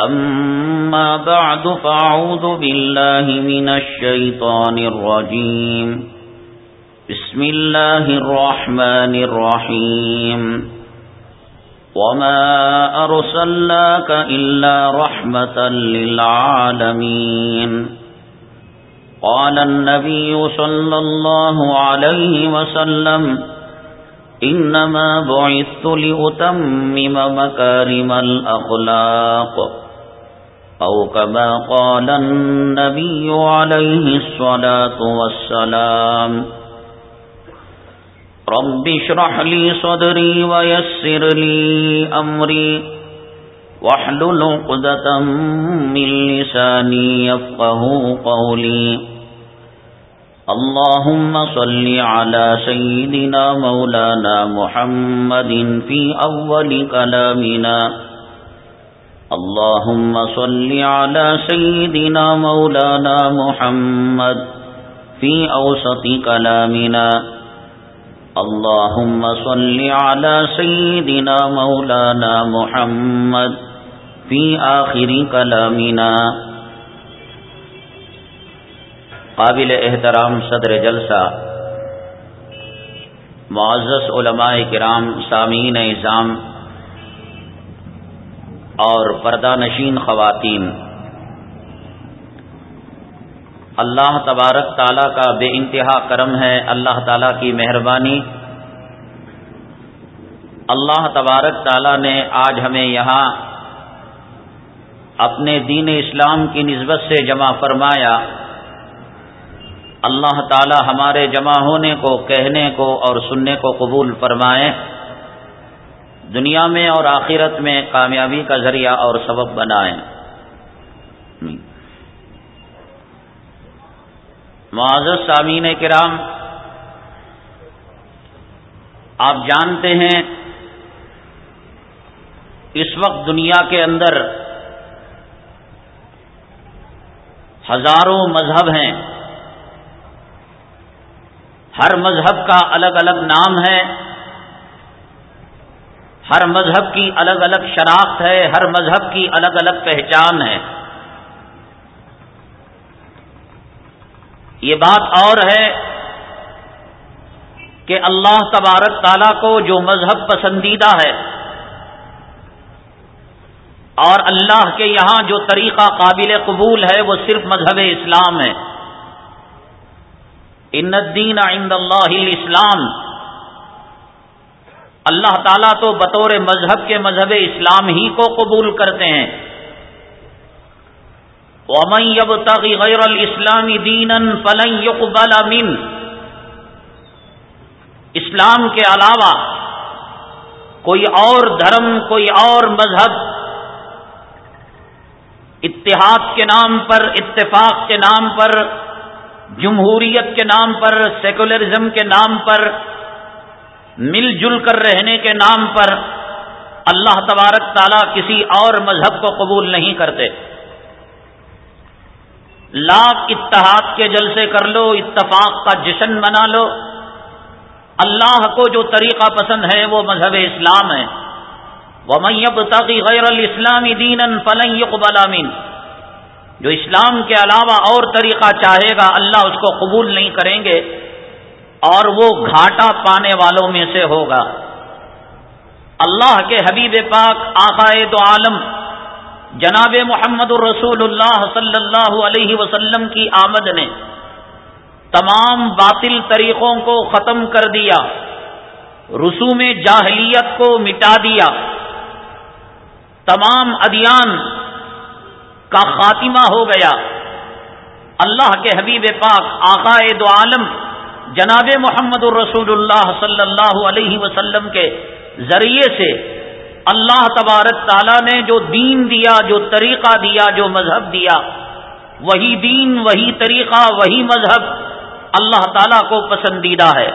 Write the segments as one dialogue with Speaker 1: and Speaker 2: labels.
Speaker 1: أما بعد فأعوذ بالله من الشيطان الرجيم. بسم الله الرحمن الرحيم. وما أرسلناك إلا رحمة للعالمين. قال النبي صلى الله عليه وسلم إنما بعثت لأتمم مكارم الأخلاق. أو كما قال النبي عليه الصلاة والسلام، رب اشرح لي صدري ويسر لي أمري، واحلل قدة من لساني يفقه قولي، اللهم صل على سيدنا مولانا محمد في أول كلامنا. اللهم صل على سيدنا مولانا محمد في أوسط كلامنا. اللهم صل على سيدنا مولانا محمد في آخر كلامنا. قابل احترام صدر جلسہ. معزز علماء کرام، سامعین نظام اور پردہ نشین خواتین۔ اللہ تبارک تعالیٰ کا بے انتہا کرم ہے، اللہ تعالیٰ کی مہربانی۔ اللہ تبارک تعالیٰ نے آج ہمیں یہاں اپنے دین اسلام کی نسبت سے جمع فرمایا۔ اللہ تعالی ہمارے جمع ہونے کو، کہنے کو اور سننے کو قبول فرمائے۔ دنیا میں اور آخرت میں کامیابی کا ذریعہ اور سبب بنائیں معذر سامعین کرام، آپ جانتے ہیں اس وقت دنیا کے اندر ہزاروں مذہب ہیں۔ ہر مذہب کا الگ الگ نام ہے۔ ہر مذہب کی الگ الگ شناخت ہے، ہر مذہب کی الگ الگ پہچان ہے۔ یہ بات اور ہے کہ اللہ تبارک تعالیٰ کو جو مذہب پسندیدہ ہے اور اللہ کے یہاں جو طریقہ قابل قبول ہے، وہ صرف مذہب اسلام ہے۔ ان الدین عند اللہ اسلام اللہ تعالیٰ تو بطور مذہب کے مذہب اسلام ہی کو قبول کرتے ہیں۔ غیر الاسلامی دین فلن يقبل من اسلام کے علاوہ کوئی اور دھرم، کوئی اور مذہب اتحاد کے نام پر، اتفاق کے نام پر، جمہوریت کے نام پر، سیکولرزم کے نام پر مل جل کر رہنے کے نام پر اللہ تبارک تعالیٰ کسی اور مذہب کو قبول نہیں کرتے۔ لاکھ اتحاد کے جلسے کر لو، اتفاق کا جشن منا لو۔ اللہ کو جو طریقہ پسند ہے وہ مذہب اسلام ہے۔ وہ میب تاقی غیر الاسلامی دین فلن يقبل جو اسلام کے علاوہ اور طریقہ چاہے گا، اللہ اس کو قبول نہیں کریں گے۔ اور وہ گھاٹا پانے والوں میں سے ہوگا۔ اللہ کے حبیب پاک آقائد عالم جناب محمد الرسول اللہ صلی اللہ علیہ وسلم کی آمد نے تمام باطل طریقوں کو ختم کر دیا، رسوم جاہلیت کو مٹا دیا۔ تمام ادیان کا خاتمہ ہو گیا۔ اللہ کے حبیب پاک آقائد عالم جناب محمد الرسول اللہ صلی اللہ علیہ وسلم کے ذریعے سے اللہ تبارک تعالیٰ نے جو دین دیا، جو طریقہ دیا، جو مذہب دیا، وہی دین، وہی طریقہ، وہی مذہب اللہ تعالی کو پسندیدہ ہے۔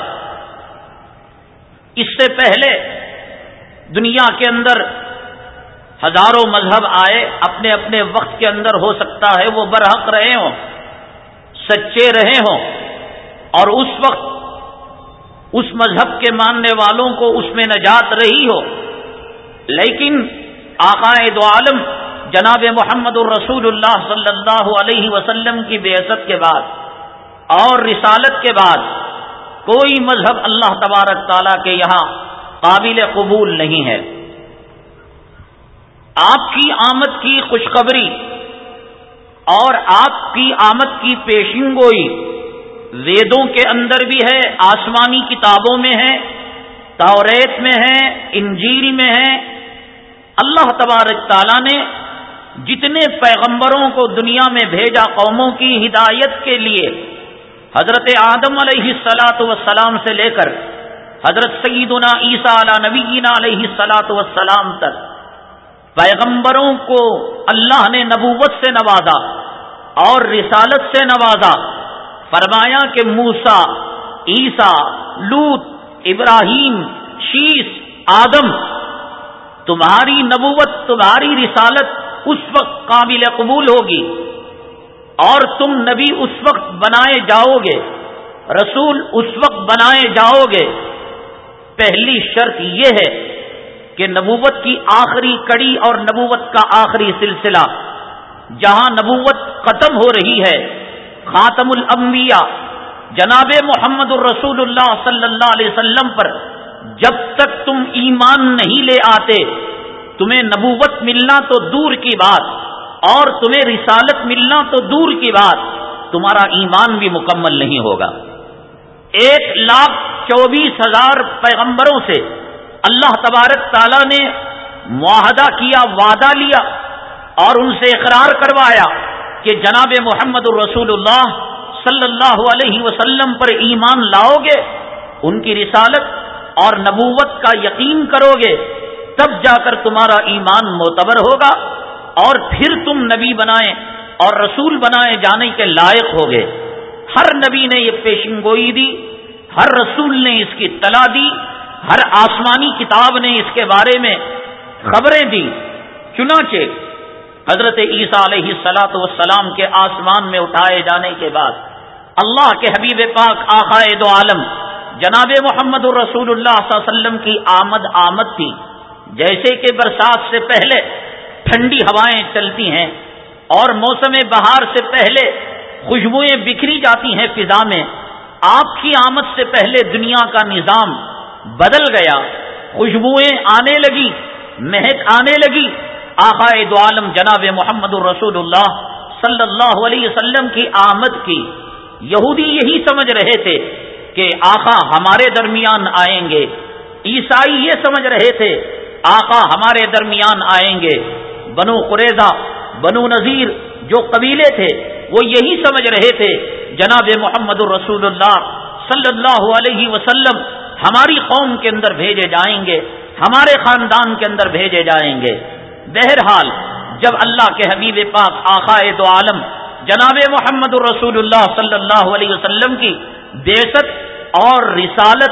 Speaker 1: اس سے پہلے دنیا کے اندر ہزاروں مذہب آئے، اپنے اپنے وقت کے اندر ہو سکتا ہے، وہ برحق رہے ہوں، سچے رہے ہوں۔ اور اس وقت اس مذہب کے ماننے والوں کو اس میں نجات رہی ہو۔ لیکن آقائد عالم جناب محمد الرسول اللہ صلی اللہ علیہ وسلم کی بے کے بعد اور رسالت کے بعد کوئی مذہب اللہ تبارک تعالیٰ کے یہاں قابل قبول نہیں ہے۔ آپ کی آمد کی خوشخبری اور آپ کی آمد کی پیشن گوئی ویدوں کے اندر بھی ہے، آسمانی کتابوں میں ہے توریت میں ہے، انجیل میں ہے۔ اللہ تبارک تعالیٰ نے جتنے پیغمبروں کو دنیا میں بھیجا قوموں کی ہدایت کے لیے، حضرت آدم علیہ سلاۃ وسلام سے لے کر حضرت سیدنا عیسیٰ علیہ نبینا علیہ سلاۃ وسلام تک، پیغمبروں کو اللہ نے نبوت سے نوازا اور رسالت سے نوازا۔ فرمایا کہ موسا عیسا لوت ابراہیم شیش آدم، تمہاری نبوت، تمہاری رسالت اس وقت قابل قبول ہوگی اور تم نبی اس وقت بنائے جاؤ گے، رسول اس وقت بنائے جاؤ گے۔ پہلی شرط یہ ہے کہ نبوت کی آخری کڑی اور نبوت کا آخری سلسلہ، جہاں نبوت ختم ہو رہی ہے خاتم الانبیاء جناب محمد الرسول اللہ صلی اللہ علیہ وسلم پر جب تک تم ایمان نہیں لے آتے، تمہیں نبوت ملنا تو دور کی بات، اور تمہیں رسالت ملنا تو دور کی بات، تمہارا ایمان بھی مکمل نہیں ہوگا۔ ایک لاکھ چوبیس ہزار پیغمبروں سے اللہ تبارک تعالی نے معاہدہ کیا، وعدہ لیا، اور ان سے اقرار کروایا۔ کہ جناب محمد الرسول اللہ صلی اللہ علیہ وسلم پر ایمان لاؤ گے ان کی رسالت اور نبوت کا یقین کرو گے تب جا کر تمہارا ایمان معتبر ہوگا اور پھر تم نبی بنائیں اور رسول بنائے جانے کے لائق ہو گئے ہر نبی نے یہ پیشن گوئی دی، ہر رسول نے اس کی تلا دی، ہر آسمانی کتاب نے اس کے بارے میں خبریں دی۔ چنانچہ حضرت عیسیٰ علیہ سلاۃ والسلام کے آسمان میں اٹھائے جانے کے بعد اللہ کے حبیب پاک آقائد عالم جناب محمد الرسول اللہ صلی اللہ علیہ وسلم کی آمد آمد تھی۔ جیسے کہ برسات سے پہلے ٹھنڈی ہوائیں چلتی ہیں اور موسم بہار سے پہلے خوشبوئیں بکھری جاتی ہیں فضا میں، آپ کی آمد سے پہلے دنیا کا نظام بدل گیا، خوشبوئیں آنے لگی، مہک آنے لگی آقائے دو عالم جناب محمد الرسول اللہ صلی اللہ علیہ وسلم کی آمد کی۔ یہودی یہی سمجھ رہے تھے کہ آقا ہمارے درمیان آئیں گے۔ عیسائی یہ سمجھ رہے تھے، آقا ہمارے درمیان آئیں گے۔ بنو قریضہ بنو نذیر جو قبیلے تھے، وہ یہی سمجھ رہے تھے، جناب محمد الرسول اللہ صلی اللہ علیہ وسلم ہماری قوم کے اندر بھیجے جائیں گے، ہمارے خاندان کے اندر بھیجے جائیں گے۔ بہرحال جب اللہ کے حبیب پاک آخائے دو عالم جناب محمد الرسول اللہ صلی اللہ علیہ وسلم کی بیست اور رسالت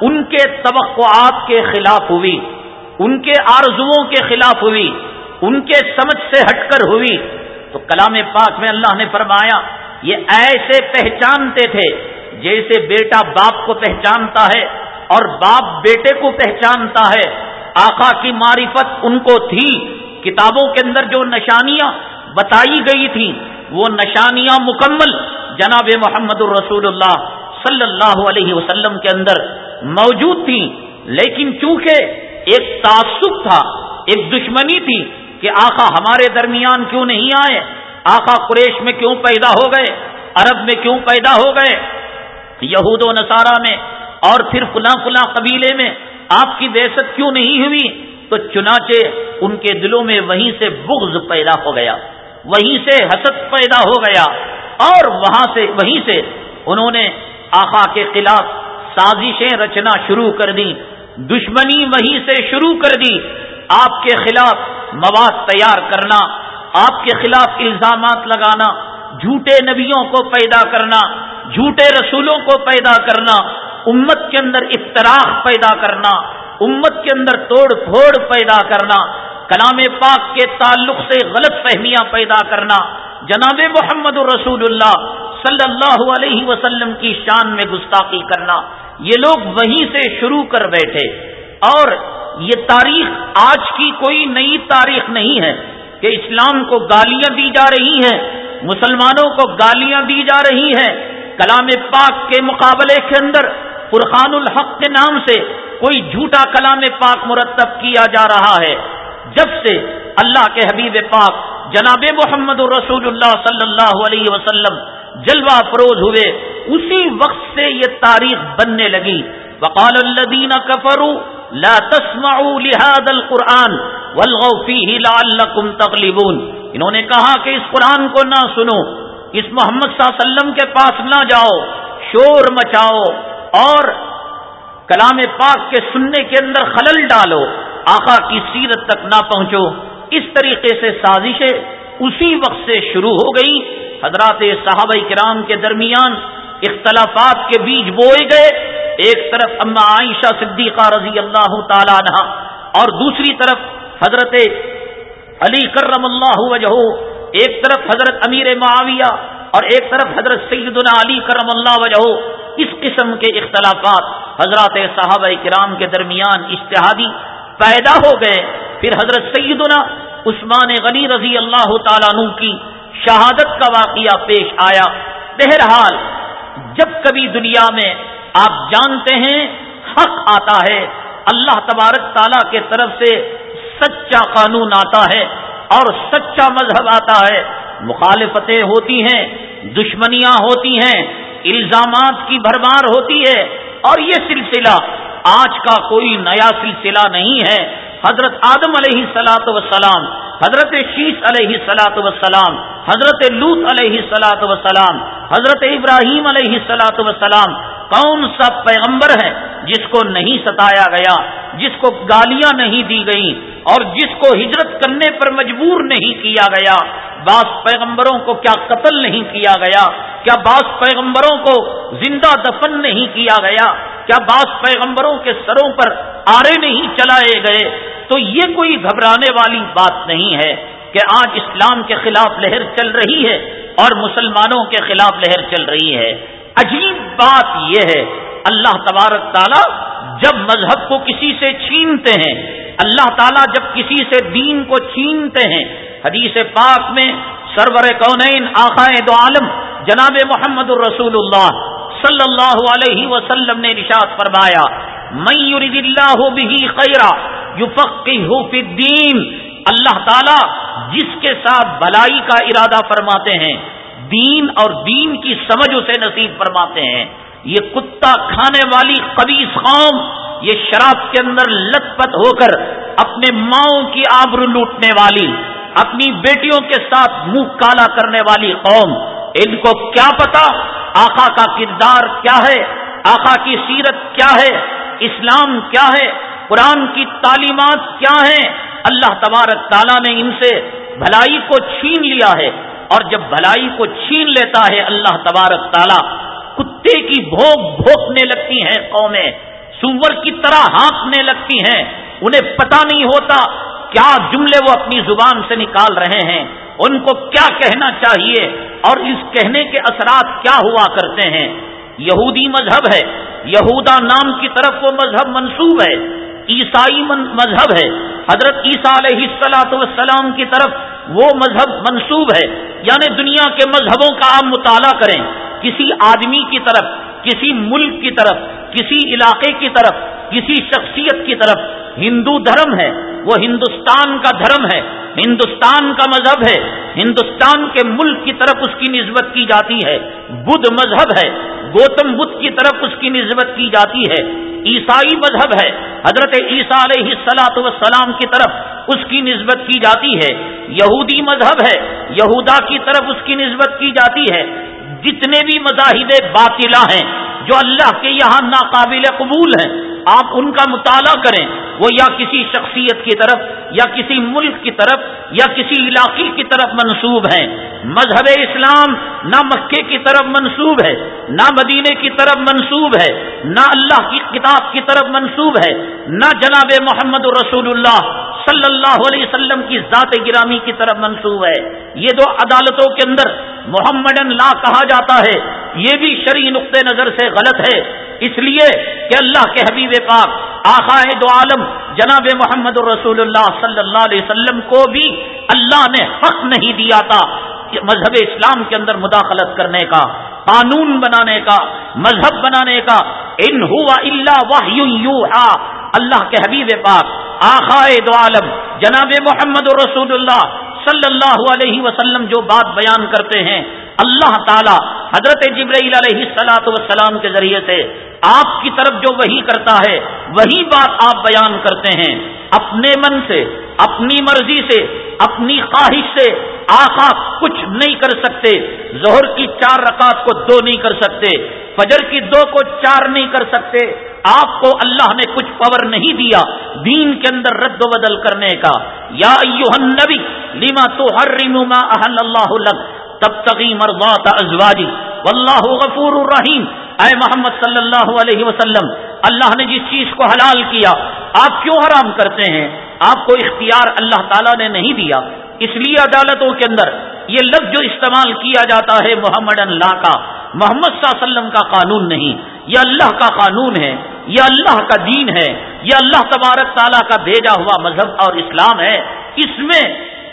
Speaker 1: ان کے توقعات کے خلاف ہوئی، ان کے آرزوؤں کے خلاف ہوئی، ان کے سمجھ سے ہٹ کر ہوئی۔ تو کلام پاک میں اللہ نے فرمایا، یہ ایسے پہچانتے تھے جیسے بیٹا باپ کو پہچانتا ہے اور باپ بیٹے کو پہچانتا ہے۔ آقا کی معرفت ان کو تھی۔ کتابوں کے اندر جو نشانیاں بتائی گئی تھیں، وہ نشانیاں مکمل۔ جناب محمد الرسول اللہ صلی اللہ علیہ وسلم کے اندر موجود تھیں۔ لیکن چونکہ ایک تعصب تھا، ایک دشمنی تھی کہ آقا ہمارے درمیان کیوں نہیں آئے؟ آقا قریش میں کیوں پیدا ہو گئے؟ عرب میں کیوں پیدا ہو گئے؟ یہود و نصارہ میں اور پھر فلاں فلاں قبیلے میں آپ کی دہشت کیوں نہیں ہوئی؟ تو چنانچہ ان کے دلوں میں وہیں سے بغض پیدا ہو گیا، وہیں سے حسد پیدا ہو گیا اور وہاں سے، وہیں سے انہوں نے آقا کے خلاف سازشیں رچنا شروع کر دی دشمنی وہیں سے شروع کر دی، آپ کے خلاف مواد تیار کرنا، آپ کے خلاف الزامات لگانا، جھوٹے نبیوں کو پیدا کرنا جھوٹے رسولوں کو پیدا کرنا، امت کے اندر افتراح پیدا کرنا، امت کے اندر توڑ پھوڑ پیدا کرنا، کلام پاک کے تعلق سے غلط فہمیاں پیدا کرنا۔ جناب محمد الرسول اللہ صلی اللہ علیہ وسلم کی شان میں گستاخی کرنا۔ یہ لوگ وہیں سے شروع کر بیٹھے۔ اور یہ تاریخ آج کی کوئی نئی تاریخ نہیں ہے کہ اسلام کو گالیاں دی جا رہی ہیں، مسلمانوں کو گالیاں دی جا رہی ہیں۔ کلام پاک کے مقابلے کے اندر فرقان الحق کے نام سے کوئی جھوٹا کلام پاک مرتب کیا جا رہا ہے۔ جب سے اللہ کے حبیب پاک جناب محمد رسول اللہ صلی اللہ علیہ وسلم جلوہ فروز ہوئے، اسی وقت سے یہ تاریخ بننے لگی۔ وقال الدین کفرو لا تسمعوا لهذا القرآن والغوا فيه لعلكم تغلبون۔ انہوں نے کہا کہ اس قرآن کو نہ سنو۔ اس محمد صلی اللہ علیہ وسلم کے پاس نہ جاؤ، شور مچاؤ اور کلام پاک کے سننے کے اندر خلل ڈالو۔ آقا کی سیرت تک نہ پہنچو۔ اس طریقے سے سازشیں اسی وقت سے شروع ہو گئی حضرات صحابہ کرام کے درمیان اختلافات کے بیج بوئے گئے۔ ایک طرف اما عائشہ صدیقہ رضی اللہ تعالی عنہ اور دوسری طرف حضرت علی کرم اللہ وجہ ایک طرف حضرت امیر معاویہ اور ایک طرف حضرت سیدنا علی کرم اللہ وجہ اس قسم کے اختلافات حضرات صحابہ کرام کے درمیان اشتہادی پیدا ہو گئے۔ پھر حضرت سیدنا عثمان غنی رضی اللہ تعالیٰ عنہ کی شہادت کا واقعہ پیش آیا۔ بہرحال، جب کبھی دنیا میں آپ جانتے ہیں، حق آتا ہے۔ اللہ تبارک تعالیٰ کے طرف سے سچا قانون آتا ہے۔ اور سچا مذہب آتا ہے۔ مخالفتیں ہوتی ہیں، دشمنیاں ہوتی ہیں، الزامات کی بھرمار ہوتی ہے۔ اور یہ سلسلہ آج کا کوئی نیا سلسلہ نہیں ہے۔ حضرت آدم علیہ سلاۃ وسلام حضرت شیش علیہ سلاۃ وسلام حضرت لوت علیہ سلاۃ وسلام حضرت ابراہیم علیہ سلاۃ وسلام کون سا پیغمبر ہے جس کو نہیں ستایا گیا، جس کو گالیاں نہیں دی گئی اور جس کو ہجرت کرنے پر مجبور نہیں کیا گیا؟ بعض پیغمبروں کو کیا قتل نہیں کیا گیا؟ کیا بعض پیغمبروں کو زندہ دفن نہیں کیا گیا؟ کیا بعض پیغمبروں کے سروں پر آرے نہیں چلائے گئے؟ تو یہ کوئی گھبرانے والی بات نہیں ہے کہ آج اسلام کے خلاف لہر چل رہی ہے اور مسلمانوں کے خلاف لہر چل رہی ہے۔ عجیب بات یہ ہے، اللہ تبارک تعالی جب مذہب کو کسی سے چھینتے ہیں، اللہ تعالیٰ جب کسی سے دین کو چھینتے ہیں، حدیث پاک میں سرور کونین آخائے دو عالم جناب محمد الرسول اللہ صلی اللہ علیہ وسلم نے نشاد فرمایا میں اللہ بھی خیرا یو فی الدین اللہ تعالیٰ جس کے ساتھ بلائی کا ارادہ فرماتے ہیں دین اور دین کی سمجھ اسے نصیب فرماتے ہیں۔ یہ کتا کھانے والی قبیص قوم، یہ شراب کے اندر لت پت ہو کر اپنے ماؤں کی آبرو لوٹنے والی، اپنی بیٹیوں کے ساتھ منہ کالا کرنے والی قوم۔ ان کو کیا پتا؟ آقا کا کردار کیا ہے؟ آقا کی سیرت کیا ہے؟ اسلام کیا ہے؟ قرآن کی تعلیمات کیا ہیں؟ اللہ تبارک تعالیٰ نے ان سے بھلائی کو چھین لیا ہے۔ اور جب بھلائی کو چھین لیتا ہے اللہ تبارک تعالیٰ، کتے کی بھوک بھوکنے لگتی ہیں قومیں سور کی طرح ہانکنے لگتی ہیں۔ انہیں پتا نہیں ہوتا کیا جملے وہ اپنی زبان سے نکال رہے ہیں۔ ان کو کیا کہنا چاہیے اور اس کہنے کے اثرات کیا ہوا کرتے ہیں۔ یہودی مذہب ہے۔ یہودا نام کی طرف وہ مذہب منسوب ہے۔ عیسائی مذہب ہے۔ حضرت عیسیٰ علیہ السلاۃ والسلام کی طرف وہ مذہب منسوب ہے یعنی دنیا کے مذہبوں کا آپ مطالعہ کریں، کسی آدمی کی طرف، کسی ملک کی طرف، کسی علاقے کی طرف، کسی شخصیت کی طرف۔ ہندو دھرم ہے، وہ ہندوستان کا دھرم ہے، ہندوستان کا مذہب ہے۔ ہندوستان کے ملک کی طرف اس کی نسبت کی جاتی ہے۔ بدھ مذہب ہے، گوتم بدھ کی طرف اس کی نسبت کی جاتی ہے۔ عیسائی مذہب ہے۔ حضرت عیسیٰ علیہ سلاۃ وسلام کی طرف اس کی نسبت کی جاتی ہے۔ یہودی مذہب ہے۔ یہودا کی طرف اس کی نسبت کی جاتی ہے۔ جتنے بھی مذاہب باطلا ہیں، جو اللہ کے یہاں ناقابل قبول ہیں، آپ ان کا مطالعہ کریں۔ وہ یا کسی شخصیت کی طرف یا کسی ملک کی طرف یا کسی علاقے کی طرف منسوب ہیں مذہب اسلام نہ مکے کی طرف منسوب ہے، نہ مدینے کی طرف منسوب ہے، نہ اللہ کی کتاب کی طرف منسوب ہے، نہ جناب محمد رسول اللہ صلی اللہ علیہ وسلم کی ذات گرامی کی طرف منسوب ہے۔ یہ دو عدالتوں کے اندر محمد لا کہا جاتا ہے۔ یہ بھی شرعی نقطۂ نظر سے غلط ہے۔ اس لیے کہ اللہ کے حبیب پاک آخائے دو عالم، جناب محمد الرسول اللہ صلی اللہ علیہ وسلم کو بھی اللہ نے حق نہیں دیا تھا مذہب اسلام کے اندر مداخلت کرنے کا، قانون بنانے کا، مذہب بنانے کا۔ ان ہوا اللہ واہ اللہ کے حبیب پاک آخائے دو عالم، جناب محمد الرسول اللہ صلی اللہ علیہ وسلم جو بات بیان کرتے ہیں۔ اللہ تعالی حضرت جبرائیل علیہ السلاۃ وسلام کے ذریعے سے آپ کی طرف جو وہی کرتا ہے، وہی بات آپ بیان کرتے ہیں۔ اپنے من سے، اپنی مرضی سے، اپنی خواہش سے آخا کچھ نہیں کر سکتے۔ زہر کی چار رکعت کو دو نہیں کر سکتے۔ فجر کی دو کو چار نہیں کر سکتے۔ آپ کو اللہ نے کچھ پاور نہیں دیا دین کے اندر رد و بدل کرنے کا۔ یا النبی، لما تو ہر ریما احل اللہ تب تغی مرضات ازواجی. واللہ غفور الرحیم اے محمد صلی اللہ علیہ وسلم، اللہ نے جس چیز کو حلال کیا، آپ کیوں حرام کرتے ہیں؟ آپ کو اختیار اللہ تعالیٰ نے نہیں دیا. اس لیے عدالتوں کے اندر یہ لفظ جو استعمال کیا جاتا ہے، محمد اللہ کا. محمد صلی اللہ علیہ وسلم کا قانون نہیں. یہ اللہ کا قانون ہے، یہ اللہ کا دین ہے، یہ اللہ تبارک تعالیٰ کا بھیجا ہوا مذہب اور اسلام ہے. اس میں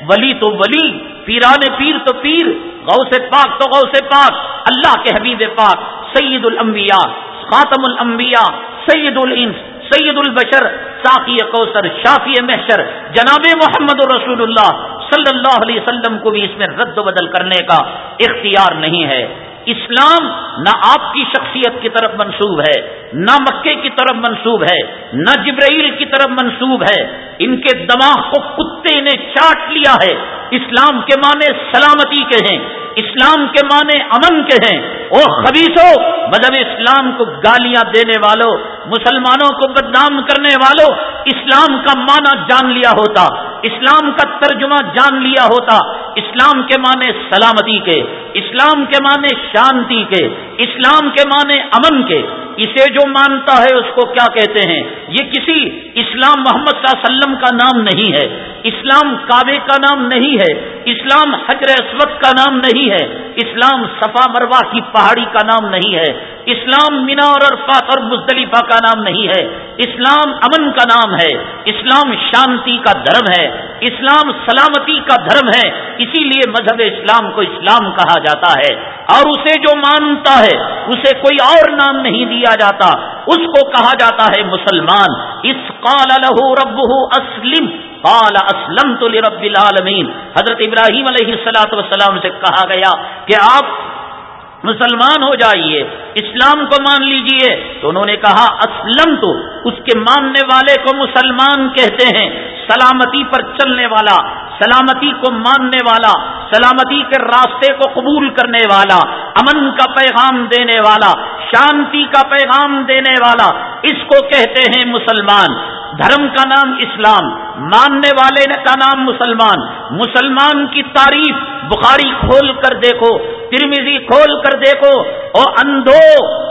Speaker 1: ولی تو ولی پیران پیر تو پیر غو سے پاک تو غو سے پاک، اللہ کے حبیب پاک، سید الانبیاء، خاتم الانبیاء، سید الانس، سید البشر، ساقی کوثر، شافی محشر، جناب محمد رسول اللہ صلی اللہ علیہ وسلم کو بھی اس میں رد و بدل کرنے کا اختیار نہیں ہے۔ اسلام نہ آپ کی شخصیت کی طرف منسوب ہے۔ نہ مکے کی طرف منسوب ہے، نہ جبرائیل کی طرف منسوب ہے۔ ان کے دماغ کو کتے نے چاٹ لیا ہے۔ اسلام کے معنی سلامتی کے ہیں، اسلام کے معنی امن کے ہیں۔ او خبیصو، مذہب اسلام کو گالیاں دینے والوں مسلمانوں کو بدنام کرنے والوں اسلام کا معنی جان لیا ہوتا، اسلام کا ترجمہ جان لیا ہوتا۔ اسلام کے معنی سلامتی کے، اسلام کے معنی شانتی کے، اسلام کے معنی امن کے۔ اسے جو مانتا ہے اس کو کیا کہتے ہیں؟ یہ کسی اسلام محمد صلی اللہ علیہ وسلم کا نام نہیں ہے۔ اسلام کعبے کا نام نہیں ہے۔ اسلام حجر اسود کا نام نہیں ہے۔ اسلام صفا مروا کی پہاڑی کا نام نہیں ہے۔ اسلام مینا اور عرفات اور مزدلفہ کا نام نہیں ہے۔ اسلام امن کا نام ہے۔ اسلام شانتی کا دھرم ہے۔ اسلام سلامتی کا دھرم ہے۔ اسی لیے مذہب اسلام کو اسلام کہا جاتا ہے۔ اور اسے جو مانتا ہے، اسے کوئی اور نام نہیں دیا جاتا۔ اس کو کہا جاتا ہے مسلمان۔ اس قال له ربه اسلم، قال اسلم تو رب العالمین۔ حضرت ابراہیم علیہ السلاۃ وسلام سے کہا گیا کہ آپ مسلمان ہو جائیے، اسلام کو مان لیجیے۔ تو انہوں نے کہا اسلم تو اس کے ماننے والے کو مسلمان کہتے ہیں، سلامتی پر چلنے والا۔ سلامتی کو ماننے والا، سلامتی کے راستے کو قبول کرنے والا، امن کا پیغام دینے والا، شانتی کا پیغام دینے والا، اس کو کہتے ہیں مسلمان۔ دھرم کا نام اسلام، ماننے والے کا نام مسلمان۔ مسلمان کی تعریف بخاری کھول کر دیکھو ترمیزی کھول کر دیکھو، اور اندھو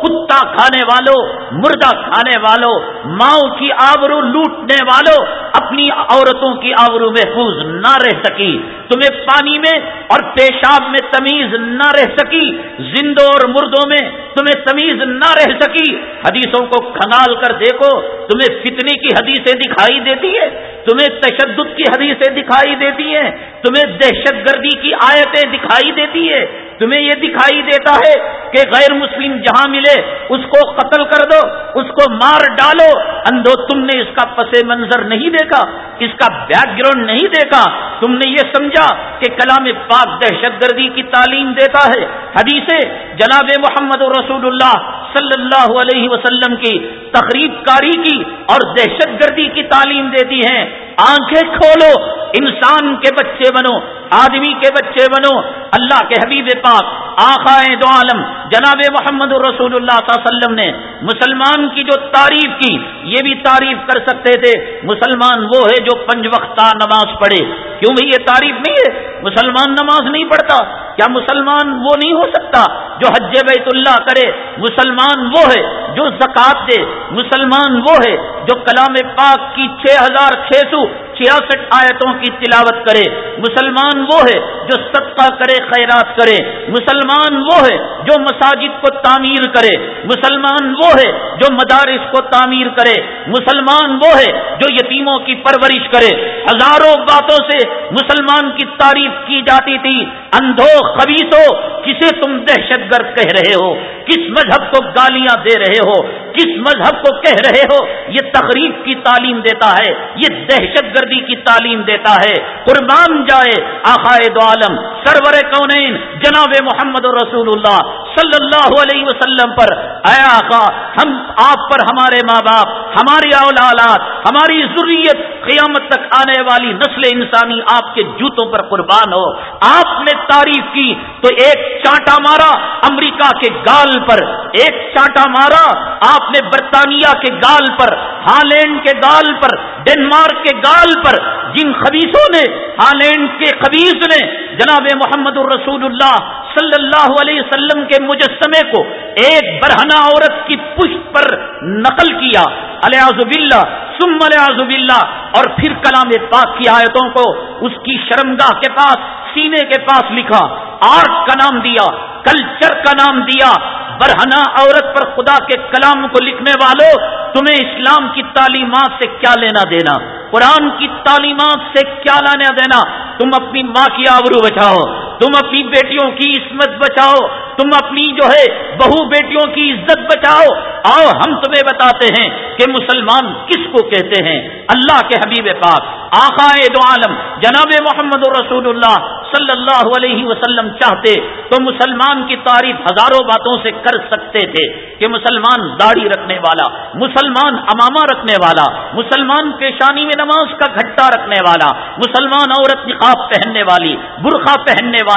Speaker 1: کتا کھانے والوں مردہ کھانے والوں ماؤں کی آبرو لوٹنے والوں اپنی عورتوں کی آورو محفوظ نہ رہ سکی، تمہیں پانی میں اور پیشاب میں تمیز نہ رہ سکی، زندوں اور مردوں میں تمہیں تمیز نہ رہ سکی۔ حدیثوں کو کھنگال کر دیکھو، تمہیں فتنے کی حدیثیں دکھائی دیتی ہے تمہیں تشدد کی حدیثیں دکھائی دیتی ہیں تمہیں دہشت گردی کی آیتیں دکھائی دیتی ہے تمہیں یہ دکھائی دیتا ہے کہ غیر مسلم جہاں ملے، اس کو قتل کر دو، اس کو مار ڈالو۔ اندو تم نے اس کا پس منظر نہیں دیکھا، اس کا بیک گراؤنڈ نہیں دیکھا۔ تم نے یہ سمجھا کہ کلام پاک دہشت گردی کی تعلیم دیتا ہے۔ حدیث جناب محمد رسول اللہ صلی اللہ علیہ وسلم کی تقریب کاری کی اور دہشت گردی کی تعلیم دیتی ہیں۔ آنکھیں کھولو، انسان کے بچے بنو، آدمی کے بچے بنو، اللہ کے حبیب پاک پاک آخائے دو عالم، جناب محمد رسول اللہ صلی اللہ علیہ وسلم نے مسلمان کی جو تعریف کی، یہ بھی تعریف کر سکتے تھے، مسلمان وہ ہے جو پنج وقتہ نماز پڑھے۔ کیوں بھائی یہ تعریف نہیں ہے؟ مسلمان نماز نہیں پڑھتا۔ کیا مسلمان وہ نہیں ہو سکتا جو حج بیت اللہ کرے؟ مسلمان وہ ہے جو زکات دے۔ مسلمان وہ ہے جو کلام پاک کی چھ ہزار چھ سو چھیاسٹھ آیتوں کی تلاوت کرے، مسلمان وہ ہے جو صدقہ کرے، خیرات کرے۔ مسلمان وہ ہے جو مساجد کو تعمیر کرے۔ مسلمان وہ ہے جو مدارس کو تعمیر کرے۔ مسلمان وہ ہے جو یتیموں کی پرورش کرے۔ ہزاروں باتوں سے مسلمان کی تعریف کی جاتی تھی۔ اندھو خبیصو کسے تم دہشت گرد کہہ رہے ہو؟ کس مذہب کو گالیاں دے رہے ہو؟ کس مذہب کو کہہ رہے ہو؟ یہ تقریب کی تعلیم دیتا ہے۔ یہ دہشت گرد گردی کی تعلیم دیتا ہے۔ قربان جائے آخائے عالم، سرور کونین، جناب محمد رسول اللہ صلی اللہ علیہ وسلم پر۔ اے آقا، ہم، آپ پر ہمارے ماں باپ ہماری اولاد، ہماری ضروریت قیامت تک آنے والی نسل انسانی آپ کے جوتوں پر قربان ہو۔ آپ نے تعریف کی تو ایک چانٹا مارا امریکہ کے گال پر۔ ایک چانٹا مارا آپ نے برطانیہ کے گال پر، ہالینڈ کے گال پر، ڈنمارک کے گال پر جن خبیصوں نے، ہالینڈ کے خبیص نے جناب محمد الرسول اللہ صلی اللہ علیہ وسلم کے مجسمے کو ایک برہنا عورت کی پشت پر نقل کیا۔ الیاز اللہ سم الیاز اللہ اور پھر کلام پاک کی آیتوں کو اس کی شرمگاہ کے پاس، سینے کے پاس لکھا۔ آرٹ کا نام دیا، کلچر کا نام دیا۔ برہنا عورت پر خدا کے کلام کو لکھنے والوں تمہیں اسلام کی تعلیمات سے کیا لینا دینا؟ قرآن کی تعلیمات سے کیا لانا دینا؟ تم اپنی ماں کی آبرو بچاؤ تم اپنی بیٹیوں کی عصمت بچاؤ، تم اپنی جو ہے بہو بیٹیوں کی عزت بچاؤ۔ آؤ، ہم تمہیں بتاتے ہیں کہ مسلمان کس کو کہتے ہیں؟ اللہ کے حبیب پاک۔ آقائے دو عالم، جناب محمد رسول اللہ صلی اللہ علیہ وسلم چاہتے تو مسلمان کی تعریف ہزاروں باتوں سے کر سکتے تھے کہ مسلمان داڑھی رکھنے والا، مسلمان امامہ رکھنے والا، مسلمان پیشانی میں نماز کا گھٹا رکھنے والا، مسلمان عورت نقاب پہننے والی برقع پہننے والی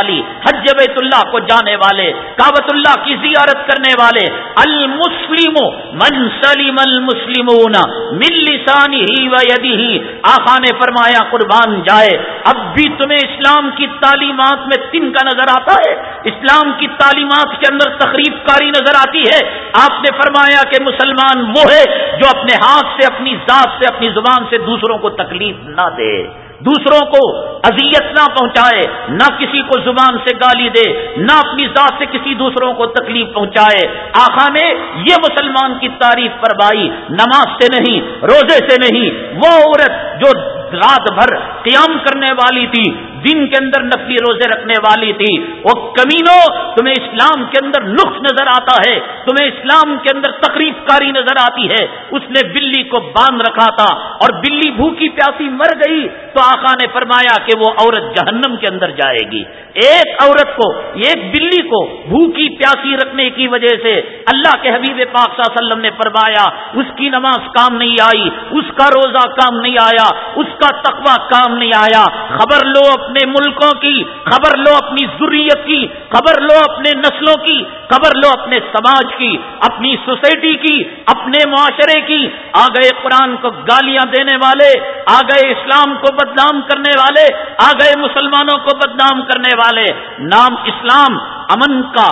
Speaker 1: حج بیت اللہ کو جانے والے کابت اللہ کی زیارت کرنے والے، المسلم من سلیم المسلمون مل لسانی ہی و یدی ہی آخا نے فرمایا، قربان جائے، اب بھی تمہیں اسلام کی تعلیمات میں تن کا نظر آتا ہے، اسلام کی تعلیمات کے اندر تقریب کاری نظر آتی ہے۔ آپ نے فرمایا کہ مسلمان وہ ہے جو اپنے ہاتھ سے، اپنی ذات سے، اپنی زبان سے دوسروں کو تکلیف نہ دے۔ دوسروں کو اذیت نہ پہنچائے، نہ کسی کو زبان سے گالی دے، نہ اپنی ذات سے کسی دوسروں کو تکلیف پہنچائے۔ آخا نے یہ مسلمان کی تعریف فرمائی، نماز سے نہیں، روزے سے نہیں، وہ عورت جو رات بھر قیام کرنے والی تھی دن کے اندر نفلی روزے رکھنے والی تھی۔ وہ کمینوں، تمہیں اسلام کے اندر نقص نظر آتا ہے، تمہیں اسلام کے اندر تقریب کاری نظر آتی ہے۔ اس نے بلی کو باندھ رکھا تھا اور بلی بھوکی پیاسی مر گئی تو آقا نے فرمایا کہ وہ عورت جہنم کے اندر جائے گی۔ ایک عورت کو، ایک بلی کو بھوکی پیاسی رکھنے کی وجہ سے اللہ کے حبیب پاک صلی اللہ علیہ وسلم نے فرمایا، اس کی نماز کام نہیں آئی، اس کا روزہ کام نہیں آیا، اس کا تقوی کام نہیں آیا۔ خبر لو اپنے اپنے ملکوں کی، خبر لو اپنی ضروریت کی، خبر لو اپنے نسلوں کی، خبر لو اپنے سماج کی، اپنی سوسائٹی کی، اپنے معاشرے کی۔ آ گئے قرآن کو گالیاں دینے والے، آ گئے اسلام کو بدنام کرنے والے، آ گئے مسلمانوں کو بدنام کرنے والے۔ نام اسلام امن کا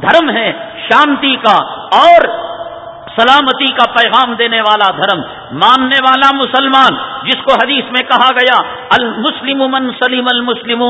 Speaker 1: دھرم ہے، شانتی کا اور سلامتی کا پیغام دینے والا دھرم۔ ماننے والا مسلمان جس کو حدیث میں کہا گیا، المسلم من سلیم المسلم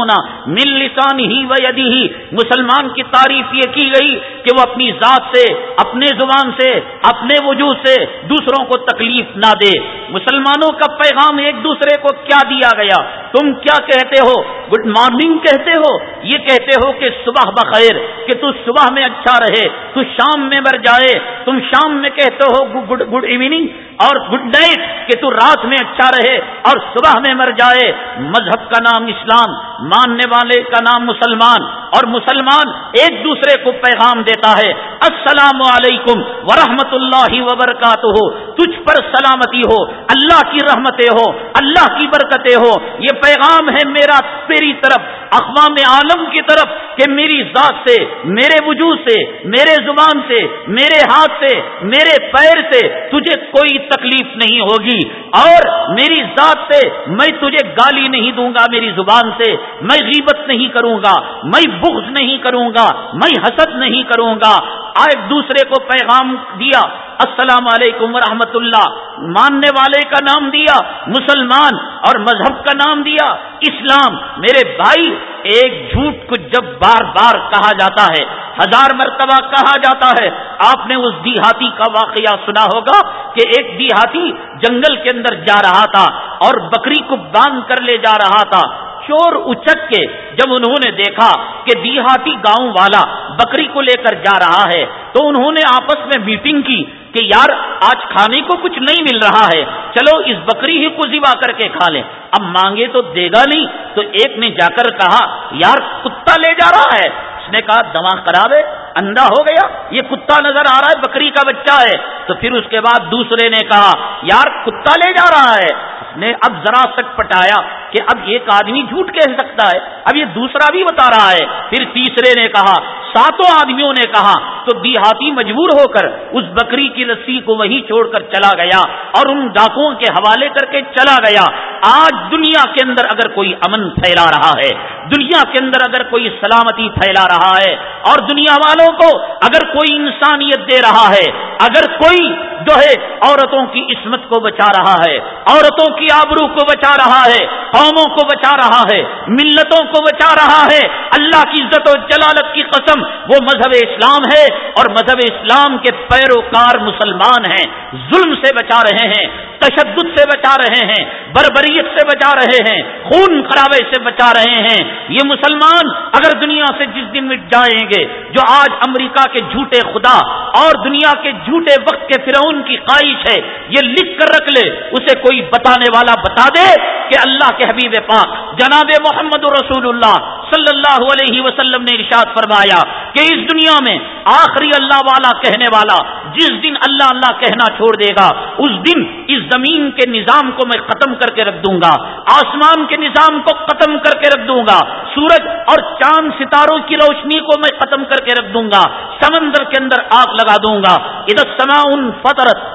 Speaker 1: مل لسان ہی و یدی ہی مسلمان کی تعریف یہ کی گئی کہ وہ اپنی ذات سے، اپنے زبان سے، اپنے وجود سے دوسروں کو تکلیف نہ دے۔ مسلمانوں کا پیغام ایک دوسرے کو کیا دیا گیا؟ تم کیا کہتے ہو؟ گڈ مارننگ کہتے ہو؟ یہ کہتے ہو کہ صبح بخیر، کہ تو صبح میں اچھا رہے، تو شام میں مر جائے۔ تم شام میں کہتے ہو گڈ گڈ ایوننگ اور گڈ نائٹ کہ تو رات میں اچھا رہے۔ اور صبح میں مر جائے مذہب کا نام اسلام ماننے والے کا نام مسلمان اور مسلمان ایک دوسرے کو پیغام دیتا ہے، السلام علیکم ورحمۃ اللہ وبرکاتہ ہو تجھ پر سلامتی ہو، اللہ کی رحمتیں ہو، اللہ کی برکتیں ہو۔ یہ پیغام ہے میرا، تیری طرف، اقوام عالم کی طرف کہ میری ذات سے، میرے وجود سے، میرے زبان سے، میرے ہاتھ سے، میرے پیر سے تجھے کوئی تکلیف نہیں ہوگی۔ اور میری ذات سے، میں تجھے گالی نہیں دوں گا، میری زبان سے، میں غیبت نہیں کروں گا۔ میں بغض نہیں کروں گا، میں حسد نہیں کروں گا۔ ایک دوسرے کو پیغام دیا، السلام علیکم ورحمۃ اللہ۔ ماننے والے کا نام دیا، مسلمان اور مذہب کا نام دیا۔ اسلام، میرے بھائی، ایک جھوٹ کو جب بار بار کہا جاتا ہے، ہزار مرتبہ کہا جاتا ہے۔ آپ نے اس دیہاتی کا واقعہ سنا ہوگا کہ ایک دیہاتی جنگل کے اندر جا رہا تھا اور بکری کو باندھ کر لے جا رہا تھا۔ چور اچک کے جب انہوں نے دیکھا کہ دیہاتی گاؤں والا بکری کو لے کر جا رہا ہے، تو انہوں نے آپس میں میٹنگ کی کہ یار، آج کھانے کو کچھ نہیں مل رہا ہے، چلو اس بکری ہی کو ذبا کر کے کھا لیں۔ اب مانگے تو دے گا نہیں۔ تو ایک نے جا کر کہا، یار، کتا لے جا رہا ہے۔ اس نے کہا، دماغ خراب ہے۔ اندھا ہو گیا، یہ کتا نظر آ رہا ہے، بکری کا بچہ ہے۔ تو پھر اس کے بعد دوسرے نے کہا، یار، کتا لے جا رہا ہے۔ اس نے اب ذرا سک پٹایا کہ اب ایک آدمی جھوٹ کہہ سکتا ہے۔ اب یہ دوسرا بھی بتا رہا ہے۔ پھر تیسرے نے کہا، ساتوں آدمیوں نے کہا، تو دیہاتی مجبور ہو کر اس بکری کی رسی کو وہیں چھوڑ کر چلا گیا اور ان ڈاکوؤں کے حوالے کر کے چلا گیا۔ آج دنیا کے اندر اگر کوئی امن پھیلا رہا ہے، دنیا کے اندر اگر کوئی سلامتی پھیلا رہا ہے اور دنیا والوں کو اگر کوئی انسانیت دے رہا ہے اگر کوئی جو ہے عورتوں کی عصمت کو بچا رہا ہے، عورتوں کی آبرو کو بچا رہا ہے، قوموں کو بچا رہا ہے، ملتوں کو بچا رہا ہے۔ اللہ کی عزت و جلالت کی قسم، وہ مذہب اسلام ہے اور مذہب اسلام کے پیروکار مسلمان ہیں۔ ظلم سے بچا رہے ہیں، تشدد سے بچا رہے ہیں، بربریت سے بچا رہے ہیں، خون خرابے سے بچا رہے ہیں۔ یہ مسلمان اگر دنیا سے جس دن مٹ جائیں گے، جو آج امریکہ کے جھوٹے خدا اور دنیا کے جھوٹے وقت کے فرعون کی خواہش ہے، یہ لکھ کر رکھ لے، اسے کوئی بتانے والا بتا دے کہ اللہ کے حبیب پاک جناب محمد رسول اللہ صلی اللہ علیہ وسلم نے ارشاد فرمایا کہ اس دنیا میں آخری اللہ والا کہنے والا جس دن اللہ اللہ کہنا چھوڑ دے گا، اس دن اس زمین کے نظام کو میں ختم کر کے رکھ دوں گا، آسمان کے نظام کو ختم کر کے رکھ دوں گا، سورج اور چاند ستاروں کی روشنی کو میں ختم کر کے رکھ دوں گا، سمندر کے اندر آگ لگا دوں گا ادھر سما ان فطرت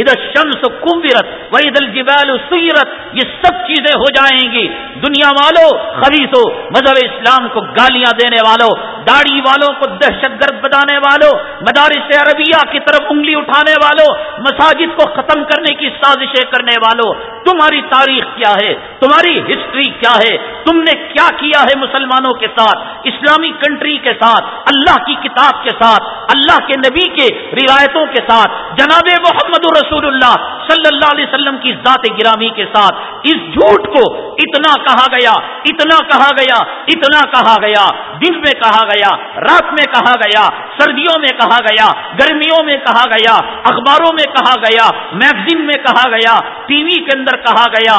Speaker 1: ادھر شمس کمبرت و عید الجبال سیرت یہ سب چیزیں ہو جائیں گی۔ دنیا والوں خریدو مذہب اسلام کو گالیاں دینے والوں داڑھی والوں کو دہشت گرد بتانے والوں مدارس عربیہ کی طرف انگلی اٹھانے والوں مساجد کو ختم کرنے کی سازشیں کرنے والوں تمہاری تاریخ کیا ہے؟ تمہاری ہسٹری کیا ہے؟ تم نے کیا کیا ہے مسلمانوں کے ساتھ؟ اسلامی کنٹری کے ساتھ؟ اللہ کی کتاب کے ساتھ؟ اللہ کے نبی کے روایتوں کے ساتھ؟ جناب محمد رسول اللہ صلی اللہ علیہ وسلم کی ذات گرامی کے ساتھ؟ اس جھوٹ کو اتنا کہا گیا، اتنا کہا گیا، اتنا کہا گیا، دن میں کہا گیا، رات میں کہا گیا، سردیوں میں کہا گیا، گرمیوں میں کہا گیا، اخباروں میں کہا گیا، میگزین میں کہا گیا، ٹی وی کے اندر کہا گیا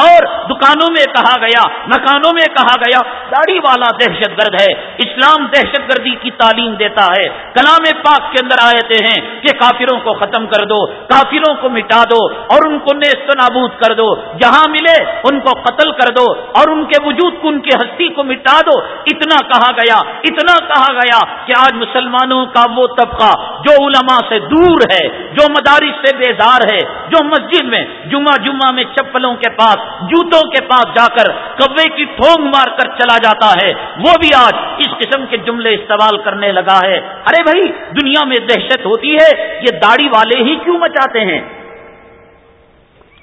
Speaker 1: اور دکانوں میں کہا گیا، مکانوں میں کہا گیا۔ داڑھی والا دہشت گرد ہے، اسلام دہشت گردی کی تعلیم دیتا ہے۔ کلام پاک کے اندر آئے ہیں کہ کافروں کو ختم کر دو، کافروں کو مٹا دو اور ان کو نیست نابود کر دو۔ جہاں ملے، ان کو قتل کر دو اور ان کے وجود کو، ان کی ہستی کو مٹا دو۔ اتنا کہا گیا، اتنا کہا گیا کہ آج مسلمانوں کا وہ طبقہ جو علماء سے دور ہے، جو مدارس سے بیزار ہے، جو مسجد میں جمعہ جمعہ میں چپلوں کے پاس، جوتوں کے پاس جا کر کبے کی ٹھونگ مار کر چلا جاتا ہے۔ وہ بھی آج اس قسم کے جملے استعمال کرنے لگا ہے۔ ارے بھائی، دنیا میں دہشت ہوتی ہے، یہ داڑھی والے ہی کیوں مچاتے ہیں؟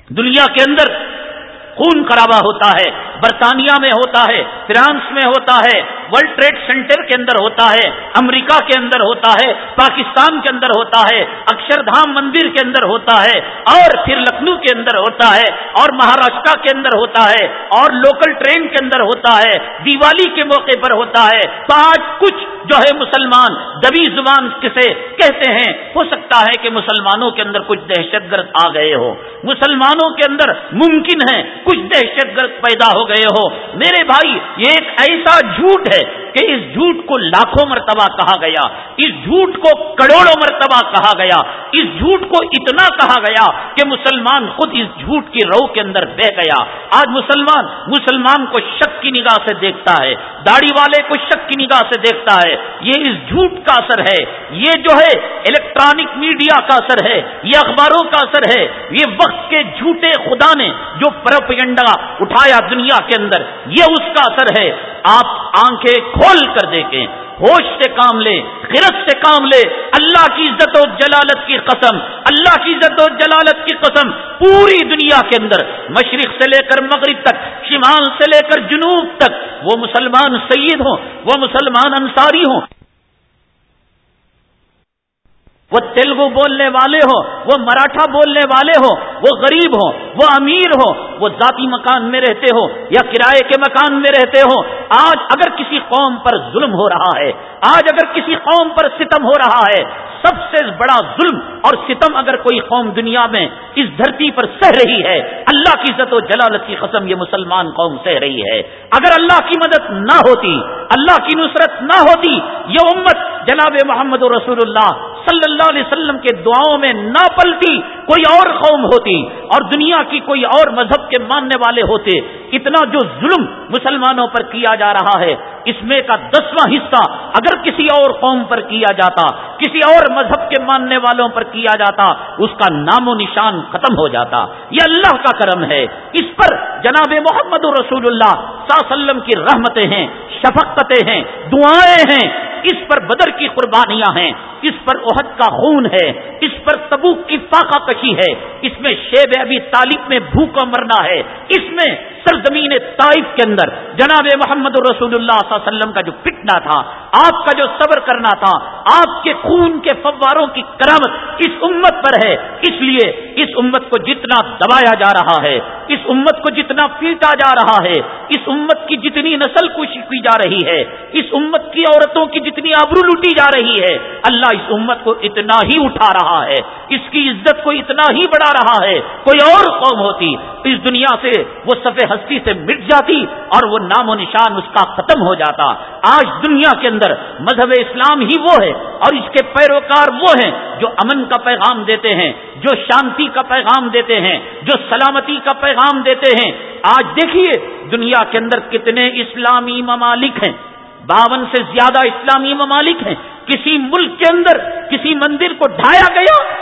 Speaker 1: دنیا کے اندر خون خرابہ ہوتا ہے برطانیہ میں ہوتا ہے فرانس میں ہوتا ہے ورلڈ ٹریڈ سینٹر کے اندر ہوتا ہے امریکہ کے اندر ہوتا ہے پاکستان کے اندر ہوتا ہے اکشردھام مندر کے اندر ہوتا ہے اور پھر لکھنؤ کے اندر ہوتا ہے اور مہاراشٹرا کے اندر ہوتا ہے اور لوکل ٹرین کے اندر ہوتا ہے دیوالی کے موقع پر ہوتا ہے تو آج کچھ جو ہے مسلمان، دبی زبان کسے کہتے ہیں، ہو سکتا ہے کہ مسلمانوں کے اندر کچھ دہشت گرد آ گئے ہو مسلمانوں کے اندر ممکن ہے کچھ دہشت گرد پیدا ہو گئے ہو میرے بھائی، یہ ایک ایسا جھوٹ ہے کہ اس جھوٹ کو لاکھوں مرتبہ کہا گیا، اس جھوٹ کو کروڑوں مرتبہ کہا گیا، اس جھوٹ کو اتنا کہا گیا کہ مسلمان خود اس جھوٹ کی رو کے اندر بہ گیا۔ آج مسلمان مسلمان کو شک کی نگاہ سے دیکھتا ہے، داڑھی والے کو شک کی نگاہ سے دیکھتا ہے یہ اس جھوٹ کا اثر ہے، یہ جو ہے الیکٹرانک میڈیا کا اثر ہے، یہ اخباروں کا اثر ہے، یہ وقت کے جھوٹے خدا نے جو پروپینڈا اٹھایا دنیا کے اندر، یہ اس کا اثر ہے۔ آپ آنکھیں کھول کر دیکھیں۔ ہوش سے کام لے خرت سے کام لے، اللہ کی عزت و جلالت کی قسم، اللہ کی عزت و جلالت کی قسم پوری دنیا کے اندر، مشرق سے لے کر مغرب تک، شمال سے لے کر جنوب تک، وہ مسلمان سید ہوں، وہ مسلمان انصاری ہوں۔ وہ تیلگو بولنے والے ہوں، وہ مراٹھا بولنے والے ہوں، وہ غریب ہوں، وہ امیر ہو وہ ذاتی مکان میں رہتے ہو یا کرائے کے مکان میں رہتے ہو آج اگر کسی قوم پر ظلم ہو رہا ہے، آج اگر کسی قوم پر ستم ہو رہا ہے، سب سے بڑا ظلم اور ستم اگر کوئی قوم دنیا میں اس دھرتی پر سہ رہی ہے، اللہ کی عزت و جلالت کی قسم یہ مسلمان قوم سہ رہی ہے۔ اگر اللہ کی مدد نہ ہوتی، اللہ کی نصرت نہ ہوتی، یہ امت جناب محمد رسول اللہ صلی اللہ علیہ وسلم کے دعاؤں میں نہ پلتی کوئی اور قوم ہوتی اور دنیا کی کوئی اور مذہب کے ماننے والے ہوتے، اتنا جو ظلم مسلمانوں پر کیا جا رہا ہے، اس میں کا دسواں حصہ اگر کسی اور قوم پر کیا جاتا، کسی اور مذہب کے ماننے والوں پر کیا جاتا، اس کا نام و نشان ختم ہو جاتا۔ یہ اللہ کا کرم ہے۔ اس پر جناب محمد رسول اللہ صلی اللہ علیہ وسلم کی رحمتیں ہیں، شفقتیں ہیں، دعائیں ہیں۔ اس پر بدر کی قربانیاں ہیں۔ اس پر عہد کا خون ہے۔ اس پر تبوک کی فاقہ کشی ہے اس میں شیب ابھی طالب میں بھوکا مرنا ہے اس میں سرزمین طائف کے اندر جناب محمد رسول اللہ صلی اللہ علیہ وسلم کا جو پٹنا تھا، آپ کا جو صبر کرنا تھا، آپ کے خون کے فواروں کی کرامت اس امت پر ہے۔ اس لیے اس امت کو جتنا دبایا جا رہا ہے، اس امت کو جتنا پیٹا جا رہا ہے، اس امت کی جتنی نسل کوشش کی جا رہی ہے، اس امت کی عورتوں کی جتنی آبرو لوٹی جا رہی ہے، اللہ اس امت کو اتنا ہی اٹھا رہا ہے، اس کی عزت کو اتنا ہی بڑھا رہا ہے۔ کوئی اور قوم ہوتی، اس دنیا سے وہ سفید ہستی سے مٹ جاتی اور وہ نام و نشان اس کا ختم ہو جاتا۔ آج دنیا کے اندر مذہب اسلام ہی وہ ہے اور اس کے پیروکار وہ ہیں جو امن کا پیغام دیتے ہیں، جو شانتی کا پیغام دیتے ہیں، جو سلامتی کا پیغام دیتے ہیں۔ آج دیکھیے دنیا کے اندر کتنے اسلامی ممالک ہیں۔ باون سے زیادہ اسلامی ممالک ہیں۔ کسی ملک کے اندر کسی مندر کو ڈھایا گیا۔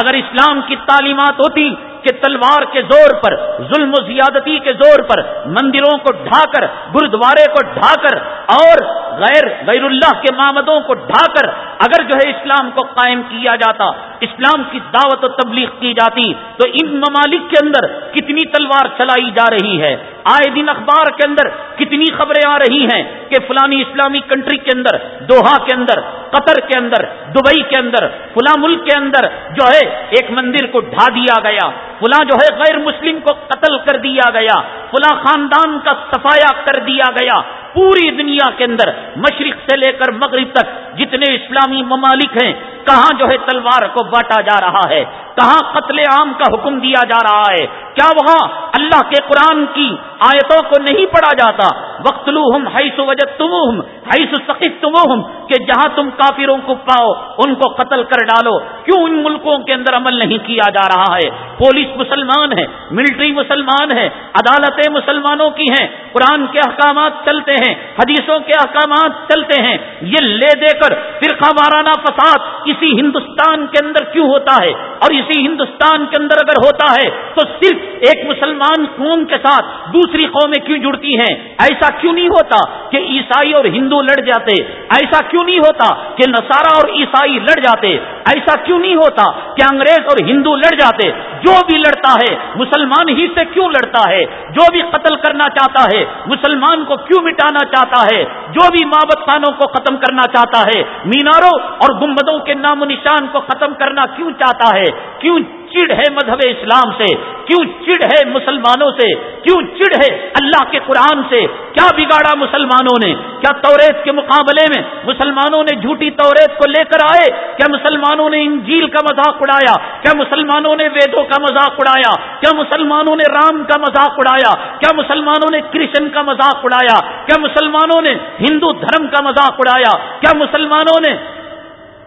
Speaker 1: اگر اسلام کی تعلیمات ہوتی کہ تلوار کے زور پر، ظلم و زیادتی کے زور پر مندروں کو ڈھا کر گرودوارے کو ڈھا کر اور غیر غیر اللہ کے معمدوں کو ڈھا کر اگر جو ہے اسلام کو قائم کیا جاتا، اسلام کی دعوت و تبلیغ کی جاتی، تو ان ممالک کے اندر کتنی تلوار چلائی جا رہی ہے؟ آئے دن اخبار کے اندر کتنی خبریں آ رہی ہیں کہ فلانی اسلامی کنٹری کے اندر، دوہا کے اندر، قطر کے اندر، دبئی کے اندر، فلاں ملک کے اندر جو ہے ایک مندر کو ڈھا دیا گیا۔ فلاں جو ہے غیر مسلم کو قتل کر دیا گیا، فلاں خاندان کا صفایا کر دیا گیا پوری دنیا کے اندر مشرق سے لے کر مغرب تک جتنے اسلامی ممالک ہیں، کہاں جو ہے تلوار کو بانٹا جا رہا ہے؟ کہاں قتل عام کا حکم دیا جا رہا ہے؟ کیا وہاں اللہ کے قرآن کی آیتوں کو نہیں پڑھا جاتا؟ وقت لو ہم حیث وجہ تم حیث سخت تم کہ جہاں تم کافروں کو پاؤ، ان کو قتل کر ڈالو۔ کیوں ان ملکوں کے اندر عمل نہیں کیا جا رہا ہے؟ پولیس مسلمان ہے، ملٹری مسلمان ہے، عدالتیں مسلمانوں کی ہیں، قرآن کے احکامات چلتے ہیں۔ ہیں حدیثوں کے احکامات چلتے ہیں یہ لے دے کر فرقہ وارانہ فساد اسی ہندوستان کے اندر کیوں ہوتا ہے اور اسی ہندوستان کے اندر اگر ہوتا ہے تو صرف ایک مسلمان قوم کے ساتھ دوسری قومیں کیوں جڑتی ہیں ایسا کیوں نہیں ہوتا کہ عیسائی اور ہندو لڑ جاتے ایسا کیوں نہیں ہوتا کہ نصارہ اور عیسائی لڑ جاتے ایسا کیوں نہیں ہوتا کہ انگریز اور ہندو لڑ جاتے؟ جو بھی لڑتا ہے، مسلمان ہی سے کیوں لڑتا ہے؟ جو بھی قتل کرنا چاہتا ہے، مسلمان کو کیوں مٹانا چاہتا ہے؟ جو بھی مابت خانوں کو ختم کرنا چاہتا ہے، میناروں اور گمبدوں کے نام و نشان کو ختم کرنا کیوں چاہتا ہے؟ کیوں چڑ ہے مذہب اسلام سے؟ کیوں چڑ ہے مسلمانوں سے؟ کیوں چڑ ہے اللہ کے قرآن سے؟ کیا بگاڑا مسلمانوں نے؟ کیا توریت کے مقابلے میں مسلمانوں نے جھوٹی توریت کو لے کر آئے؟ کیا مسلمانوں نے انجیل کا مذاق اڑایا؟ کیا مسلمانوں نے ویدوں کا مذاق اڑایا؟ کیا مسلمانوں نے رام کا مذاق اڑایا؟ کیا مسلمانوں نے کرشن کا مذاق اڑایا؟ کیا مسلمانوں نے ہندو دھرم کا مذاق اڑایا؟ کیا مسلمانوں نے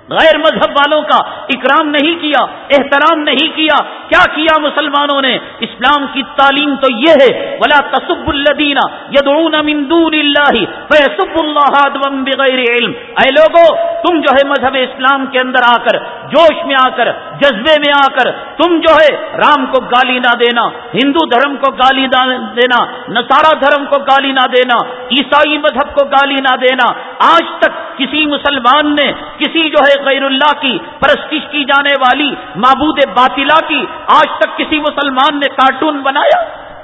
Speaker 1: غیر مذہب والوں کا اکرام نہیں کیا، احترام نہیں کیا۔ کیا کیا مسلمانوں نے؟ اسلام کی تعلیم تو یہ ہے بلا تصب الدینہ یدعون من دون اللہ فیسب اللہ بغیر علم۔ اے لوگو، تم جو ہے مذہب اسلام کے اندر آ کر، جوش میں آ کر، جذبے میں آ کر، تم جو ہے رام کو گالی نہ دینا، ہندو دھرم کو گالی نہ دینا نسارا دھرم کو گالی نہ دینا، عیسائی مذہب کو گالی نہ دینا، آج تک کسی مسلمان نے، کسی جو ہے غیر اللہ کی پرستش کی جانے والی معبود باطلا کی آج تک کسی مسلمان نے کارٹون بنایا؟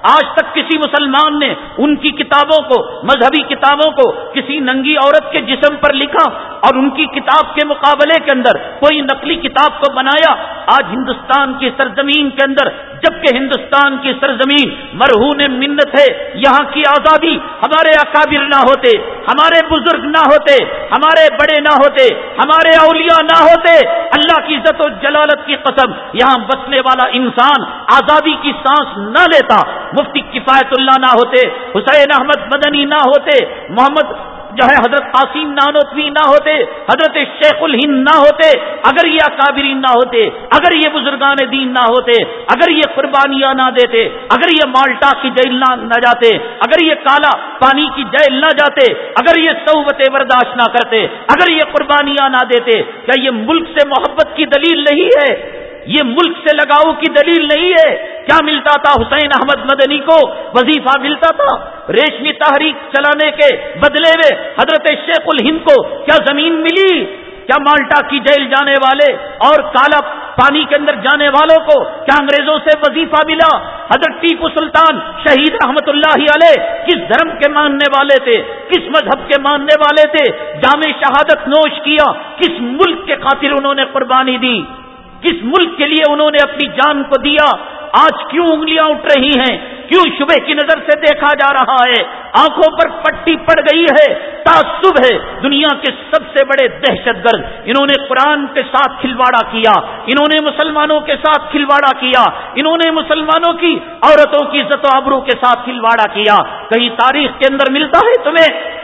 Speaker 1: آج تک کسی مسلمان نے ان کی کتابوں کو، مذہبی کتابوں کو کسی ننگی عورت کے جسم پر لکھا اور ان کی کتاب کے مقابلے کے اندر کوئی نقلی کتاب کو بنایا؟ آج ہندوستان کی سرزمین کے اندر جبکہ ہندوستان کی سرزمین مرہون منت ہے، یہاں کی آزادی ہمارے اکابر نہ ہوتے، ہمارے بزرگ نہ ہوتے، ہمارے بڑے نہ ہوتے، ہمارے اولیاء نہ ہوتے۔ اللہ کی عزت و جلالت کی قسم، یہاں بسنے والا انسان آزادی کی سانس نہ لیتا، مفتی کفایت اللہ نہ ہوتے، حسین احمد مدنی نہ ہوتے، محمد جو ہے حضرت قاسم نانوتوی نہ ہوتے، حضرت شیخ الہند نہ ہوتے، اگر یہ اکابرین نہ ہوتے، اگر یہ بزرگان دین نہ ہوتے، اگر یہ قربانیاں نہ دیتے، اگر یہ مالٹا کی جیل نہ جاتے، اگر یہ کالا پانی کی جیل نہ جاتے، اگر یہ صوبت برداشت نہ کرتے، اگر یہ قربانیاں نہ دیتے، کیا یہ ملک سے محبت کی دلیل نہیں ہے؟ یہ ملک سے لگاؤ کی دلیل نہیں ہے۔ کیا ملتا تھا حسین احمد مدنی کو؟ وظیفہ ملتا تھا۔ ریشمی تحریک چلانے کے بدلے میں حضرت شیخ الہند کو کیا زمین ملی؟ کیا مالٹا کی جیل جانے والے اور کالا پانی کے اندر جانے والوں کو کیا انگریزوں سے وظیفہ ملا؟ حضرت ٹیپو سلطان شہید رحمت اللہ علیہ کس دھرم کے ماننے والے تھے؟ کس مذہب کے ماننے والے تھے؟ جامع شہادت نوش کیا؟ کس ملک کے خاطر انہوں نے قربانی دی؟ کس ملک کے لیے انہوں نے اپنی جان کو دیا، آج کیوں انگلیاں اٹھ رہی ہیں؟ کیوں شبہ کی نظر سے دیکھا جا رہا ہے؟ آنکھوں پر پٹی پڑ گئی ہے، تعصب ہے دنیا کے سب سے بڑے دہشت گرد۔ انہوں نے قرآن کے ساتھ کھلواڑا کیا، انہوں نے مسلمانوں کے ساتھ کھلواڑا کیا، انہوں نے مسلمانوں کی عورتوں کی عزت و ابرو کے ساتھ کھلواڑا کیا۔ کہیں تاریخ کے اندر ملتا ہے تمہیں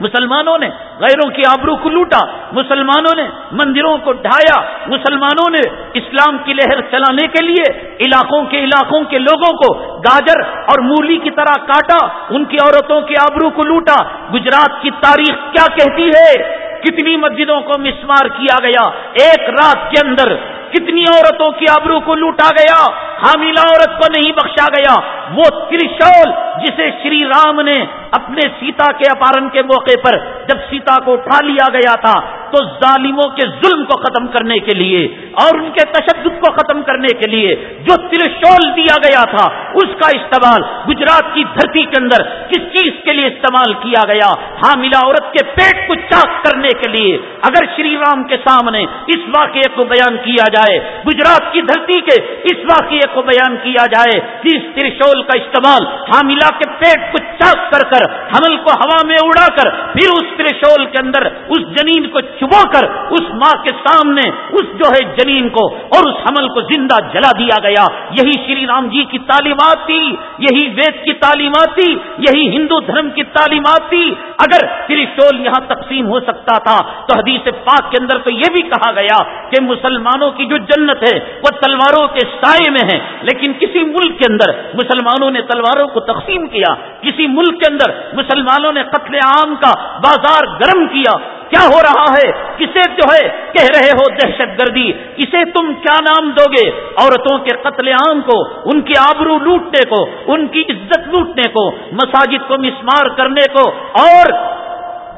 Speaker 1: مسلمانوں نے غیروں کی آبرو کو لوٹا، مسلمانوں نے مندروں کو ڈھایا، مسلمانوں نے اسلام کی لہر چلانے کے لیے علاقوں کے علاقوں کے لوگوں کو گاجر اور مولی کی طرح کاٹا، ان کی عورتوں کی آبرو کو لوٹا۔ گجرات کی تاریخ کیا کہتی ہے؟ کتنی مسجدوں کو مسمار کیا گیا؟ ایک رات کے اندر کتنی عورتوں کی آبرو کو لوٹا گیا؟ حاملہ عورت کو نہیں بخشا گیا۔ وہ ترشول، جسے شری رام نے اپنے سیتا کے اپارن کے موقع پر جب سیتا کو اٹھا لیا گیا تھا، تو ظالموں کے ظلم کو ختم کرنے کے لیے اور ان کے تشدد کو ختم کرنے کے لیے جو ترشول دیا گیا تھا، اس کا استعمال گجرات کی دھرتی کے اندر کس چیز کے لیے استعمال کیا گیا؟ حاملہ عورت کے پیٹ کو چاک کرنے کے لیے۔ اگر شری رام کے سامنے اس واقعے کو بیان کیا جائے، گجرات کی دھرتی کے اس واقعے کو بیان کیا جائے کہ اس ترشول کا استعمال حاملہ کے پیٹ کو چاک کر کر حمل کو ہوا میں اڑا کر، پھر اس ترشول کے اندر اس جنین کو چبو کر، اس ماں کے سامنے اس جو ہے جنین کو اور اس حمل کو زندہ جلا دیا گیا۔ یہی شری رام جی کی تعلیمات تھی، یہی وید کی تعلیمات تھی، یہی ہندو دھرم کی تعلیمات تھی۔ اگر ترشول یہاں تقسیم ہو سکتا تھا، تو حدیث پاک کے اندر تو یہ بھی کہا گیا کہ مسلمانوں کی جو جنت ہے، وہ تلواروں کے سائے میں ہے۔ لیکن کسی ملک کے اندر مسلمانوں نے تلواروں کو تقسیم کیا، کسی ملک کے اندر مسلمانوں نے قتل عام کا بازار گرم کیا۔ کیا ہو رہا ہے؟ کسے جو ہے؟ کہہ رہے ہو دہشت گردی اسے تم کیا نام دو گے؟ عورتوں کے قتل عام کو، ان کی آبرو لوٹنے کو، ان کی عزت لوٹنے کو، مساجد کو مسمار کرنے کو، اور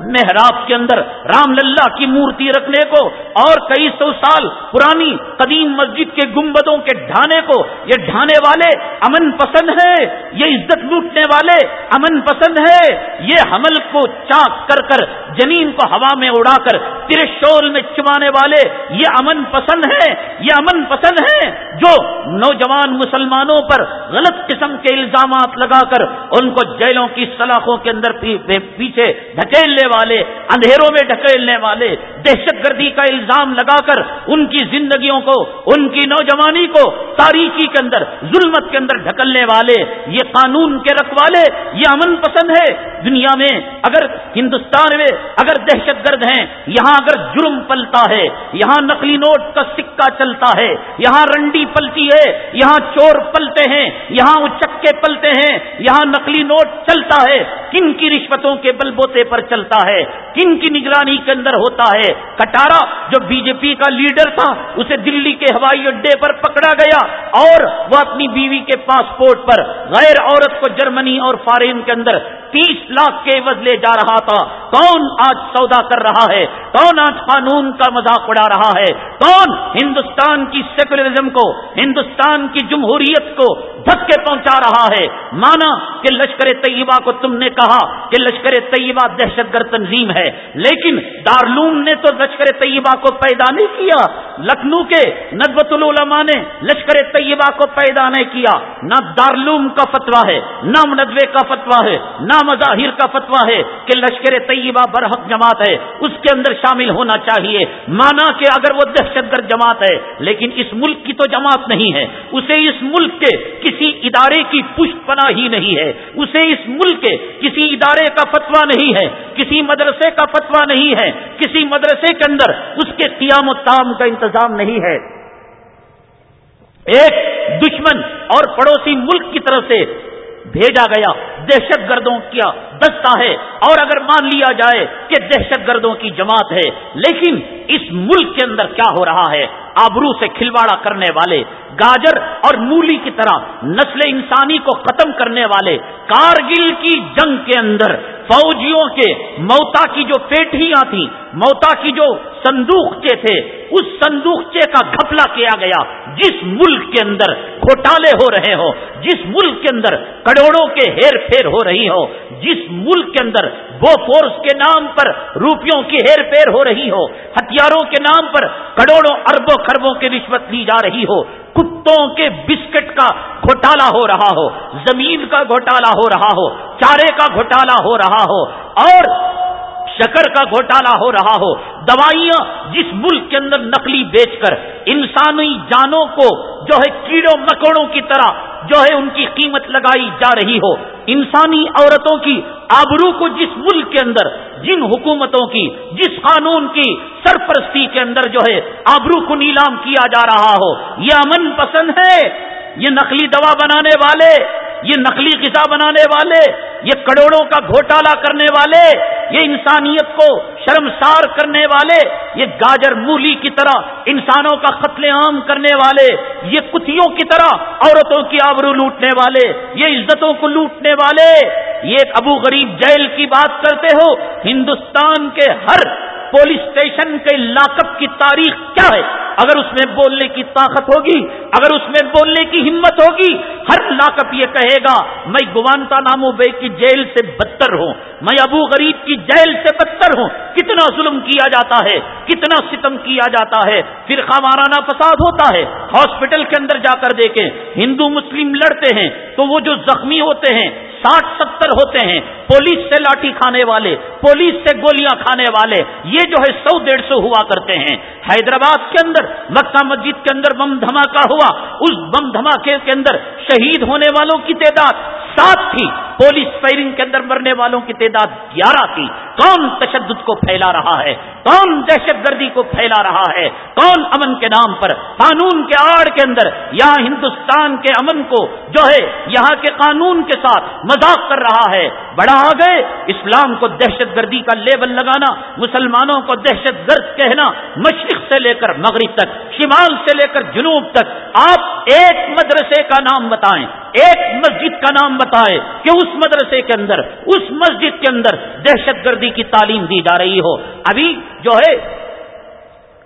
Speaker 1: محراب کے اندر رام للہ کی مورتی رکھنے کو اور کئی سو سال پرانی قدیم مسجد کے گنبدوں کے ڈھانے کو، یہ ڈھانے والے امن پسند ہے یہ عزت لوٹنے والے امن پسند ہے یہ حمل کو چاک کر کر، جنین کو ہوا میں اڑا کر، ترشول میں چمانے والے، یہ امن پسند ہے یہ امن پسند ہے جو نوجوان مسلمانوں پر غلط قسم کے الزامات لگا کر، ان کو جیلوں کی سلاخوں کے اندر پیچھے ڈھکیلنے والے، اندھیروں میں ڈھکیلنے والے، دہشت گردی کا الزام لگا کر ان کی زندگیوں کو، ان کی نوجوانی کو تاریخی کے اندر، ظلمت کے اندر ڈھکلنے والے، یہ قانون کے رکھوالے یہ امن پسند ہے۔ دنیا میں اگر ہندوستان میں اگر دہشت گرد ہیں، یہاں اگر جرم پلتا ہے، یہاں نقلی نوٹ کا سکہ چلتا ہے، یہاں رنڈی پلتی ہے، یہاں چور پلتے ہیں، یہاں اچکے پلتے ہیں، یہاں نقلی نوٹ چلتا ہے، کن کی رشوتوں کے بل بوتے پر چلتا ہے کن کی نگرانی کے اندر ہوتا ہے کٹارا جو بی جے پی کا لیڈر تھا اسے دلی کے ہوائی اڈے پر پکڑا گیا اور وہ اپنی بیوی کے پاسپورٹ پر غیر عورت کو جرمنی اور فارین کے اندر تیس لاکھ کے عوض لے جا رہا تھا۔ کون آج سودا کر رہا ہے؟ کون آج قانون کا مذاق اڑا رہا ہے؟ کون ہندوستان کی سیکولرزم کو، ہندوستان کی جمہوریت کو دھکے پہنچا رہا ہے؟ مانا کہ لشکر طیبہ کو تم نے کہا کہ لشکر طیبہ دہشت گرد تنظیم ہے۔ لیکن دارلوم نے تو لشکر طیبہ کو پیدا نہیں کیا۔ لکھنؤ کے ندوت العلماء نے لشکر طیبہ کو پیدا نہیں کیا۔ نہ دارلوم کا فتوا ہے، نہ ندوے کا فتوا ہے، نہ مظاہر کا فتوا ہے کہ لشکر طیبہ برحق جماعت ہے۔ اس کے اندر شامل ہونا چاہیے۔ مانا کہ اگر وہ دہشت گرد جماعت ہے، لیکن اس ملک کی تو جماعت نہیں ہے۔ اسے اس ملک کے کسی ادارے کی پشت پناہ ہی نہیں ہے۔ اسے اس ملک کے کسی ادارے کا فتوا نہیں ہے۔ کسی مدرسے کا فتوا نہیں ہے، کسی مدرسے کے اندر اس کے قیام و تام کا انتظام نہیں ہے۔ ایک دشمن اور پڑوسی ملک کی طرف سے بھیجا گیا، دہشت گردوں کیا دستہ ہے۔ اور اگر مان لیا جائے کہ دہشت گردوں کی جماعت ہے، لیکن اس ملک کے اندر کیا ہو رہا ہے؟ آبرو سے کھلواڑا کرنے والے، گاجر اور مولی کی طرح نسل انسانی کو ختم کرنے والے، کارگل کی جنگ کے اندر، فوجیوں کے، موتا کی جو پیٹیاں تھیں، موتا کی جو صندوقچے تھے، اس صندوقچے کا گھپلا کیا گیا۔ جس ملک کے اندر گھوٹالے ہو رہے ہو جس ملک کے اندر کروڑوں کے ہیر پھیر ہو رہی ہو جس ملک کے اندر بو فورس کے نام پر روپیوں کی ہیر پھیر ہو رہی ہو ہتھیاروں کے نام پر کروڑوں اربوں خربوں کی رشوت لی جا رہی ہو کتوں کے بسکٹ کا گھوٹالا ہو رہا ہو زمین کا گھوٹالا ہو رہا ہو چارے کا گھوٹالا ہو رہا ہو اور شکر کا گھوٹالا ہو رہا ہو۔ دوائیاں جس ملک کے اندر نقلی بیچ کر انسانی جانوں کو جو ہے کیڑوں مکوڑوں کی طرح جو ہے ان کی قیمت لگائی جا رہی ہو۔ انسانی عورتوں کی آبرو کو جس ملک کے اندر، جن حکومتوں کی، جس قانون کی سرپرستی کے اندر جو ہے آبرو کو نیلام کیا جا رہا ہو۔ یہ امن پسند ہے۔ یہ نقلی دوا بنانے والے، یہ نقلی غذا بنانے والے، یہ کروڑوں کا گھوٹالا کرنے والے، یہ انسانیت کو شرمسار کرنے والے، یہ گاجر مولی کی طرح انسانوں کا قتل عام کرنے والے، یہ کتوں کی طرح عورتوں کی آبرو لوٹنے والے، یہ عزتوں کو لوٹنے والے۔ یہ ابو غریب جیل کی بات کرتے ہو، ہندوستان کے ہر پولیس اسٹیشن کے لاک اپ کی تاریخ کیا ہے؟ اگر اس میں بولنے کی طاقت ہوگی، اگر اس میں بولنے کی ہمت ہوگی، ہر لاک اپ یہ کہے گا، میں گوانتا نامو بے کی جیل سے بدتر ہوں، میں ابو غریب کی جیل سے بدتر ہوں۔ کتنا ظلم کیا جاتا ہے، کتنا ستم کیا جاتا ہے پھر خامارانہ فساد ہوتا ہے۔ ہاسپٹل کے اندر جا کر دیکھیں، ہندو مسلم لڑتے ہیں تو وہ جو زخمی ہوتے ہیں ساٹھ ستر ہوتے ہیں، پولیس سے لاٹھی کھانے والے، پولیس سے گولیاں کھانے والے، یہ جو ہے سو ڈیڑھ سو ہوا کرتے ہیں۔ حیدرآباد کے اندر، مکہ مسجد کے اندر بم دھماکہ ہوا۔ اس بم دھماکے کے اندر شہید ہونے والوں کی تعداد سات تھی۔ پولیس فائرنگ کے اندر مرنے والوں کی تعداد گیارہ تھی۔ کون تشدد کو پھیلا رہا ہے؟ کون دہشت گردی کو پھیلا رہا ہے؟ کون امن کے نام پر؟ قانون کے آڑ کے اندر، یہاں ہندوستان کے امن کو جو ہے، یہاں کے قانون کے ساتھ مذاق کر رہا ہے۔ بڑا آگے اسلام کو دہشت گردی کا لیبل لگانا، مسلمانوں کو دہشت گرد کہنا، مشرق سے لے کر مغرب تک، شمال سے لے کر جنوب تک۔ آپ ایک مدرسے کا نام بتائیں۔ ایک مسجد کا نام بتائے کہ اس مدرسے کے اندر، اس مسجد کے اندر دہشت گردی کی تعلیم دی جا رہی ہو۔ ابھی جو ہے،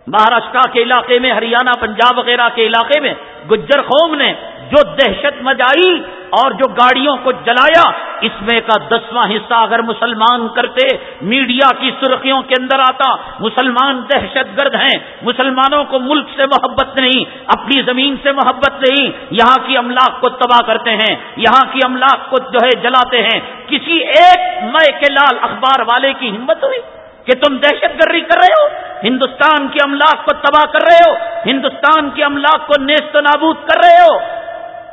Speaker 1: مہاراشٹرا کے علاقے میں، ہریانہ، پنجاب وغیرہ کے علاقے میں، گجر قوم نے جو دہشت مچائی اور جو گاڑیوں کو جلایا، اس میں کا دسواں حصہ اگر مسلمان کرتے، میڈیا کی سرخیوں کے اندر آتا، مسلمان دہشت گرد ہیں، مسلمانوں کو ملک سے محبت نہیں، اپنی زمین سے محبت نہیں، یہاں کی املاک کو تباہ کرتے ہیں، یہاں کی املاک کو جو ہے جلاتے ہیں۔ کسی ایک مئے کے لال اخبار والے کی ہمت ہوئی کہ تم دہشت گردی کر رہے ہو؟ ہندوستان کی املاک کو تباہ کر رہے ہو؟ ہندوستان کی املاک کو نیست نابود کر رہے ہو؟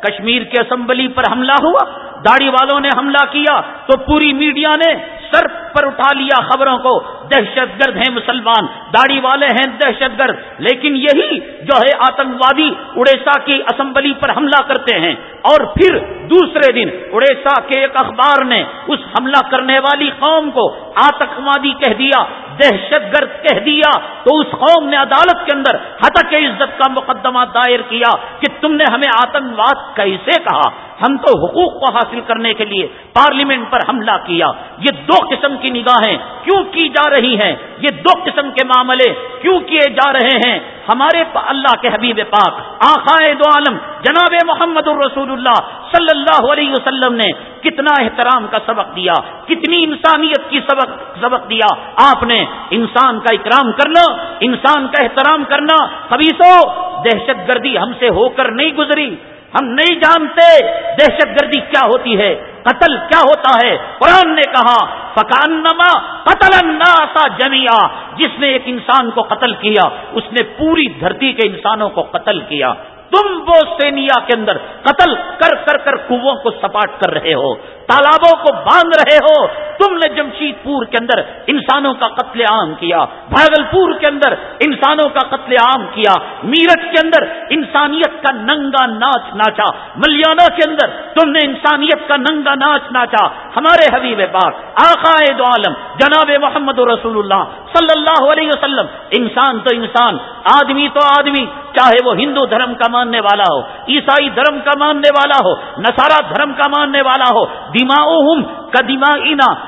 Speaker 1: کشمیر کے اسمبلی پر حملہ ہوا، داڑھی والوں نے حملہ کیا تو پوری میڈیا نے سر پر اٹھا لیا خبروں کو۔ دہشت گرد ہیں مسلمان، داڑھی والے ہیں دہشت گرد۔ لیکن یہی جو ہے آتنکوادی اڑیسہ کی اسمبلی پر حملہ کرتے ہیں۔ اور پھر دوسرے دن اڑیسہ کے ایک اخبار نے اس حملہ کرنے والی قوم کو آتنکوادی کہہ دیا، دہشت گرد کہہ دیا۔ تو اس قوم نے عدالت کے اندر حتک عزت کا مقدمہ دائر کیا کہ تم نے ہمیں آتنکواد کیسے کہا؟ ہم تو حقوق کو حاصل کرنے کے لیے پارلیمنٹ پر حملہ کیا۔ یہ دو قسم کی نگاہیں کیوں کی جا رہی ہیں؟ یہ دو قسم کے معاملے کیوں کیے جا رہے ہیں؟ ہمارے اللہ کے حبیب پاک آخائے دو عالم، جناب محمد الرسول اللہ صلی اللہ علیہ وسلم نے کتنا احترام کا سبق دیا، کتنی انسانیت کی سبق سبق دیا۔ آپ نے انسان کا اکرام کرنا، انسان کا احترام کرنا۔ کبھی سو دہشت گردی ہم سے ہو کر نہیں گزری۔ ہم نہیں جانتے دہشت گردی کیا ہوتی ہے، قتل کیا ہوتا ہے۔ قرآن نے کہا فکان نما قتل جمیا جس نے ایک انسان کو قتل کیا، اس نے پوری دھرتی کے انسانوں کو قتل کیا۔ تم وہ سینیا کے اندر قتل کر کر کر کنو کو سپاٹ کر رہے ہو۔ تالابوں کو باندھ رہے ہو، تم نے جمشید پور کے اندر انسانوں کا قتل عام کیا، بھاگل پور کے اندر انسانوں کا قتل عام کیا، میرٹھ کے اندر انسانیت کا ننگا ناچ ناچا، ملیانہ کے اندر تم نے انسانیت کا ننگا ناچ ناچا۔ ہمارے حبیب پاک آقائے دو عالم، جناب محمد رسول اللہ صلی اللہ علیہ وسلم، انسان تو انسان، آدمی تو آدمی، چاہے وہ ہندو دھرم کا ماننے والا ہو، عیسائی دھرم کا ماننے والا ہو نسارا دھرم کا ماننے والا ہو دماؤہم کدیما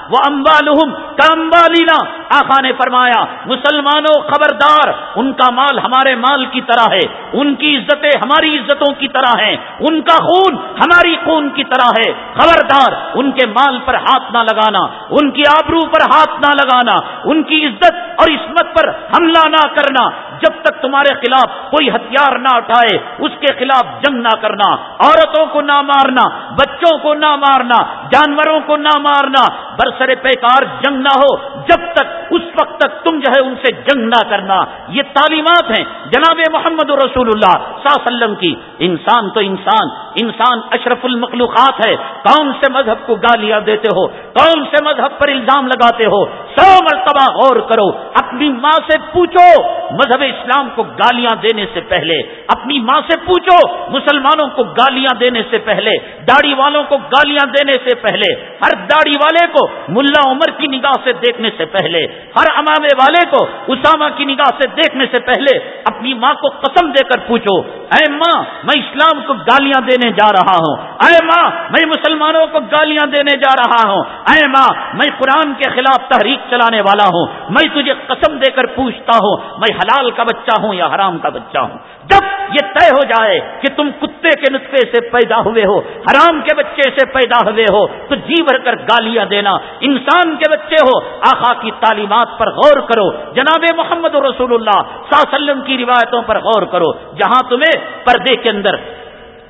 Speaker 1: وہ امبالحم کا امبالینا آخا نے فرمایا، مسلمانوں، خبردار، ان کا مال ہمارے مال کی طرح ہے، ان کی عزتیں ہماری عزتوں کی طرح ہیں، ان کا خون ہماری خون کی طرح ہے۔ خبردار، ان کے مال پر ہاتھ نہ لگانا، ان کی آبرو پر ہاتھ نہ لگانا، ان کی عزت اور عصمت پر حملہ نہ کرنا۔ جب تک تمہارے خلاف کوئی ہتھیار نہ اٹھائے، اس کے خلاف جنگ نہ کرنا۔ عورتوں کو نہ مارنا، بچوں کو نہ مارنا، جانوروں کو نہ مارنا، برسر پیکار جنگ نہ ہو، جب تک، اس وقت تک تم جو ہے ان سے جنگ نہ کرنا۔ یہ تعلیمات ہیں۔ جناب محمد رسول اللہ صلی اللہ علیہ وسلم کی۔ انسان تو انسان انسان اشرف المخلوقات ہے۔ کون سے مذہب کو گالیاں دیتے ہو؟ کون سے مذہب پر الزام لگاتے ہو؟ سو مرتبہ غور کرو۔ اپنی ماں سے پوچھو۔ مذہب اسلام کو گالیاں دینے سے پہلے۔ اپنی ماں سے پوچھو۔ مسلمانوں کو گالیاں دینے سے پہلے۔ داڑھی والوں کو گالیاں دینے سے پہلے۔ ہر داڑھی والے کو، ملا عمر کی نگاہ سے دیکھنے سے پہلے، ہر امامے والے کو، اسامہ کی نگاہ سے دیکھنے سے پہلے اپنی ماں کو قسم دے کر پوچھو، اے ماں، میں اسلام کو گالیاں دینے جا رہا ہوں۔ اے ماں، میں مسلمانوں کو گالیاں دینے جا رہا ہوں۔ اے ماں، میں قرآن کے خلاف تحریک چلانے والا ہوں۔ میں تجھے قسم دے کر پوچھتا ہوں، میں حلال کا بچہ ہوں یا حرام کا بچہ ہوں؟ جب یہ طے ہو جائے کہ تم کتے کے نطفے سے پیدا ہوئے ہو، حرام کے بچے سے پیدا ہوئے ہو، تو جی بھر کر گالیاں دینا انسان کے بچے ہو آخا کی تعلیمات پر غور کرو۔ جناب محمد رسول اللہ صلی اللہ علیہ وسلم کی روایتوں پر غور کرو۔ جہاں تمہیں پردے کے اندر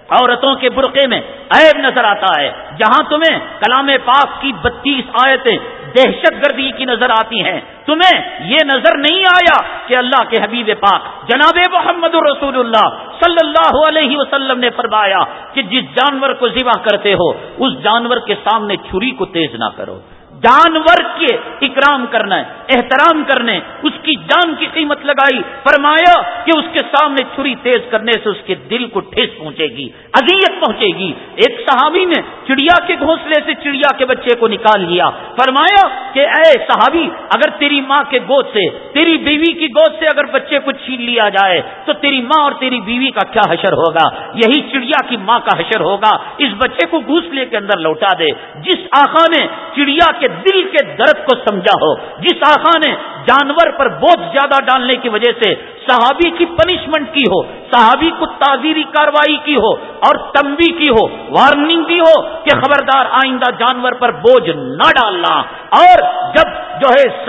Speaker 1: عورتوں کے برقعے میں عیب نظر آتا ہے، جہاں تمہیں کلام پاک کی بتیس آیتیں دہشت گردی کی نظر آتی ہیں۔ تمہیں یہ نظر نہیں آیا کہ اللہ کے حبیب پاک جناب محمد رسول اللہ صلی اللہ علیہ وسلم نے فرمایا کہ جس جانور کو ذبح کرتے ہو، اس جانور کے سامنے چھری کو تیز نہ کرو۔ جانور کے اکرام کرنا ہے، احترام کرنے اس کی جان کی قیمت لگائی، فرمایا کہ اس کے سامنے چھری تیز کرنے سے اس کے دل کو ٹھیس پہنچے گی، اذیت پہنچے گی۔ ایک صحابی نے چڑیا کے گھونسلے سے چڑیا کے بچے کو نکال لیا۔ فرمایا کہ اے صحابی، اگر تیری ماں کے گود سے، تیری بیوی کی گود سے اگر بچے کو چھین لیا جائے، تو تیری ماں اور تیری بیوی کا کیا حشر ہوگا؟ یہی چڑیا کی ماں کا حشر ہوگا۔ اس بچے کو گھونسلے کے اندر لوٹا دے۔ جس آخا نے چڑیا کے دل کے درد کو سمجھا ہو۔ جس آخا نے جانور پر بہت زیادہ ڈالنے کی وجہ سے صحابی کی پنشمنٹ کی ہو، صحابی کو تعزیری کاروائی کی ہو اور تمبی کی ہو وارننگ کی ہو کہ خبردار آئندہ جانور پر بوجھ نہ ڈالنا۔ اور جب جو ہے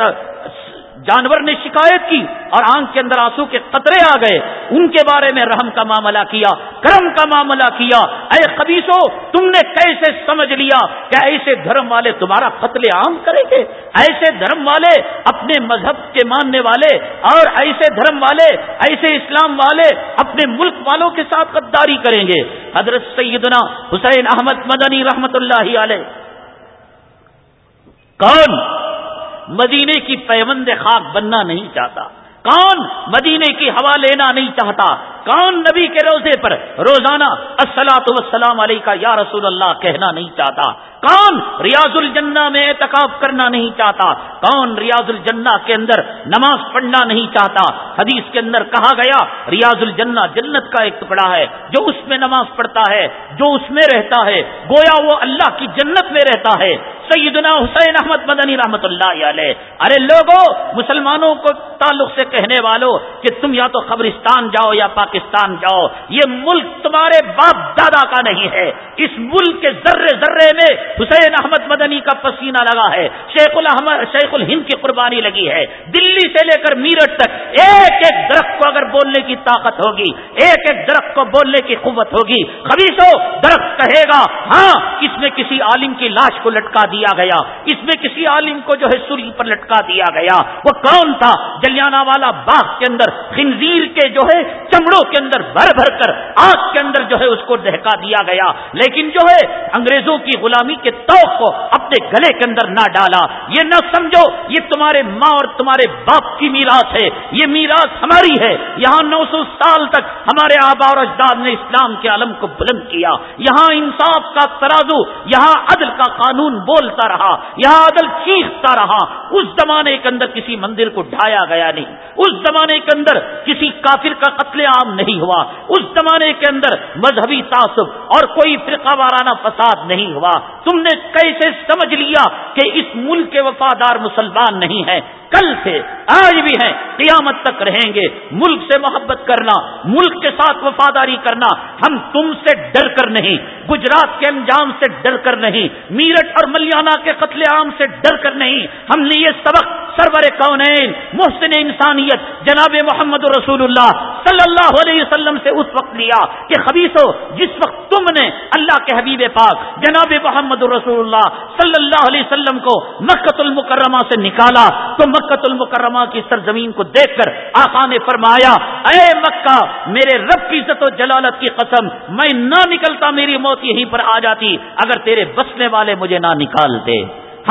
Speaker 1: جانور نے شکایت کی اور آنکھ کے اندر آنسو کے قطرے آ گئے۔ ان کے بارے میں رحم کا معاملہ کیا، کرم کا معاملہ کیا۔ اے خبیصو، تم نے کیسے سمجھ لیا کہ ایسے دھرم والے تمہارا قتل عام کریں گے؟ ایسے دھرم والے اپنے مذہب کے ماننے والے اور ایسے دھرم والے، ایسے اسلام والے اپنے ملک والوں کے ساتھ غداری کریں گے۔ حضرت سیدنا حسین احمد مدنی رحمت اللہ علیہ۔ کون؟ مدینے کی پیمند خاک بننا نہیں چاہتا۔ کون مدینے کی ہوا لینا نہیں چاہتا؟ کون نبی کے روزے پر روزانہ السلاۃ وسلام علیہ کا یا رسول اللہ کہنا نہیں چاہتا؟ کون ریاض الجنہ میں اعتکاف کرنا نہیں چاہتا؟ کون ریاض الجنہ کے اندر نماز پڑھنا نہیں چاہتا؟ حدیث کے اندر کہا گیا، ریاض الجنہ جنت کا ایک ٹکڑا ہے، جو اس میں نماز پڑھتا ہے، جو اس میں رہتا ہے، گویا وہ اللہ کی جنت میں رہتا ہے۔ سیدنا حسین احمد مدنی رحمت اللہ علیہ۔ ارے لوگوں مسلمانوں کو تعلق سے کہنے والوں کہ تم یا تو قبرستان جاؤ یا پاکستان جاؤ، یہ ملک تمہارے باپ دادا کا نہیں ہے۔ اس ملک کے ذرے ذرے میں حسین احمد مدنی کا پسینہ لگا ہے۔ شیخ الحمد شیخ الہند کی قربانی لگی ہے۔ دلی سے لے کر میرٹ تک ایک ایک درخت کو اگر بولنے کی طاقت ہوگی، ایک ایک درخت کو بولنے کی قوت ہوگی، خبیصو، درخت کہے گا ہاں اس میں کسی عالم کی لاش کو لٹکا دیا گیا۔ اس میں کسی عالم کو جو ہے سوری پر لٹکا دیا گیا۔ وہ کون تھا؟ جلیانہ والا باغ کے اندر خنزیر کے جو ہے چمڑوں کے اندر بھر بھر کر آگ کے اندر جو ہے اس کو دہکا دیا گیا۔ لیکن جو ہے انگریزوں کی غلامی کے توق کو اپنے گلے کے اندر نہ ڈالا۔ یہ نہ سمجھو، یہ تمہارے ماں اور تمہارے باپ کی میراث ہے۔ یہ میراث ہماری ہے۔ یہاں نو سو سال تک ہمارے آبا اور اجداد نے اسلام کے عالم کو بلند کیا۔ یہاں انصاف کا ترازو، یہاں عدل کا قانون بولتا رہا۔ یہاں عدل چیختا رہا۔ اس زمانے کے اندر کسی مندر کو ڈھایا گیا نہیں۔ اس زمانے کے اندر کسی کافر کا قتل عام نہیں ہوا۔ اس زمانے کے اندر مذہبی تعصب اور کوئی فرقہ وارانہ فساد نہیں ہوا۔ تم نے کیسے سمجھ لیا کہ اس ملک کے وفادار مسلمان نہیں ہے کل سے، آج بھی ہیں۔ قیامت تک رہیں گے۔ ملک سے محبت کرنا، ملک کے ساتھ وفاداری کرنا، ہم تم سے ڈر کر نہیں، گجرات کے انجام سے ڈر کر نہیں میرٹ اور ملیانہ کے قتل عام سے ڈر کر نہیں۔ ہم نے یہ سبق سرور کونین، محسن انسانیت، جناب محمد رسول اللہ صلی اللہ علیہ وسلم سے اس وقت لیا کہ خبیصو جس وقت تم نے اللہ کے حبیب پاک جناب محمد رسول اللہ صلی اللہ علیہ وسلم کو مکت المکرمہ سے نکالا، تو مکت المکرمہ کی سرزمین کو دیکھ کر آقا نے فرمایا، اے مکہ، میرے رب کی عزت و جلالت کی قسم، میں نہ نکلتا، میری موت یہیں پر آ جاتی، اگر تیرے بسنے والے مجھے نہ نکالتے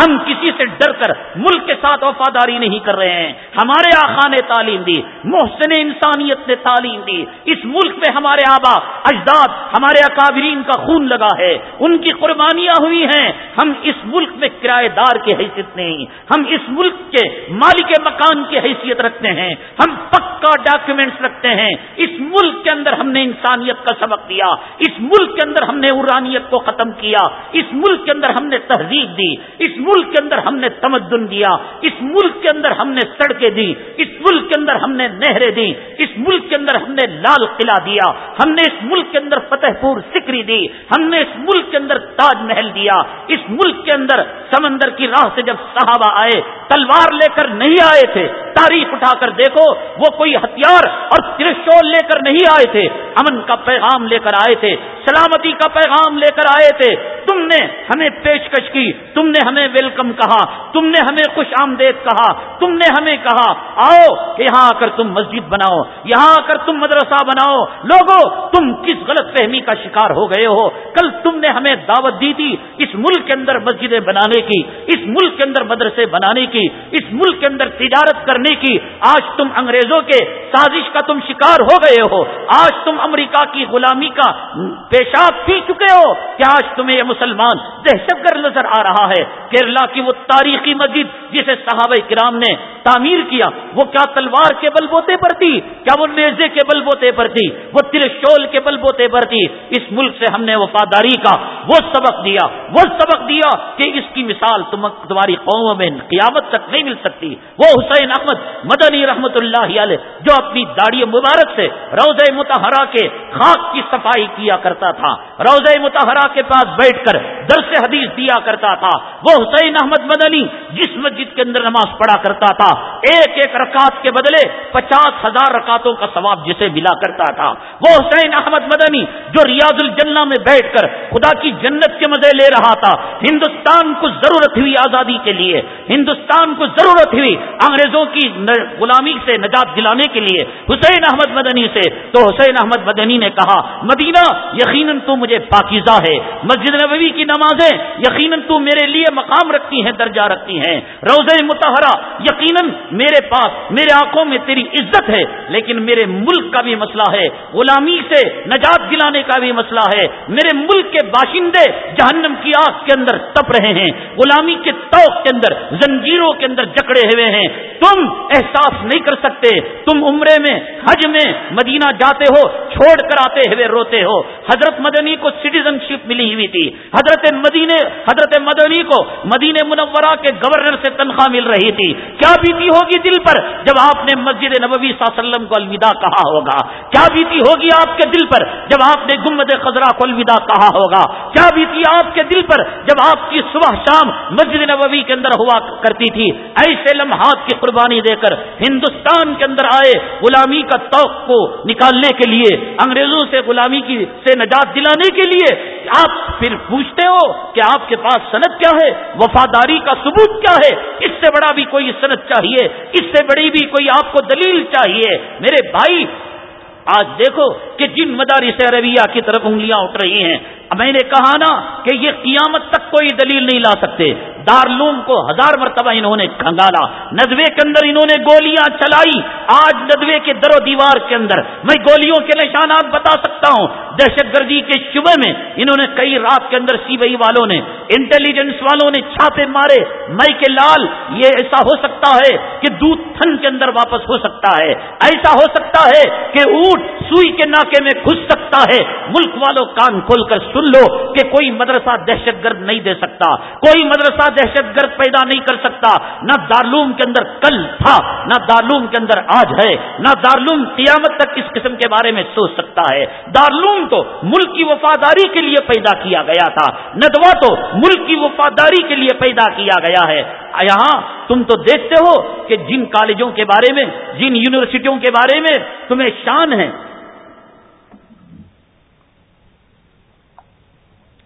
Speaker 1: ہم کسی سے ڈر کر ملک کے ساتھ وفاداری نہیں کر رہے ہیں۔ ہمارے آخا نے تعلیم دی، محسن انسانیت نے تعلیم دی۔ اس ملک میں ہمارے آبا اجداد، ہمارے اکابرین کا خون لگا ہے۔ ان کی قربانیاں ہوئی ہیں۔ ہم اس ملک میں کرایہ دار کی حیثیت نہیں۔ ہم اس ملک کے مالک مکان کی حیثیت رکھتے ہیں۔ ہم پکا ڈاکومنٹس رکھتے ہیں۔ اس ملک کے اندر ہم نے انسانیت کا سبق دیا۔ اس ملک کے اندر ہم نے ارانیت کو ختم کیا۔ اس ملک کے اندر ہم نے تہذیب دی۔ اس ملک کے اندر ہم نے تمدن دیا، اس ملک کے اندر ہم نے سڑکیں دی اس ملک کے اندر ہم نے نہریں دی اس ملک کے اندر ہم نے لال قلعہ دیا، ہم نے اس ملک کے اندر فتح پور سکری دی، ہم نے اس ملک کے اندر تاج محل دیا، اس ملک کے اندر سمندر کی راہ سے جب صحابہ آئے، تلوار لے کر نہیں آئے تھے تاریخ اٹھا کر دیکھو، وہ کوئی ہتھیار اور ترشول لے کر نہیں آئے تھے، امن کا پیغام لے کر آئے تھے، سلامتی کا پیغام لے کر آئے تھے۔ تم نے ہمیں پیشکش کی، تم نے ہمیں ویلکم کہا، تم نے ہمیں خوش آمدید کہا، تم نے ہمیں کہا، آؤ کہ یہاں آ کر تم مسجد بناؤ، یہاں آ کر تم مدرسہ بناؤ۔ لوگوں تم کس غلط فہمی کا شکار ہو گئے ہو؟ کل تم نے ہمیں دعوت دی تھی اس ملک کے اندر مسجدیں بنانے کی، اس ملک کے اندر مدرسے بنانے کی، اس ملک کے اندر تجارت کرنے کرنے کی آج تم انگریزوں کے سازش کا تم شکار ہو گئے ہو۔ آج تم امریکہ کی غلامی کا پیشاب پی چکے ہو کہ آج تمہیں یہ مسلمان دہشت گرد نظر آ رہا ہے۔ کیرلا کی وہ تاریخی مسجد جسے صحابہ کرام نے تعمیر کیا، وہ کیا تلوار کے بل بوتے پر تھی؟ کیا وہ نیزے کے بل بوتے پر تھی؟ وہ ترشول کے بل بوتے پر تھی؟ اس ملک سے ہم نے وفاداری کا وہ سبق دیا، وہ سبق دیا کہ اس کی مثال تمہاری قوم میں قیامت تک نہیں مل سکتی۔ وہ حسین احمد احمد مدنی رحمت اللہ علیہ، جو اپنی داڑھی مبارک سے روز متحرہ کے خاک کی صفائی کیا کرتا تھا روز متحرہ کے پاس بیٹھ کر درس حدیث دیا کرتا تھا۔ وہ حسین احمد مدنی جس مسجد کے اندر نماز پڑھا کرتا تھا، ایک ایک رکعت کے بدلے پچاس ہزار رکعتوں کا ثواب جسے ملا کرتا تھا۔ وہ حسین احمد مدنی جو ریاض الجنہ میں بیٹھ کر خدا کی جنت کے مزے لے رہا تھا، ہندوستان کو ضرورت ہوئی آزادی کے لیے، ہندوستان کو ضرورت ہوئی انگریزوں کی غلامی سے نجات دلانے کے لیے، حسین احمد مدنی سے، تو حسین احمد مدنی نے کہا، مدینہ، یقیناً تو مجھے پاکیزہ ہے، مسجد نبوی کی نمازیں، یقیناً تو میرے لیے مقام رکھتی ہیں، درجہ رکھتی ہیں روز متحرہ یقیناً میرے پاس، میرے آنکھوں میں تیری عزت ہے، لیکن میرے ملک کا بھی مسئلہ ہے، غلامی سے نجات دلانے کا بھی مسئلہ ہے، میرے ملک کے باشندے جہنم کی آگ کے اندر تپ رہے ہیں، غلامی کے توق کے اندر، زنجیروں کے اندر جکڑے ہوئے ہیں، تم احساس نہیں کر سکتے۔ تم عمرے میں، حج میں مدینہ جاتے ہو، چھوڑ کر آتے ہوئے روتے ہو۔ حضرت مدنی کو سٹیزن شپ ملی ہوئی تھی۔ حضرت مدینے، حضرت مدنی کو مدینہ منورہ کے گورنر سے تنخواہ مل رہی تھی۔ کیا بیتی ہوگی دل پر؟ جب آپ نے مسجد نبوی صلی اللہ علیہ وسلم کو الوداع کہا ہوگا۔ کیا بیتی ہوگی آپ کے دل پر؟ جب آپ نے گمد خزرہ کو الوداع کہا ہوگا۔ کیا بیتی آپ کے دل پر؟ جب آپ کی صبح شام مسجد نبوی کے اندر ہوا کرتی تھی۔ ایسے لمحات کی قربانی دے کر ہندوستان کے اندر آئے غلامی کا توق کو نکالنے کے لیے، انگریزوں سے غلامی کی، سے نجات دلانے کے لیے آپ پھر پوچھتے ہو کہ آپ کے پاس صنعت کیا ہے؟ وفاداری کا ثبوت کیا ہے؟ اس سے بڑا بھی کوئی صنعت چاہیے؟ اس سے بڑی بھی کوئی آپ کو دلیل چاہیے؟ میرے بھائی، آج دیکھو کہ جن مدارس عربیہ کی طرف انگلیاں اٹھ رہی ہیں۔ میں نے کہا نا کہ یہ قیامت تک کوئی دلیل نہیں لا سکتے۔ دارلوم کو ہزار مرتبہ انہوں نے کھنگالا۔ ندوے کے اندر انہوں نے گولیاں چلائی۔ آج ندوے کے در و دیوار کے اندر میں گولیوں کے نشانات بتا سکتا ہوں۔ دہشت گردی کے شبے میں انہوں نے کئی رات کے اندر سی والوں نے، انٹیلیجنس والوں نے چھاپے مارے۔ مئی کے لال، یہ ایسا ہو سکتا ہے کہ دودھ تھن کے اندر واپس ہو سکتا ہے۔ ایسا ہو سکتا ہے کہ اونٹ سوئی کے ناکے میں گھس سکتا ہے۔ ملک والوں کان کھول کر سن لو کہ کوئی مدرسہ دہشت گرد نہیں دے سکتا۔ کوئی مدرسہ دہشت گرد پیدا نہیں کر سکتا۔ نہ دارلوم کے اندر کل تھا، نہ دارلوم کے اندر آج ہے۔ نہ دارلوم قیامت تک اس قسم کے بارے میں سوچ سکتا ہے۔ دارلوم تو ملک کی وفاداری کے لیے پیدا کیا گیا تھا۔ ندوا تو ملک کی وفاداری کے لیے پیدا کیا گیا ہے۔ یہاں تم تو دیکھتے ہو کہ جن کالجوں کے بارے میں، جن یونیورسٹیوں کے بارے میں تمہیں شان ہے۔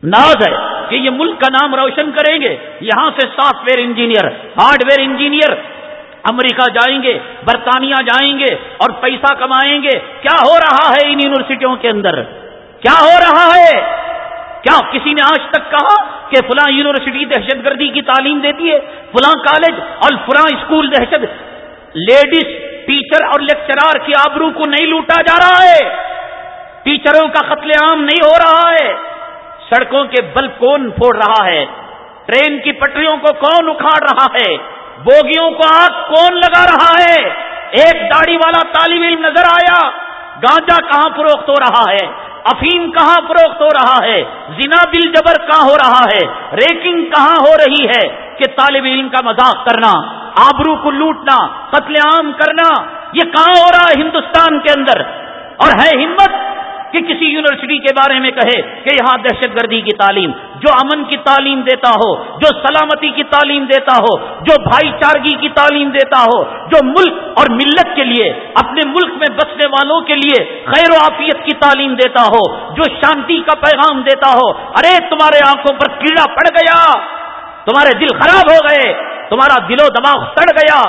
Speaker 1: ناز ہے۔ کہ یہ ملک کا نام روشن کریں گے۔ یہاں سے software engineer hardware engineer امریکہ جائیں گے، برطانیہ جائیں گے اور پیسہ کمائیں گے۔ کیا ہو رہا ہے ان یونیورسٹیوں کے اندر؟ کیا ہو رہا ہے؟ کیا کسی نے آج تک کہا کہ فلاں یونیورسٹی دہشت گردی کی تعلیم دیتی ہے؟ فلاں کالج اور فلاں اسکول دہشت۔ لیڈیز، ٹیچر اور لیکچرار کی آبرو کو نہیں لوٹا جا رہا ہے۔ ٹیچروں کا قتل عام نہیں ہو رہا ہے۔ سڑکوں کے بل کون پھوڑ رہا ہے؟ ٹرین کی پٹریوں کو کون اکھاڑ رہا ہے؟ بوگیوں کو آگ کون لگا رہا ہے؟ ایک داڑھی والا طالب علم نظر آیا، گانجا کہاں فروخت ہو رہا ہے؟ افیم کہاں فروخت ہو رہا ہے؟ زنا بل جبر کہاں ہو رہا ہے؟ ریکنگ کہاں ہو رہی ہے؟ کہ طالب علم کا مذاق کرنا، آبرو کو لوٹنا، قتل عام کرنا، یہ کہاں ہو رہا ہے ہندوستان کے اندر؟ اور ہے ہمت کہ کسی یونیورسٹی کے بارے میں کہے کہ یہاں دہشت گردی کی تعلیم، جو امن کی تعلیم دیتا ہو، جو سلامتی کی تعلیم دیتا ہو، جو بھائی چارگی کی تعلیم دیتا ہو، جو ملک اور ملت کے لیے، اپنے ملک میں بسنے والوں کے لیے خیر و عافیت کی تعلیم دیتا ہو، جو شانتی کا پیغام دیتا ہو، ارے تمہارے آنکھوں پر کیڑا پڑ گیا، تمہارے دل خراب ہو گئے، تمہارا دل و دماغ سڑ گیا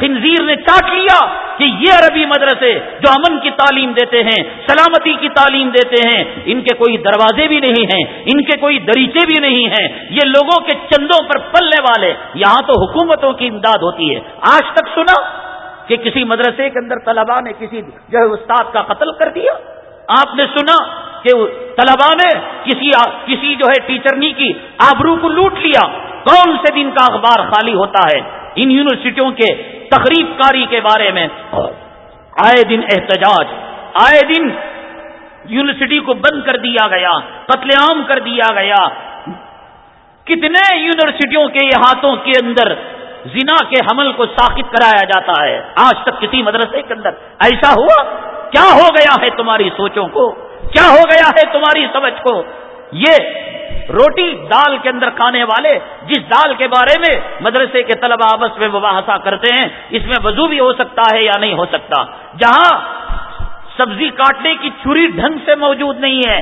Speaker 1: خنزیر نے چاٹ لیا کہ یہ عربی مدرسے جو امن کی تعلیم دیتے ہیں، سلامتی کی تعلیم دیتے ہیں، ان کے کوئی دروازے بھی نہیں ہیں، ان کے کوئی دریچے بھی نہیں ہیں۔ یہ لوگوں کے چندوں پر پلنے والے، یہاں تو حکومتوں کی امداد ہوتی ہے۔ آج تک سنا کہ کسی مدرسے کے اندر طلبا نے کسی جو ہے استاد کا قتل کر دیا۔ آپ نے سنا کہ طلبا نے کسی کسی جو ہے ٹیچرنی کی آبرو کو لوٹ لیا۔ کون سے دن کا اخبار خالی ہوتا ہے؟ ان یونیورسٹیوں کے تقریب کاری کے بارے میں۔ آئے دن احتجاج، آئے دن یونیورسٹی کو بند کر دیا گیا، قتل عام کر دیا گیا۔ کتنے یونیورسٹیوں کے ہاتھوں کے اندر زنا کے حمل کو ساخت کرایا جاتا ہے۔ آج تک کسی مدرسے کے اندر ایسا ہوا؟ کیا ہو گیا ہے تمہاری سوچوں کو؟ کیا ہو گیا ہے تمہاری سمجھ کو؟ یہ روٹی دال کے اندر کھانے والے جس دال کے بارے میں مدرسے کے طلبہ آپس میں مباحثہ کرتے ہیں، اس میں وضو بھی ہو سکتا ہے یا نہیں ہو سکتا؟ جہاں سبزی کاٹنے کی چھری ڈھنگ سے موجود نہیں ہے،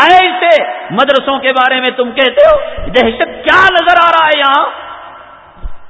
Speaker 1: ایسے مدرسوں کے بارے میں تم کہتے ہو، دہشت کیا نظر آ رہا ہے یہاں؟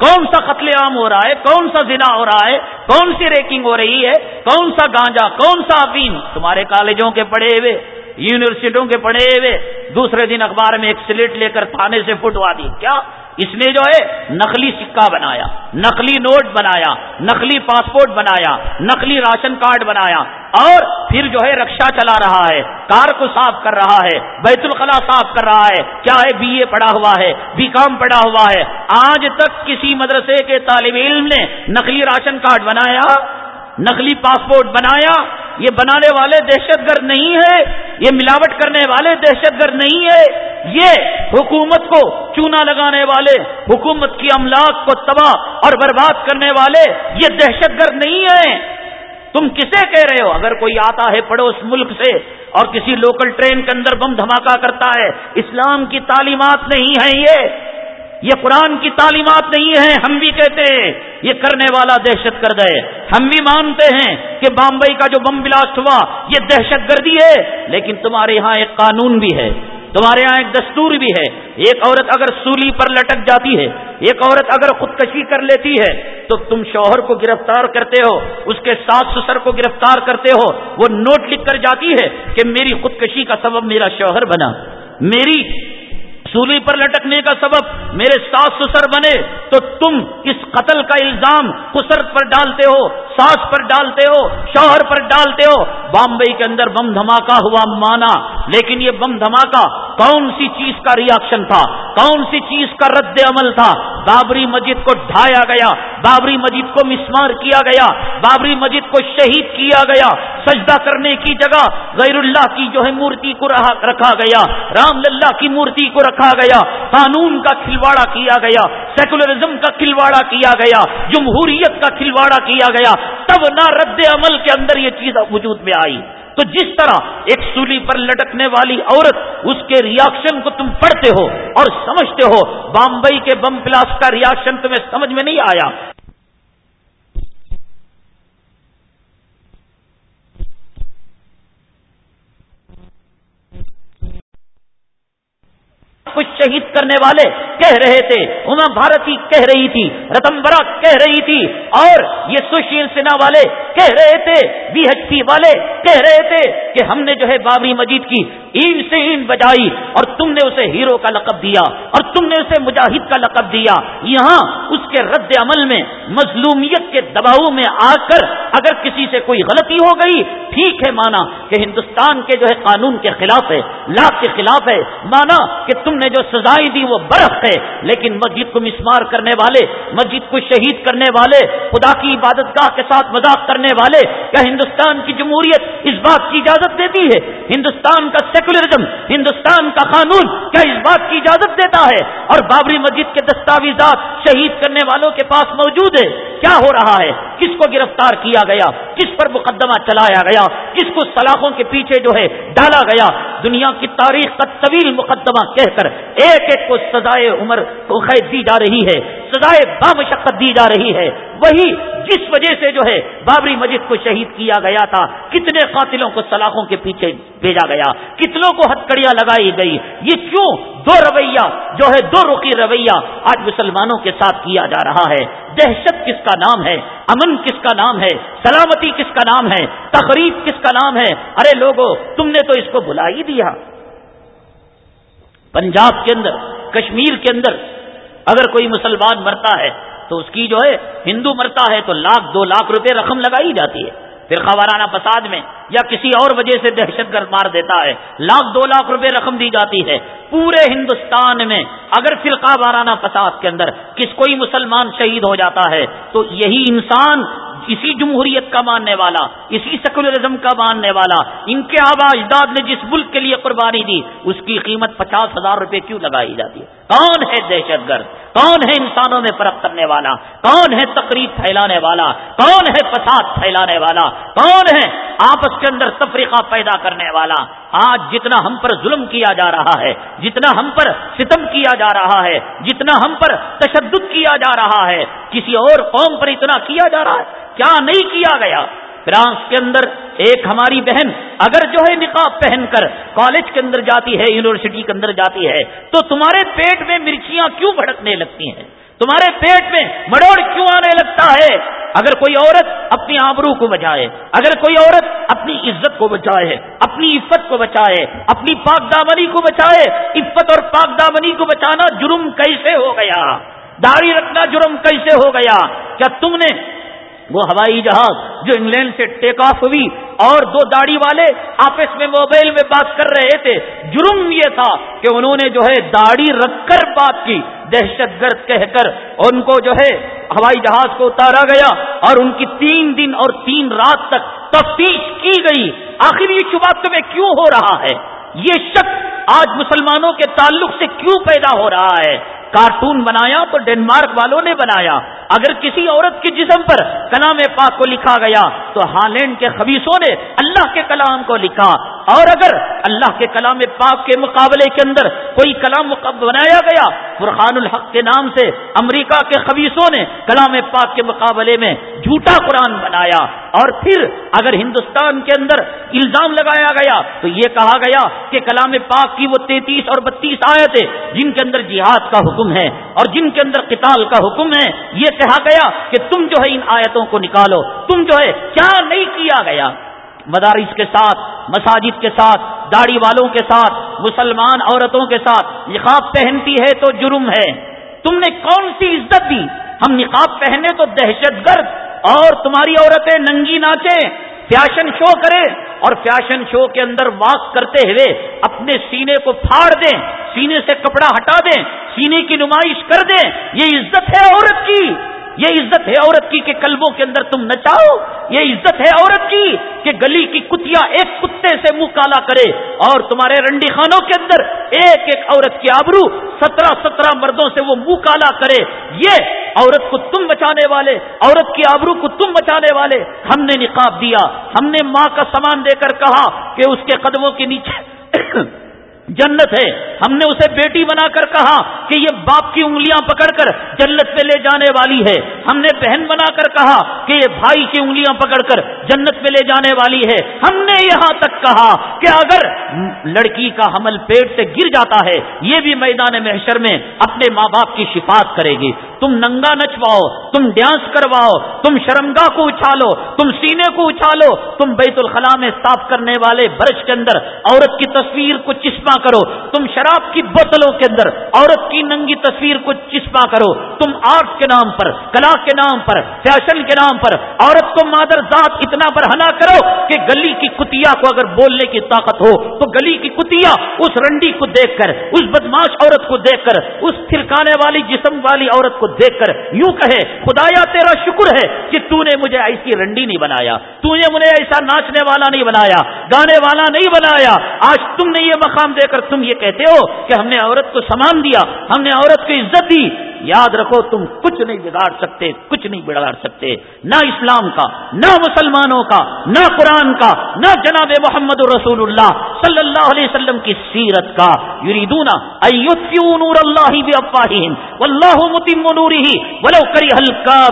Speaker 1: کون سا قتل عام ہو رہا ہے؟ کون سا زنا ہو رہا ہے؟ کون سی ریکنگ ہو رہی ہے؟ کون سا گانجا؟ کون سا افیم تمہارے کالجوں کے پڑے ہوئے یونیورسٹیوں کے پڑے ہوئے دوسرے دن اخبار میں ایک سلیٹ لے کر تھانے سے فٹوا دی۔ کیا؟ اس نے جو ہے نقلی سکہ بنایا، نقلی نوٹ بنایا، نقلی پاسپورٹ بنایا، نقلی راشن کارڈ بنایا اور پھر جو ہے رکشا چلا رہا ہے، کار کو صاف کر رہا ہے، بیت الخلا صاف کر رہا ہے۔ کیا ہے؟ بی اے پڑھا ہوا ہے، بی کام پڑھا ہوا ہے۔ آج تک کسی مدرسے کے طالب علم نے نقلی راشن کارڈ بنایا نقلی پاسپورٹ بنایا، یہ بنانے والے دہشت گرد نہیں ہے، یہ ملاوٹ کرنے والے دہشت گرد نہیں ہے، یہ حکومت کو چونا لگانے والے، حکومت کی املاک کو تباہ اور برباد کرنے والے، یہ دہشت گرد نہیں ہے۔ تم کسے کہہ رہے ہو؟ اگر کوئی آتا ہے پڑوس ملک سے اور کسی لوکل ٹرین کے اندر بم دھماکہ کرتا ہے، اسلام کی تعلیمات نہیں ہے یہ۔ یہ قرآن کی تعلیمات نہیں ہے ہم بھی کہتے ہیں، یہ کرنے والا دہشت گرد ہے۔ ہم بھی مانتے ہیں کہ بامبئی کا جو بم بلاسٹ ہوا، یہ دہشت گردی ہے۔ لیکن تمہارے یہاں ایک قانون بھی ہے، تمہارے یہاں ایک دستور بھی ہے۔ ایک عورت اگر سولی پر لٹک جاتی ہے، ایک عورت اگر خودکشی کر لیتی ہے، تو تم شوہر کو گرفتار کرتے ہو، اس کے ساتھ سسر کو گرفتار کرتے ہو۔ وہ نوٹ لکھ کر جاتی ہے کہ میری خودکشی کا سبب میرا شوہر بنا۔ میری سولی پر لٹکنے کا سبب میرے ساس سسر بنے، تو تم اس قتل کا الزام خسر پر ڈالتے ہو، ساس پر ڈالتے ہو، شوہر پر ڈالتے ہو۔ بامبئی کے اندر بم دھماکہ ہوا مانا، لیکن یہ بم دھماکہ کون سی چیز کا ریاکشن تھا؟ کون سی چیز کا رد عمل تھا؟ بابری مسجد کو ڈھایا گیا، بابری مسجد کو مسمار کیا گیا، بابری مسجد کو شہید کیا گیا۔ سجدہ کرنے کی جگہ غیر اللہ کی جو ہے مورتی کو رکھا گیا، رام للہ کی مورتی کو رکھا گیا، قانون کا کھلواڑا کیا گیا، سیکولرزم کا کھلواڑا کیا گیا، جمہوریت کا کھلواڑا کیا گیا، تب نہ رد عمل کے اندر یہ چیز وجود میں آئی۔ تو جس طرح ایک سولی پر لٹکنے والی عورت اس کے ریاکشن کو تم پڑھتے ہو اور سمجھتے ہو، بامبئی کے بم پلاس کا ریاکشن تمہیں سمجھ میں نہیں آیا۔ کچھ شہید کرنے والے کہہ رہے تھے اما بھارتی کہہ رہی تھی رتمبرا کہہ رہی تھی، اور یہ سشیل سنہا والے کہہ رہے تھے بی ایچ پی والے کہہ رہے تھے کہ ہم نے جو ہے بابری مجید کی این سے این بجائی، اور تم نے اسے ہیرو کا لقب دیا، اور تم نے اسے مجاہد کا لقب دیا۔ یہاں اس کے رد عمل میں، مظلومیت کے دباؤ میں آ کر اگر کسی سے کوئی غلطی ہو گئی، ٹھیک ہے مانا کہ ہندوستان کے جو ہے قانون کے خلاف ہے لاکھ کے خلاف ہے، مانا کہ تم نے جو سزائیں دی وہ برف ہے لیکن مسجد کو مسمار کرنے والے، مسجد کو شہید کرنے والے، خدا کی عبادت گاہ کے ساتھ مذاق کرنے والے، کیا ہندوستان کی جمہوریت اس بات کی اجازت دیتی ہے؟ ہندوستان کا سیکولرزم، ہندوستان کا قانون کیا اس بات کی اجازت دیتا ہے؟ اور بابری مسجد کے دستاویزات شہید کرنے والوں کے پاس موجود ہے کیا ہو رہا ہے؟ کس کو گرفتار کیا گیا؟ کس پر مقدمہ چلایا گیا؟ کس کو سلاخوں کے پیچھے جو ہے ڈالا گیا؟ دنیا کی تاریخ کا طویل مقدمہ کہہ کر ایک ایک کو سزائے عمر کو قید دی جا رہی ہے، سزائے بامشقت دی جا رہی ہے۔ وہی جس وجہ سے جو ہے بابری مسجد کو شہید کیا گیا تھا، کتنے قاتلوں کو سلاخوں کے پیچھے بھیجا گیا؟ کتنوں کو ہتکڑیاں لگائی گئی؟ یہ کیوں دو رویہ جو ہے دو رخی رویہ آج مسلمانوں کے ساتھ کیا جا رہا ہے۔ دہشت کس کا نام ہے؟ امن کس کا نام ہے؟ سلامتی کس کا نام ہے؟ تقریب کس کا نام ہے؟ ارے لوگوں تم نے تو اس کو بلا ہی دیا۔ پنجاب کے اندر، کشمیر کے اندر اگر کوئی مسلمان مرتا ہے تو اس کی جو ہے، ہندو مرتا ہے تو لاکھ، دو لاکھ روپے رقم لگائی جاتی ہے۔ پھر خوارانہ فساد میں یا کسی اور وجہ سے دہشت گرد مار دیتا ہے، لاکھ دو لاکھ روپے رقم دی جاتی ہے۔ پورے ہندوستان میں اگر فرقہ وارانہ فساد کے اندر کس کوئی مسلمان شہید ہو جاتا ہے، تو یہی انسان اسی جمہوریت کا ماننے والا، اسی سیکولرزم کا ماننے والا، ان کے آبا اجداد نے جس ملک کے لیے قربانی دی، اس کی قیمت پچاس ہزار روپے کیوں لگائی جاتی ہے؟ کون ہے دہشت گرد؟ کون ہے انسانوں میں فرق کرنے والا؟ کون ہے تقریب پھیلانے والا؟ کون ہے فساد پھیلانے والا؟ کون ہے آپس کے اندر تفریقہ پیدا کرنے والا؟ آج جتنا ہم پر ظلم کیا جا رہا ہے، جتنا ہم پر ستم کیا جا رہا ہے، جتنا ہم پر تشدد کیا جا رہا ہے، کسی اور قوم پر اتنا کیا جا رہا ہے؟ کیا نہیں کیا گیا؟ فرانس کے اندر ایک ہماری بہن اگر جو ہے نقاب پہن کر کالج کے اندر جاتی ہے، یونیورسٹی کے اندر جاتی ہے، تو تمہارے پیٹ میں مرچیاں کیوں بھڑکنے لگتی ہیں؟ تمہارے پیٹ میں مڑوڑ کیوں آنے لگتا ہے؟ اگر کوئی عورت اپنی آبرو کو بچائے، اگر کوئی عورت اپنی عزت کو بچائے، اپنی عفت کو بچائے، اپنی پاک دامنی کو بچائے، عفت اور پاک دامنی کو بچانا جرم کیسے ہو گیا؟ داڑھی رکھنا جرم کیسے ہو گیا؟ کیا تم نے وہ ہوائی جہاز جو انگلینڈ سے ٹیک آف ہوئی اور دو داڑھی والے آپس میں موبائل میں بات کر رہے تھے۔ جرم یہ تھا کہ انہوں نے جو ہے داڑھی رکھ کر بات کی۔ دہشت گرد کہہ کر ان کو جو ہے ہوائی جہاز کو اتارا گیا اور ان کی تین دن اور تین رات تک تفتیش کی گئی۔ آخر یہ شبہ تمہیں کیوں ہو رہا ہے؟ یہ شک آج مسلمانوں کے تعلق سے کیوں پیدا ہو رہا ہے؟ کارٹون بنایا تو ڈینمارک والوں نے بنایا۔ اگر کسی عورت کے جسم پر کلام پاک کو لکھا گیا، تو ہالینڈ کے خبیصوں نے اللہ کے کلام کو لکھا۔ اور اگر اللہ کے کلام پاک کے مقابلے کے اندر کوئی کلام بنایا گیا فرحان الحق کے نام سے امریکہ کے خبیصوں نے کلام پاک کے مقابلے میں جھوٹا قرآن بنایا۔ اور پھر اگر ہندوستان کے اندر الزام لگایا گیا، تو یہ کہا گیا کہ کلام پاک کی وہ تینتیس اور بتیس آئے تھے جن کے اندر جہاد کا حکم ہے اور جن کے اندر قتال کا حکم ہے، یہ کہا گیا کہ تم جو ہے ان آیتوں کو نکالو۔ تم جو ہے کیا نہیں کیا گیا۔ مدارس کے ساتھ، مساجد کے ساتھ، داڑھی والوں کے ساتھ، مسلمان عورتوں کے ساتھ، نقاب پہنتی ہے تو جرم ہے۔ تم نے کون سی عزت دی؟ ہم نقاب پہنے تو دہشت گرد اور تمہاری عورتیں ننگی ناچے فیشن شو کرے اور فیشن شو کے اندر واک کرتے ہوئے اپنے سینے کو پھاڑ دیں، سینے سے کپڑا ہٹا دیں، سینے کی نمائش کر دیں، یہ عزت ہے عورت کی۔ یہ عزت ہے عورت کی کہ کلبوں کے اندر تم نچاؤ، یہ عزت ہے عورت کی کہ گلی کی کتیا ایک کتے سے منہ کالا کرے اور تمہارے رنڈی خانوں کے اندر ایک ایک عورت کی آبرو سترہ سترہ مردوں سے وہ منہ کالا کرے۔ یہ عورت کو تم بچانے والے، عورت کی آبرو کو تم بچانے والے۔ ہم نے نقاب دیا، ہم نے ماں کا سامان دے کر کہا کہ اس کے قدموں کے نیچے جنت ہے۔ ہم نے اسے بیٹی بنا کر کہا کہ یہ باپ کی انگلیاں پکڑ کر جنت میں لے جانے والی ہے۔ ہم نے بہن بنا کر کہا کہ یہ بھائی کی انگلیاں پکڑ کر جنت میں لے جانے والی ہے۔ ہم نے یہاں تک کہا کہ اگر لڑکی کا حمل پیٹ سے گر جاتا ہے، یہ بھی میدان محشر میں اپنے ماں باپ کی شفات کرے گی۔ تم ننگا نچواؤ تم ڈانس کرواؤ، تم شرمگاہ کو اچھالو، تم سینے کو اچھالو، تم بیت الخلاء میں صاف کرنے والے برش کے اندر عورت کی تصویر کو چسپاں کرو، تم شراب کی بوتلوں کے اندر عورت کی ننگی تصویر کو چسپاں کرو، تم آرٹ کے نام پر، کلا کے نام پر، فیشن کے نام پر، عورت کو مادر ذات اتنا برہنا کرو کہ گلی کی کتیا کو اگر بولنے کی طاقت ہو، تو گلی کی کتیا اس رنڈی کو دیکھ کر، اس بدماش عورت کو دیکھ کر، اس تھرکانے والی جسم والی عورت کو دیکھ کر یوں کہے، خدایا، تیرا شکر ہے کہ تو نے مجھے ایسی رنڈی نہیں بنایا تو نے مجھے ایسا ناچنے والا نہیں بنایا، گانے والا نہیں بنایا۔ آج تم نے یہ مقام دے کر تم یہ کہتے ہو کہ ہم نے عورت کو سامان دیا، ہم نے عورت کو عزت دی۔ یاد رکھو تم کچھ نہیں بگاڑ سکتے، کچھ نہیں بگاڑ سکتے۔ نہ اسلام کا، نہ مسلمانوں کا، نہ قرآن کا، نہ جناب محمد رسول اللہ صلی اللہ علیہ وسلم کی سیرت کا۔ یریدون نور اللہ اللہ متم نوری ولو کری ہلکا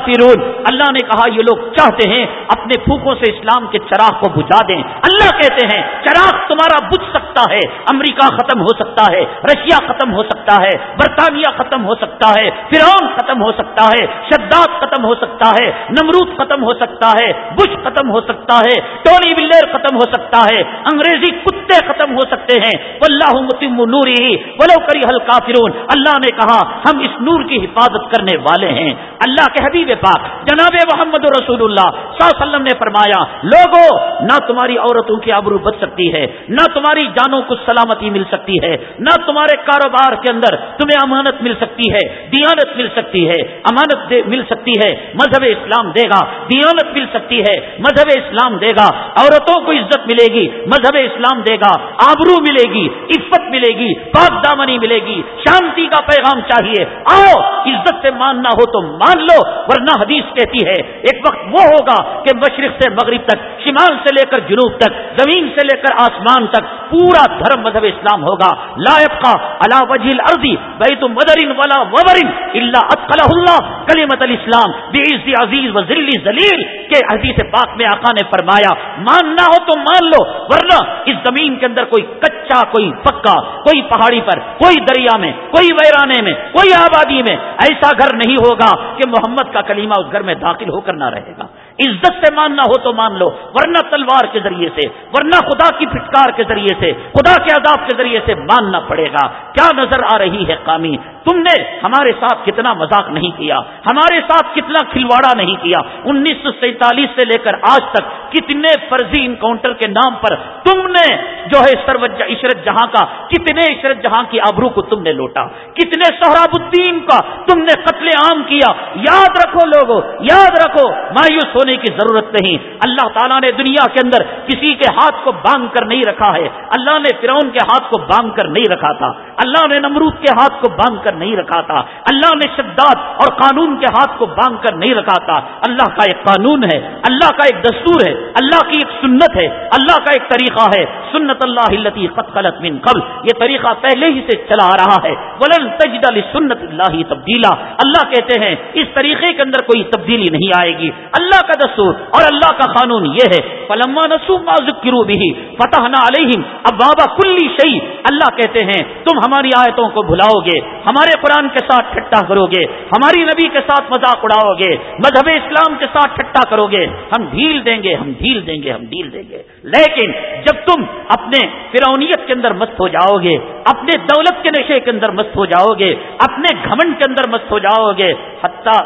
Speaker 1: اللہ نے کہا، یہ لوگ چاہتے ہیں اپنے پھوکوں سے اسلام کے چراغ کو بجھا دیں۔ اللہ کہتے ہیں، چراغ تمہارا بجھ سکتا ہے، امریکہ ختم ہو سکتا ہے، رشیا ختم ہو سکتا ہے، برطانیہ ختم ہو سکتا ہے۔ فرعون ختم ہو سکتا ہے، شداد ختم ہو سکتا ہے، نمرود ختم ہو سکتا ہے، بش ختم ہو سکتا ہے ٹولی بلیر ختم ہو سکتا ہے، انگریزی کتے ختم ہو سکتے ہیں۔ اللہ متم نوری ولو کری ہلکا فرون اللہ نے کہا، ہم اس نور کی حفاظت کرنے والے ہیں۔ اللہ کے حبیب پاک، جناب محمد رسول اللہ صلی اللہ علیہ وسلم نے فرمایا لوگوں نہ تمہاری عورتوں کی آبرو بچ سکتی ہے، نہ تمہاری جانوں کو سلامتی مل سکتی ہے، نہ تمہارے کاروبار کے اندر تمہیں امانت مل سکتی ہے۔ دیا دیانت مل سکتی ہے، امانت مل سکتی ہے، مذہب اسلام دے گا، دیانت مل سکتی ہے، مذہب اسلام دے گا، عورتوں کو عزت ملے گی، مذہب اسلام دے گا، آبرو ملے گی، عفت ملے گی، پاک دامنی ملے گی، شانتی کا پیغام چاہیے۔ آؤ، عزت سے ماننا ہو تو مان لو، ورنہ حدیث کہتی ہے، ایک وقت وہ ہوگا کہ مشرق سے مغرب تک، شمال سے لے کر جنوب تک، زمین سے لے کر آسمان تک پورا دھرم مذہب اسلام ہوگا۔ لائق کا اللہ وجیل ارضی بھائی تم مدرین والا وبرین اللہ اطخلا اللہ کلیمت الاسلام بیزی عزیز و ذلی ذلیل کے حدیث پاک میں آقا نے فرمایا، ماننا ہو تو مان لو، ورنہ اس زمین کے اندر کوئی کچا، کوئی پکا، کوئی پہاڑی پر، کوئی دریا میں، کوئی ویرانے میں، کوئی آبادی میں، ایسا گھر نہیں ہوگا کہ محمد کا کلیمہ اس گھر میں داخل ہو کر نہ رہے گا۔ عزت سے ماننا ہو تو مان لو، ورنہ تلوار کے ذریعے سے، ورنہ خدا کی پھٹکار کے ذریعے سے، خدا کے عذاب کے ذریعے سے ماننا پڑے گا۔ کیا نظر آ رہی ہے قامی؟ تم نے ہمارے ساتھ کتنا مذاق نہیں کیا، ہمارے ساتھ کتنا کھلواڑا نہیں کیا۔ انیس سو سینتالیس سے لے کر آج تک کتنے فرضی انکاؤنٹر کے نام پر تم نے جو ہے سروج عشرت جہاں کا، کتنے عشرت جہاں کی آبرو کو تم نے لوٹا۔ کتنے سہراب الدین کا تم نے قتل عام کیا۔ یاد رکھو لوگوں، یاد رکھو، مایوس ہونے کی ضرورت نہیں۔ اللہ تعالیٰ نے دنیا کے اندر کسی کے ہاتھ کو باندھ کر نہیں رکھا ہے۔ اللہ نے فرعون کے ہاتھ کو باندھ کر نہیں رکھا تھا۔ اللہ نے نمرود کے ہاتھ کو باندھ کر نہیں رکھا تھا اللہ نے شداد اور قانون کے ہاتھ کو باندھ کر نہیں رکھا تھا اللہ کا ایک قانون ہے، اللہ کا ایک دستور ہے، اللہ کی ایک سنت ہے، اللہ کا ایک طریقہ ہے۔ سنت اللہ قد خلط من قبل۔ یہ طریقہ پہلے ہی سے چلا آ رہا ہے۔ ولن تجد لسنت اللہ تبدیلا۔ اللہ کہتے ہیں، اس طریقے کے اندر کوئی تبدیلی نہیں آئے گی۔ اللہ کا دستور اور اللہ کا قانون یہ ہے۔ فلما نسو ما ذکروا به فتحنا علیہم اب بابا کلی شہی اللہ کہتے ہیں، تم ہماری آیتوں کو بھلاؤ گے ہمارے قرآن کے ساتھ ٹھٹا کرو گے ہماری نبی کے ساتھ مذاق اڑاؤ گے مذہب اسلام کے ساتھ ٹھٹا کرو گے ہم ڈھیل دیں گے، ہم ڈھیل دیں گے، ہم ڈھیل دیں گے۔ لیکن جب تم اپنے فرونیت کے اندر مست ہو جاؤ گے اپنے دولت کے نشے کے اندر مست ہو جاؤ گے اپنے گھمنڈ کے اندر مست ہو جاؤ گے حتیٰ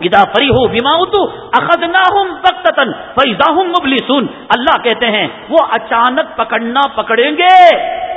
Speaker 1: ادا فری ہو بیما اخذ نہ مبلسون۔ اللہ کہتے ہیں، وہ اچانک پکڑنا پکڑیں گے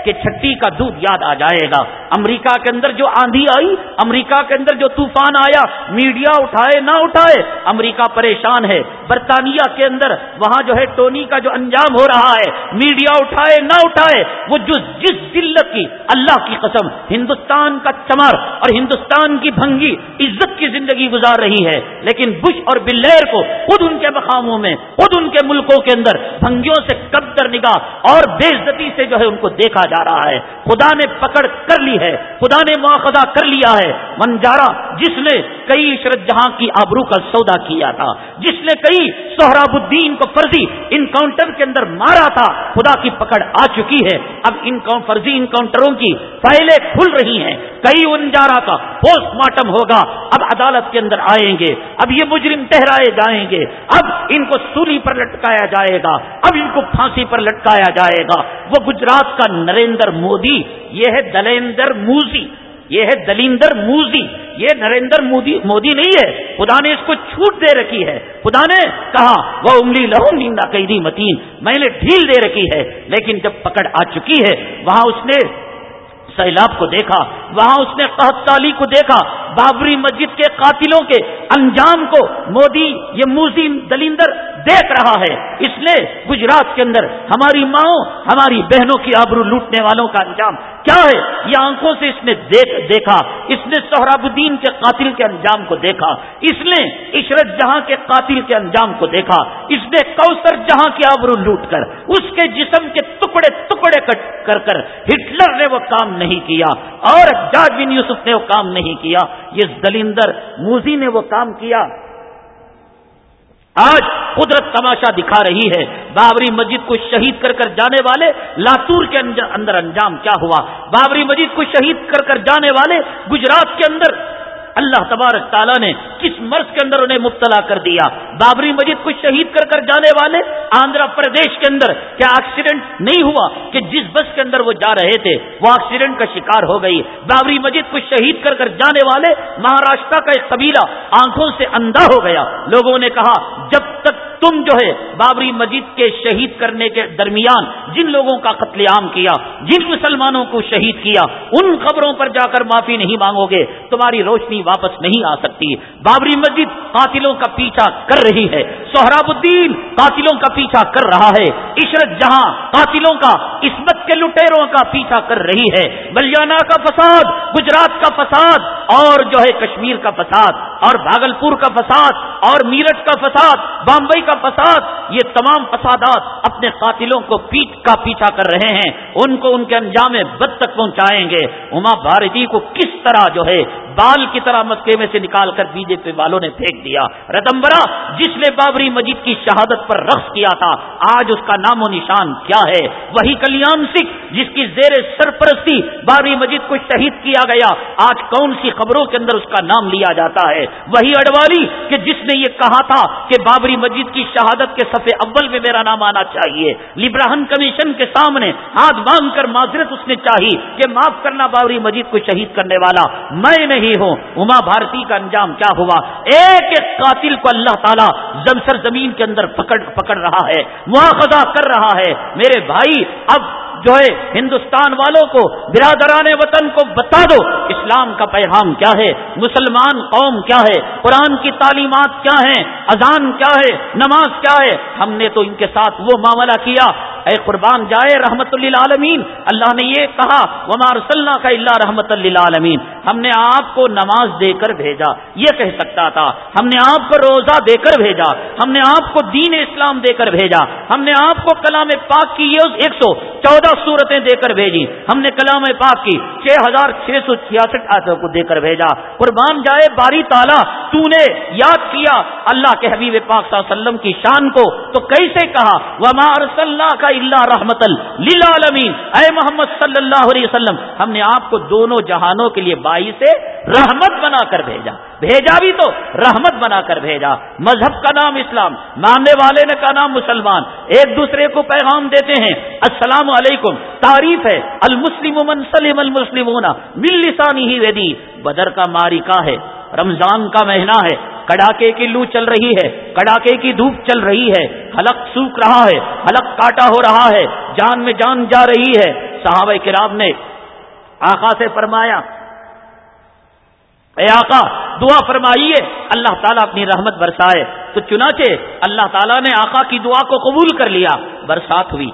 Speaker 1: کہ چھٹی کا دودھ یاد آ جائے گا۔ امریکہ کے اندر جو آندھی آئی، امریکہ کے اندر جو طوفان آیا، میڈیا اٹھائے نہ اٹھائے، امریکہ پریشان ہے۔ برطانیہ کے اندر وہاں جو ہے ٹونی کا جو انجام ہو رہا ہے، میڈیا اٹھائے نہ اٹھائے، وہ جو جس دلت کی، اللہ کی قسم، ہندوستان کا چمر اور ہندوستان کی بھنگی عزت کی زندگی گزار رہی ہے۔ ہے لیکن بش اور بلیر کو خود ان کے مقاموں میں، خود ان کے ملکوں کے اندر بھنگیوں سے کب در نگاہ اور بے عزتی سے جو ہے ان کو دیکھا جا رہا ہے۔ خدا نے پکڑ کر لی ہے، خدا نے مواخذہ کر لیا ہے۔ منجارا جس نے کئی عشرت جہاں کی آبرو کا سودا کیا تھا، جس نے کئی سہراب الدین کو فرضی انکاؤنٹر کے اندر مارا تھا، خدا کی پکڑ آ چکی ہے۔ اب ان فرضی انکاؤنٹروں کی فائلیں کھل رہی ہیں۔ کئی انجارا کا پوسٹ مارٹم ہوگا۔ اب عدالت کے اندر آئیں۔ گے۔ اب یہ مجرم ٹہرائے جائیں گے۔ اب ان کو سولی پر لٹکایا جائے گا۔ اب ان کو پھانسی پر لٹکایا جائے گا۔ وہ گجرات کا نریندر مودی، یہ ہے دلیندر موزی۔ یہ ہے دلیندر موزی۔ یہ نریندر مودی مودی نہیں ہے۔ خدا نے اس کو چھوٹ دے رکھی ہے۔ خدا نے کہا، وہ انگلی لہو نیندہ قیدی متین۔ میں نے ڈھیل دے رکھی ہے۔ لیکن جب پکڑ آ چکی ہے، وہاں اس نے سیلاب کو دیکھا، وہاں اس نے قحطالی کو دیکھا، بابری مسجد کے قاتلوں کے انجام کو، مودی، یہ موزی دلیندر دیکھ رہا ہے۔ اس نے گجرات کے اندر ہماری ماؤں، ہماری بہنوں کی آبرو لوٹنے والوں کا انجام کیا ہے؟ یہ آنکھوں سے اس نے دیکھ، دیکھا۔ اس نے سہراب الدین کے قاتل کے انجام کو دیکھا۔ اس نے عشرت جہاں کے قاتل کے انجام کو دیکھا۔ اس نے کوثر جہاں کی آبرو لوٹ کر، اس کے جسم کے ٹکڑے ٹکڑے کر کر ہٹلر نے وہ کام نہیں کیا۔ اور جاج بن یوسف نے وہ کام نہیں کیا۔ یہ دلندر موزی نے وہ کام کیا۔ آج قدرت تماشا دکھا رہی ہے۔ بابری مسجد کو شہید کر کر جانے والے لاتور کے اندر انجام کیا ہوا۔ بابری مسجد کو شہید کر کر جانے والے گجرات کے اندر اللہ تبارک تعالیٰ نے کس مرض کے اندر انہیں مبتلا کر دیا۔ بابری مسجد کو شہید کر کر جانے والے آندھرا پردیش کے اندر کیا ایکسیڈنٹ نہیں ہوا کہ جس بس کے اندر وہ جا رہے تھے؟ وہ ایکسیڈنٹ کا شکار ہو گئی۔ بابری مسجد کو شہید کر کر جانے والے مہاراشٹر کا ایک قبیلہ آنکھوں سے اندھا ہو گیا۔ لوگوں نے کہا، جب تک تم جو ہے بابری مسجد کے شہید کرنے کے درمیان جن لوگوں کا قتل عام کیا، جن مسلمانوں کو شہید کیا، ان خبروں پر جا کر معافی نہیں مانگو گے، تمہاری روشنی واپس نہیں آ سکتی۔ بابری مسجد قاتلوں کا پیچھا کر رہی ہے، سہراب الدین قاتلوں کا پیچھا کر رہا ہے، عشرت جہاں قاتلوں کا، عصمت کے لٹیروں کا پیچھا کر رہی ہے۔ بلیانہ کا فساد، گجرات کا فساد، اور جو ہے کشمیر کا فساد، اور بھاگلپور کا فساد، اور میرٹھ کا فساد، بامبئی کا فساد، یہ تمام فسادات اپنے قاتلوں کو پیٹ کا پیچھا کر رہے ہیں۔ ان کو ان کے انجام بد تک پہنچائیں گے۔ اما بھارتی کو کس طرح جو ہے بال کی طرح مسکے میں سے نکال کر بی جے پی والوں نے پھینک دیا۔ رتمبرا، جس نے بابری مجید کی شہادت پر رقص کیا تھا، آج اس کا نام و نشان کیا ہے؟ وہی کلیان سکھ، جس کی زیر سرپرستی بابری مجید کو شہید کیا گیا۔ آج کون سی خبروں کے اندر اس کا نام لیا جاتا ہے؟ وہی اڈوالی کہ جس نے یہ کہا تھا کہ بابری مجید کی شہادت کے صفحے اول میں میرا نام آنا چاہیے۔ لبراہن کمیشن کے سامنے ہاتھ مانگ کر معذرت اس نے چاہی کہ معاف کرنا بابری مجید کو شہید کرنے والا۔ میں نہیں نہیں ہو اما بھارتی کا انجام کیا ہوا؟ ایک ایک قاتل کو اللہ تعالیٰ زمسر زمین کے اندر پکڑ پکڑ رہا ہے، مواخذہ کر رہا ہے۔ میرے بھائی، اب جو ہے ہندوستان والوں کو، برادران وطن کو بتا دو، اسلام کا پیغام کیا ہے؟ مسلمان قوم کیا ہے؟ قرآن کی تعلیمات کیا ہیں؟ اذان کیا ہے؟ نماز کیا ہے؟ ہم نے تو ان کے ساتھ وہ معاملہ کیا۔ اے قربان جائے رحمت للعالمین۔ اللہ نے یہ کہا ومار صلی کا اللہ رحمت للعالمین۔ ہم نے آپ کو نماز دے کر بھیجا، یہ کہہ سکتا تھا، ہم نے آپ کو روزہ دے کر بھیجا، ہم نے آپ کو دین اسلام دے کر بھیجا، ہم نے آپ کو کلام پاک کی یہ ایک سو چودہ صورتیں دے کر بھیجی، ہم نے کلام پاک کی چھ ہزار چھ سو چھیاسٹھ آتوں کو دے کر بھیجا۔ قربان جائے باری تالا تو نے یاد کیا اللہ کے حبیب پاک صلی اللہ علیہ وسلم کی شان کو، تو کیسے کہا؟ ومار صلی کا اللہ رحمت للعالمین اے محمد صلی اللہ علیہ وسلم، ہم نے آپ کو دونوں جہانوں کے لیے بائی سے رحمت بنا کر بھیجا۔ بھیجا بھی تو رحمت بنا کر بھیجا۔ مذہب کا نام اسلام، ماننے والے نے کا نام مسلمان۔ ایک دوسرے کو پیغام دیتے ہیں، السلام علیکم، تعریف ہے، المسلم من سلم المسلم مل لسانی ہی ودی۔ بدر کا ماریکا ہے، رمضان کا مہینہ ہے، کڑاکے کی لو چل رہی ہے، کڑاکے کی دھوپ چل رہی ہے، حلق سوکھ رہا ہے، حلق کاٹا ہو رہا ہے، جان میں جان جا رہی ہے۔ صحابہ کرام نے آقا سے فرمایا اے آقا، دعا فرمائیے، اللہ تعالیٰ اپنی رحمت برسائے۔ تو چنانچہ اللہ تعالیٰ نے آقا کی دعا کو قبول کر لیا، برسات ہوئی۔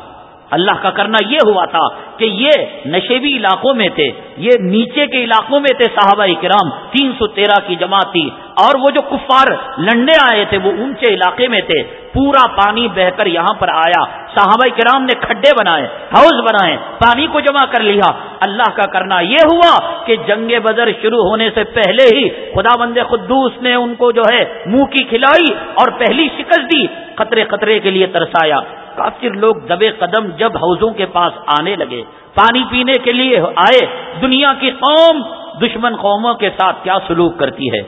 Speaker 1: اللہ کا کرنا یہ ہوا تھا کہ یہ نشیبی علاقوں میں تھے، یہ نیچے کے علاقوں میں تھے صحابہ کرام تین سو تیرہ کی جماعت تھی۔ اور وہ جو کفار لڑنے آئے تھے، وہ اونچے علاقے میں تھے۔ پورا پانی بہ کر یہاں پر آیا۔ صحابہ کرام نے کھڈے بنائے، ہاؤس بنائے، پانی کو جمع کر لیا۔ اللہ کا کرنا یہ ہوا کہ جنگ بدر شروع ہونے سے پہلے ہی خدا بند خدوس نے ان کو جو ہے، منہ کی کھلائی اور پہلی شکست دی خطرے خطرے کے لیے ترسایا۔ کافر لوگ دبے قدم جب حوضوں کے پاس آنے لگے، پانی پینے کے لیے آئے، دنیا کی قوم دشمن قوموں کے ساتھ کیا سلوک کرتی ہے؟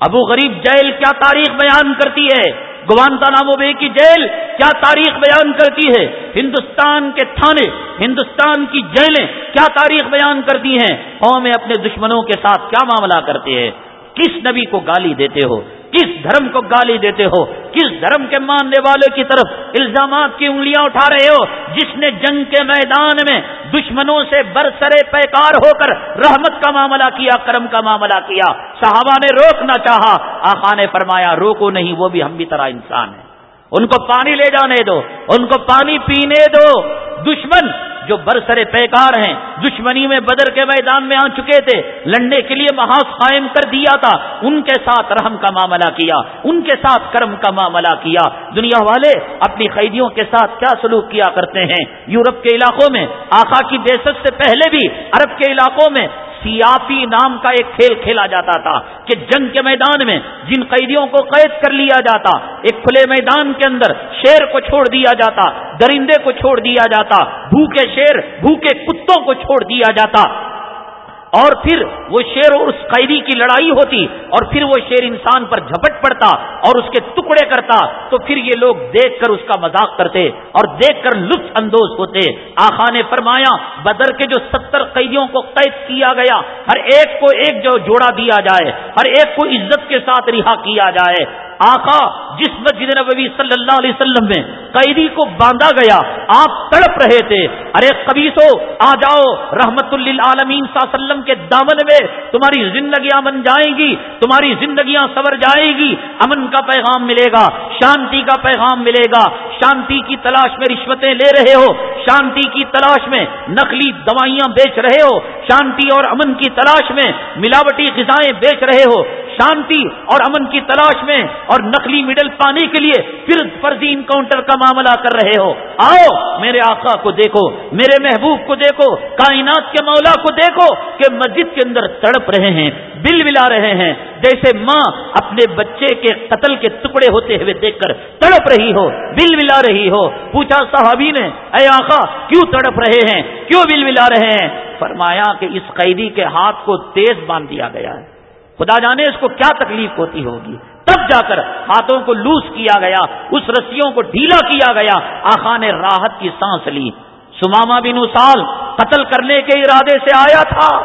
Speaker 1: ابو غریب جیل کیا تاریخ بیان کرتی ہے؟ گوانتا نامو بے کی جیل کیا تاریخ بیان کرتی ہے؟ ہندوستان کے تھانے، ہندوستان کی جیلیں کیا تاریخ بیان کرتی ہیں؟ قومیں اپنے دشمنوں کے ساتھ کیا معاملہ کرتے ہیں؟ کس نبی کو گالی دیتے ہو؟ کس دھرم کو گالی دیتے ہو؟ کس دھرم کے ماننے والے کی طرف الزامات کی انگلیاں اٹھا رہے ہو؟ جس نے جنگ کے میدان میں دشمنوں سے برسرے پیکار ہو کر رحمت کا معاملہ کیا، کرم کا معاملہ کیا، صحابہ نے روکنا چاہا۔ آقا نے فرمایا، روکو نہیں، وہ بھی ہم بھی طرح انسان ہیں۔ ان کو پانی لے جانے دو، ان کو پانی پینے دو۔ دشمن جو برسرے پیکار ہیں، دشمنی میں بدر کے میدان میں آ چکے تھے، لڑنے کے لیے محاذ قائم کر دیا تھا۔ ان کے ساتھ رحم کا معاملہ کیا، ان کے ساتھ کرم کا معاملہ کیا۔ دنیا والے اپنی قیدیوں کے ساتھ کیا سلوک کیا کرتے ہیں؟ یورپ کے علاقوں میں آخا کی بے سے پہلے بھی عرب کے علاقوں میں سیاپی نام کا ایک کھیل کھیلا جاتا تھا کہ جنگ کے میدان میں جن قیدیوں کو قید کر لیا جاتا، ایک کھلے میدان کے اندر شیر کو چھوڑ دیا جاتا، درندے کو چھوڑ دیا جاتا، بھوکے شیر، بھوکے کتوں کو چھوڑ دیا جاتا۔ اور پھر وہ شیر اور اس قیدی کی لڑائی ہوتی اور پھر وہ شیر انسان پر جھپٹ پڑتا اور اس کے ٹکڑے کرتا تو پھر یہ لوگ دیکھ کر اس کا مذاق کرتے اور دیکھ کر لطف اندوز ہوتے۔ آخا نے فرمایا، بدر کے جو ستر قیدیوں کو قید کیا گیا، ہر ایک کو ایک جو جوڑا دیا جائے، ہر ایک کو عزت کے ساتھ رہا کیا جائے۔ آقا، جس مسجد نبوی صلی اللہ علیہ وسلم میں قیدی کو باندھا گیا۔ آپ تڑپ رہے تھے۔ ارے قبیصو، آ جاؤ۔ رحمت للعالمین صلی اللہ علیہ وسلم کے دامن میں تمہاری زندگیاں بن جائیں گی، تمہاری زندگیاں سور جائے گی۔ امن کا پیغام ملے گا، شانتی کا پیغام ملے گا۔ شانتی کی تلاش میں رشوتیں لے رہے ہو۔ شانتی کی تلاش میں نقلی دوائیاں بیچ رہے ہو۔ شانتی اور امن کی تلاش میں ملاوٹی غذائیں بیچ رہے ہو۔ شانتی اور امن کی تلاش میں اور نقلی مڈل پانے کے لیے پھر فرضی انکاؤنٹر کا معاملہ کر رہے ہو۔ آؤ، میرے آقا کو دیکھو، میرے محبوب کو دیکھو، کائنات کے مولا کو دیکھو کہ مسجد کے اندر تڑپ رہے ہیں، بل بلا رہے ہیں۔ جیسے ماں اپنے بچے کے قتل کے ٹکڑے ہوتے ہوئے دیکھ کر تڑپ رہی ہو، بل بلا رہی ہو۔ پوچھا صحابی نے اے آقا، کیوں تڑپ رہے ہیں؟ کیوں بل بلا رہے ہیں؟ فرمایا کہ اس قیدی کے ہاتھ کو تیز باندھ دیا گیا ہے۔ خدا جانے اس کو کیا تکلیف ہوتی ہوگی۔ تب جا کر ہاتھوں کو لوس کیا گیا، اس رسیوں کو ڈھیلا کیا گیا۔ آخا نے راحت کی سانس لی۔ سماما بن سال قتل کرنے کے ارادے سے آیا تھا۔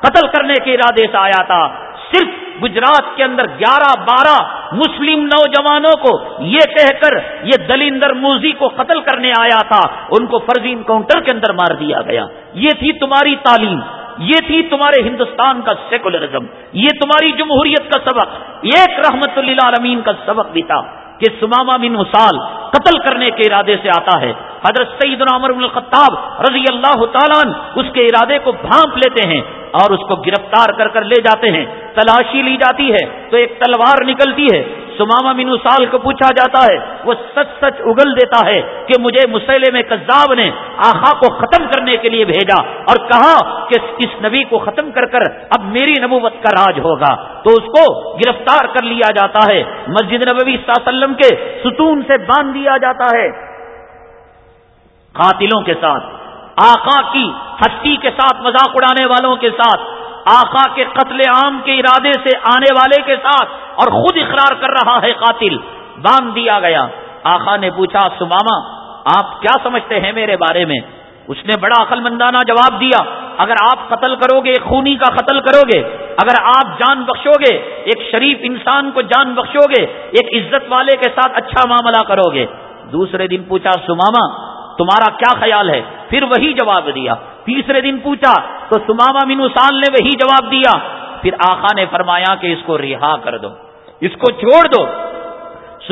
Speaker 1: قتل کرنے کے ارادے سے آیا تھا۔ صرف گجرات کے اندر گیارہ، بارہ مسلم نوجوانوں کو یہ کہہ کر یہ دلیندر موزی کو قتل کرنے آیا تھا۔ ان کو فرضی انکاؤنٹر کے اندر مار دیا گیا۔ یہ تھی تمہاری تعلیم۔ یہ تھی تمہارے ہندوستان کا سیکولرزم، یہ تمہاری جمہوریت کا سبق، ایک رحمت اللہ عالمین کا سبق بھی تھا کہ سماما بن مثال قتل کرنے کے ارادے سے آتا ہے۔ حضرت سعید عمر بن الخطاب رضی اللہ تعالیٰ اس کے ارادے کو بھانپ لیتے ہیں اور اس کو گرفتار کر کر لے جاتے ہیں۔ تلاشی لی جاتی ہے تو ایک تلوار نکلتی ہے۔ سماما مینو سال کو پوچھا جاتا ہے، وہ سچ سچ اگل دیتا ہے کہ مجھے مسئلے میں کذاب نے آخا کو ختم کرنے کے لیے بھیجا اور کہا کہ اس نبی کو ختم کر کر اب میری نبوت کا راج ہوگا۔ تو اس کو گرفتار کر لیا جاتا ہے۔ مسجد نبوی صلی اللہ علیہ وسلم کے ستون سے باندھ دیا جاتا ہے۔ قاتلوں کے ساتھ، آقا کی ہستی کے ساتھ، مذاق اڑانے والوں کے ساتھ آقا کے قتل عام کے ارادے سے آنے والے کے ساتھ اور خود اقرار کر رہا ہے قاتل، باندھ دیا گیا۔ آقا نے پوچھا سماما آپ کیا سمجھتے ہیں میرے بارے میں؟ اس نے بڑا عقل مندانہ جواب دیا، اگر آپ قتل کرو گے خونی کا قتل کرو گے اگر آپ جان بخشو گے ایک شریف انسان کو جان بخشو گے ایک عزت والے کے ساتھ اچھا معاملہ کرو گے دوسرے دن پوچھا سماما تمہارا کیا خیال ہے؟ پھر وہی جواب دیا۔ تیسرے دن پوچھا، تو سماما مینو سال نے وہی جواب دیا۔ پھر آخا نے فرمایا کہ اس کو رہا کر دو۔ اس کو چھوڑ دو۔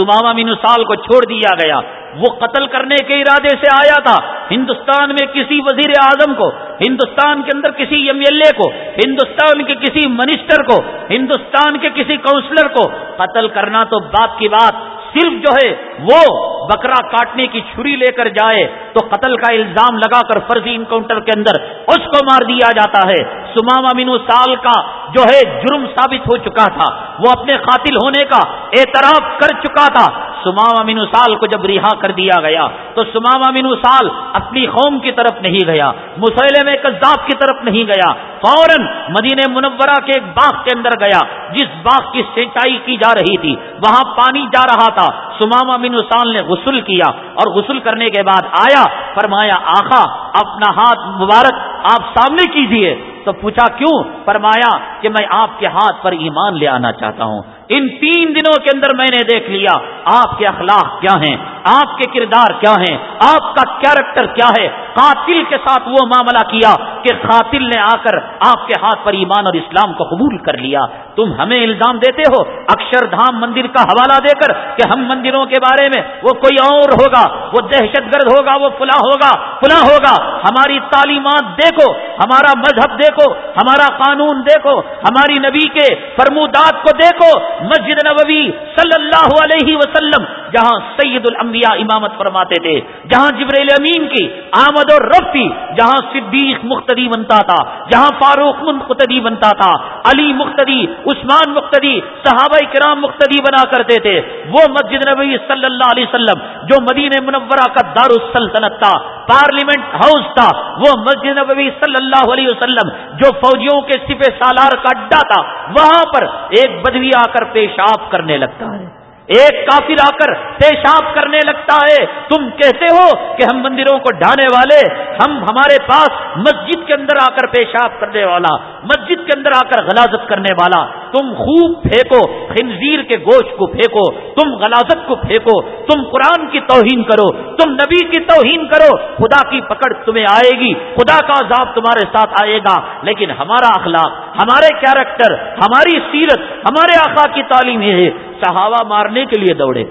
Speaker 1: سماما مینو سال کو چھوڑ دیا گیا۔ وہ قتل کرنے کے ارادے سے آیا تھا۔ ہندوستان میں کسی وزیر اعظم کو، ہندوستان کے اندر کسی ایم ایل اے کو، ہندوستان کے کسی منسٹر کو، ہندوستان کے کسی کاؤنسلر کو قتل کرنا تو بات کی بات صرف جو ہے وہ بکرا کاٹنے کی چھری لے کر جائے تو قتل کا الزام لگا کر فرضی انکاؤنٹر کے اندر اس کو مار دیا جاتا ہے۔ سمام امین سال کا جو ہے جرم ثابت ہو چکا تھا، وہ اپنے قاتل ہونے کا اعتراف کر چکا تھا۔ سمام امین سال کو جب رہا کر دیا گیا، تو سمام امین سال اپنی قوم کی طرف نہیں گیا مسئلے میں کذاب کی طرف نہیں گیا، فوراً مدینہ منورہ کے ایک باغ کے اندر گیا، جس باغ کی سینچائی کی جا رہی تھی۔ وہاں پانی جا رہا تھا۔ سماما بن سال نے غسل کیا اور غسل کرنے کے بعد آیا، فرمایا، آخا، اپنا ہاتھ مبارک آپ سامنے کیجیے۔ تو پوچھا کیوں؟ فرمایا کہ میں آپ کے ہاتھ پر ایمان لے آنا چاہتا ہوں۔ ان تین دنوں کے اندر میں نے دیکھ لیا آپ کے اخلاق کیا ہیں، آپ کے کردار کیا ہیں، آپ کا کیریکٹر کیا ہے قاتل کے ساتھ وہ معاملہ کیا کہ قاتل نے آ کر آپ کے ہاتھ پر ایمان اور اسلام کو قبول کر لیا۔ تم ہمیں الزام دیتے ہو اکشر دھام مندر کا حوالہ دے کر کہ ہم مندروں کے بارے میں وہ کوئی اور ہوگا، وہ دہشت گرد ہوگا، وہ فلاں ہوگا فلاں ہوگا۔ ہماری تعلیمات دیکھو، ہمارا مذہب دیکھو، ہمارا قانون دیکھو، ہماری نبی کے فرمودات کو دیکھو۔ مسجد نبوی صلی اللہ علیہ وسلم، جہاں سید الانبیاء امامت فرماتے تھے، جہاں جبریل امین کی آمد اور رفتی جہاں صدیق مختدی بنتا تھا، جہاں فاروق مختدی بنتا تھا، علی مختدی عثمان مختدی صحابہ کرام مختدی بنا کرتے تھے۔ وہ مسجد نبوی صلی اللہ علیہ وسلم، جو مدین منورہ کا دار السلطنت تھا، پارلیمنٹ ہاؤس تھا۔ وہ مسجد نبوی صلی اللہ علیہ وسلم، جو فوجیوں کے سپہ سالار کا اڈا تھا، وہاں پر ایک بدوی آ کر پیشاب کرنے لگتا ہے۔ ایک کافر آ کر پیشاب کرنے لگتا ہے۔ تم کہتے ہو کہ ہم مندروں کو ڈھانے والے، ہم ہمارے پاس مسجد کے اندر آ کر پیشاب کرنے والا، مسجد کے اندر آ کر غلازت کرنے والا۔ تم خوب پھینکو، خنزیر کے گوشت کو پھینکو، تم غلازت کو پھینکو، تم قرآن کی توہین کرو، تم نبی کی توہین کرو۔ خدا کی پکڑ تمہیں آئے گی، خدا کا عذاب تمہارے ساتھ آئے گا۔ لیکن ہمارا اخلاق، ہمارے کیریکٹر، ہماری سیرت، ہمارے آقا کی تعلیم یہ ہے۔ صحابہ مارنے کے لیے دوڑے۔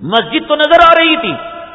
Speaker 1: مسجد تو نظر آ رہی تھی،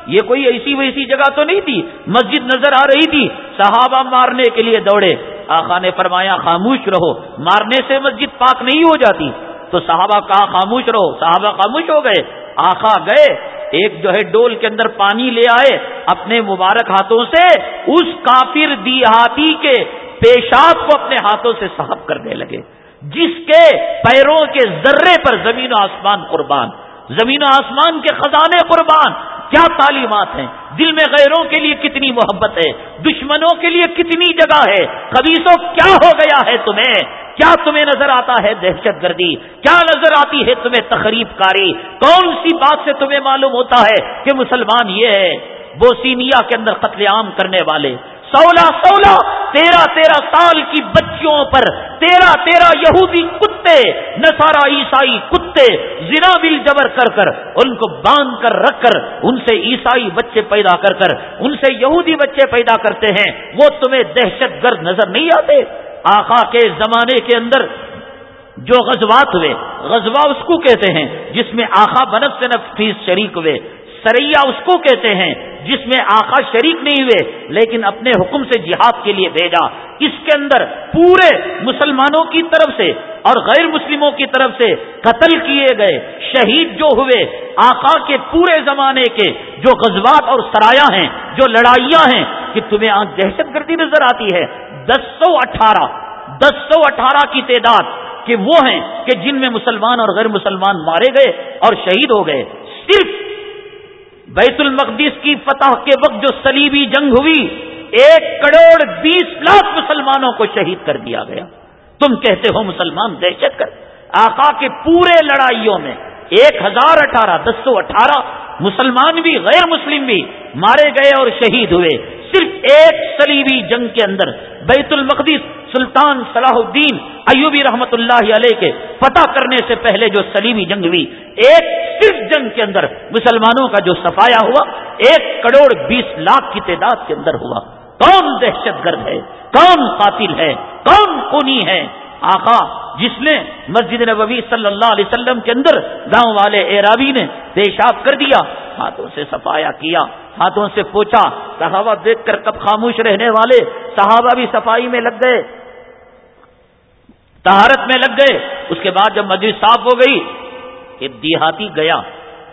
Speaker 1: یہ کوئی ایسی ویسی جگہ تو نہیں تھی۔ مسجد نظر آ رہی تھی، صحابہ مارنے کے لیے دوڑے۔ آقا نے فرمایا، خاموش رہو، مارنے سے مسجد پاک نہیں ہو جاتی۔ تو صحابہ کہا، خاموش رہو، صحابہ خاموش ہو گئے۔ آقا گئے، ایک جو ہے ڈول کے اندر پانی لے آئے، اپنے مبارک ہاتھوں سے اس کافر دیہاتی کے پیشاب کو اپنے ہاتھوں سے صاف کرنے لگے۔ جس کے پیروں کے ذرے پر زمین و آسمان قربان، زمین و آسمان کے خزانے قربان۔ کیا تعلیمات ہیں؟ دل میں غیروں کے لیے کتنی محبت ہے؟ دشمنوں کے لیے کتنی جگہ ہے؟ خبیصوں، کیا ہو گیا ہے تمہیں؟ کیا تمہیں نظر آتا ہے دہشت گردی؟ کیا نظر آتی ہے تمہیں تقریب کاری؟ کون سی بات سے تمہیں معلوم ہوتا ہے کہ مسلمان یہ ہے بوسینیا کے اندر قتل عام کرنے والے۔ سولہ سولہ، تیرہ تیرہ سال کی بچ بچیوں پر تیرہ تیرہ یہودی کتے نسارا عیسائی کتے زنا بل جبر کر کر، ان کو باندھ کر رکھ کر، ان سے عیسائی بچے پیدا کر کر، ان سے یہودی بچے پیدا کرتے ہیں، وہ تمہیں دہشت گرد نظر نہیں آتے۔ آقا کے زمانے کے اندر جو غزوات ہوئے، غزوہ اس کو کہتے ہیں، جس میں آخا بنت سے نفیس شریک ہوئے۔ سریا اس کو کہتے ہیں جس میں آقا شریک نہیں ہوئے، لیکن اپنے حکم سے جہاد کے لیے بھیجا۔ اس کے اندر پورے مسلمانوں کی طرف سے اور غیر مسلموں کی طرف سے قتل کیے گئے، شہید جو ہوئے، آقا کے پورے زمانے کے جو غزوات اور سرایا ہیں، جو لڑائیاں ہیں، کہ تمہیں آج دہشت گردی نظر آتی ہے۔ دس سو اٹھارہ، دس سو اٹھارہ کی تعداد کہ وہ ہیں کہ جن میں مسلمان اور غیر مسلمان مارے گئے اور شہید ہو گئے۔ صرف بیت المقدس کی فتح کے وقت جو سلیبی جنگ ہوئی، ایک کروڑ بیس لاکھ مسلمانوں کو شہید کر دیا گیا۔ تم کہتے ہو مسلمان دہشت گرد؟ آقا کے پورے لڑائیوں میں ایک ہزار اٹھارہ، دس سو اٹھارہ، مسلمان بھی، غیر مسلم بھی مارے گئے اور شہید ہوئے۔ صرف ایک سلیبی جنگ کے اندر، بیت المقدس سلطان صلاح الدین ایوبی رحمت اللہ علیہ کے فتح کرنے سے پہلے جو سلیمی جنگ ہوئی، ایک صرف جنگ کے اندر مسلمانوں کا جو سفایا ہوا، ایک کروڑ بیس لاکھ کی تعداد کے اندر ہوا۔ کون دہشت گرد ہے؟ کون قاتل ہے؟ کون خونی ہے؟ آقا، جس نے مسجد نبوی صلی اللہ علیہ وسلم کے اندر گاؤں والے ایرابی نے پیشاب کر دیا، ہاتھوں سے صفایا کیا، ہاتھوں سے پوچھا، صحابہ دیکھ کر کب خاموش رہنے والے، صحابہ بھی صفائی میں لگ گئے تہارت میں لگ گئے، اس کے بعد جب مسجد صاف ہو گئی کہ دیہاتی گیا،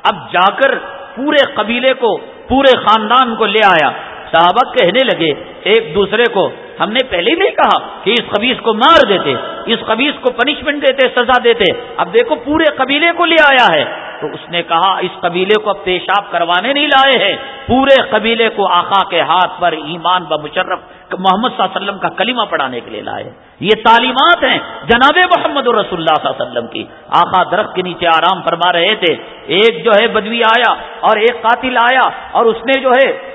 Speaker 1: اب جا کر پورے قبیلے کو، پورے خاندان کو لے آیا۔ صحابہ کہنے لگے ایک دوسرے کو، ہم نے پہلے نہیں کہا کہ اس قبیص کو مار دیتے، اس قبیص کو پنشمنٹ دیتے، سزا دیتے، اب دیکھو پورے قبیلے کو لے آیا ہے۔ تو اس نے کہا، اس قبیلے کو اب پیشاب کروانے نہیں لائے ہیں۔ پورے قبیلے کو آقا کے ہاتھ پر ایمان ب مشرف محمد صلی اللہ علیہ وسلم کا کلمہ پڑھانے کے لیے لائے۔ یہ تعلیمات ہیں جناب محمد رسول اللہ صلی اللہ علیہ وسلم کی۔ آقا درخت کے نیچے آرام فرما رہے تھے۔ ایک جو ہے بدوی آیا اور ایک قاتل آیا اور اس نے جو ہے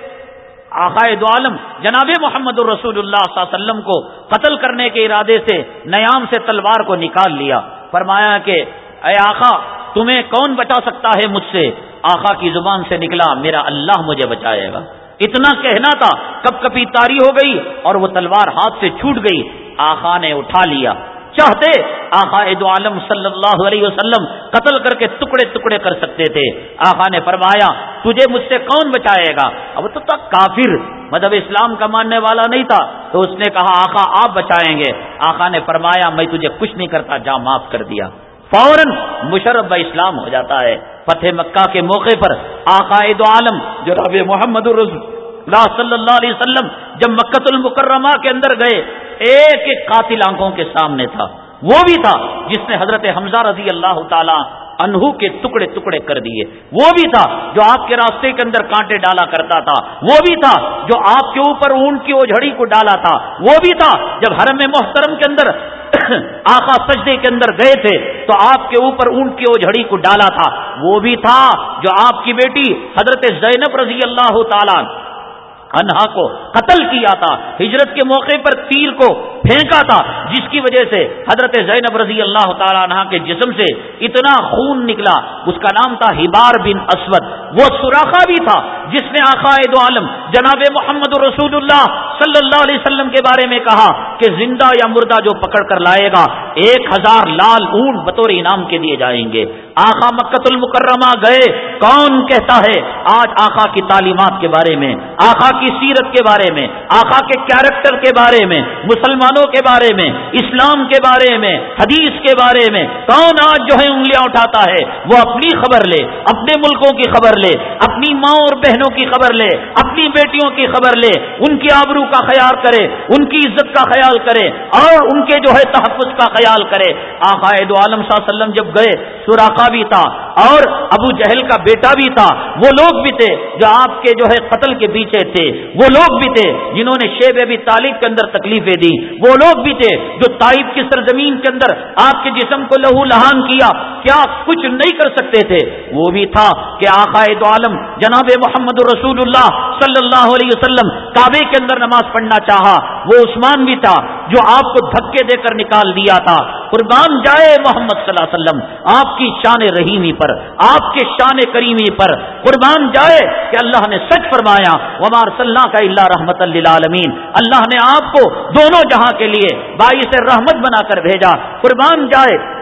Speaker 1: آقائد عالم جناب محمد الرسول اللہ صلی اللہ علیہ وسلم کو قتل کرنے کے ارادے سے نیام سے تلوار کو نکال لیا۔ فرمایا کہ، اے آخا تمہیں کون بچا سکتا ہے مجھ سے؟ آخا کی زبان سے نکلا، میرا اللہ مجھے بچائے گا۔ اتنا کہنا تھا، کب کبھی تاری ہو گئی اور وہ تلوار ہاتھ سے چھوٹ گئی۔ آخا نے اٹھا لیا۔ چاہتے آخا دو عالم صلی اللہ علیہ وسلم قتل کر کے ٹکڑے ٹکڑے کر سکتے تھے۔ آخا نے فرمایا، تجھے مجھ سے کون بچائے گا؟ اب تو تک کافر، مذہب اسلام کا ماننے والا نہیں تھا۔ تو اس نے کہا آخا آپ بچائیں گے۔ آخا نے فرمایا، میں تجھے کچھ نہیں کرتا، جا معاف کر دیا۔ فوراً مشرف اسلام ہو جاتا ہے۔ فتح مکہ کے موقع پر آقائد عالم جو رب محمد اللہ صلی اللہ علیہ وسلم جب مکت المکرمہ کے اندر گئے ایک ایک قاتل آنکھوں کے سامنے تھا۔ وہ بھی تھا جس نے حضرت حمزہ رضی اللہ تعالی انہو کے ٹکڑے ٹکڑے کر دیے۔ وہ بھی تھا جو آپ کے راستے کے اندر کانٹے ڈالا کرتا تھا۔ وہ بھی تھا جو آپ کے اوپر اونٹ کی اوجھڑی کو ڈالا تھا۔ وہ بھی تھا جب حرم محترم کے اندر آقا سجدے کے اندر گئے تھے تو آپ کے اوپر اونٹ کی اوجھڑی کو ڈالا تھا۔ وہ بھی تھا جو آپ کی بیٹی حضرت زینب رضی اللہ تعالی انہا کو قتل کیا تھا۔ ہجرت کے موقع پر تیر کو پھینکا تھا، جس کی وجہ سے حضرت زینب رضی اللہ تعالیٰ عنہ کے جسم سے اتنا خون نکلا۔ اس کا نام تھا ہبار بن اسود۔ وہ سوراخا بھی تھا، جس نے عقائد عالم جناب محمد رسول اللہ صلی اللہ علیہ وسلم کے بارے میں کہا کہ زندہ یا مردہ جو پکڑ کر لائے گا، ایک ہزار لال اونٹ بطور انعام کے دیے جائیں گے۔ آخا مکت المکرمہ گئے، کون کہتا ہے آج آخا کی تعلیمات کے بارے میں، آخا کی سیرت کے بارے میں، آخا کے کیریکٹر کے بارے میں، مسلمانوں مسلمانوں کے بارے میں، اسلام کے بارے میں، حدیث کے بارے میں، کون آج جو ہے انگلیاں اٹھاتا ہے؟ وہ اپنی خبر لے، اپنے ملکوں کی خبر لے، اپنی ماں اور بہنوں کی خبر لے، اپنی بیٹیوں کی خبر لے، ان کی آبرو کا خیال کرے، ان کی عزت کا خیال کرے، اور ان کے جو ہے تحفظ کا خیال کرے۔ آخا دو عالم صلی اللہ علیہ وسلم جب گئے سوراخا بھی تھا، اور ابو جہل کا بیٹا بھی تھا، وہ لوگ بھی تھے جو آپ کے جو ہے قتل کے پیچھے تھے، وہ لوگ بھی تھے جنہوں نے شیب ابھی طالب کے اندر تکلیفیں دی وہ لوگ بھی تھے جو تائب کی سرزمین کے اندر آپ کے جسم کو لہو لہان کیا کیا کچھ نہیں کر سکتے تھے؟ وہ بھی تھا کہ آقائد عالم جناب محمد رسول اللہ صلی اللہ علیہ وسلم کعبے کے اندر نماز پڑھنا چاہا۔ وہ عثمان بھی تھا جو آپ کو دھکے دے کر نکال دیا تھا۔ قربان جائے محمد صلی اللہ علیہ وسلم، آپ کی شان رحیمی پر، آپ کے شان کریمی پر۔ قربان جائے کہ اللہ نے سچ فرمایا ومار صلاح کا اللہ رحمت اللہ عالمین اللہ نے آپ کو دونوں جہاں کے لیے باعث رحمت بنا کر بھیجا۔ قربان جائے۔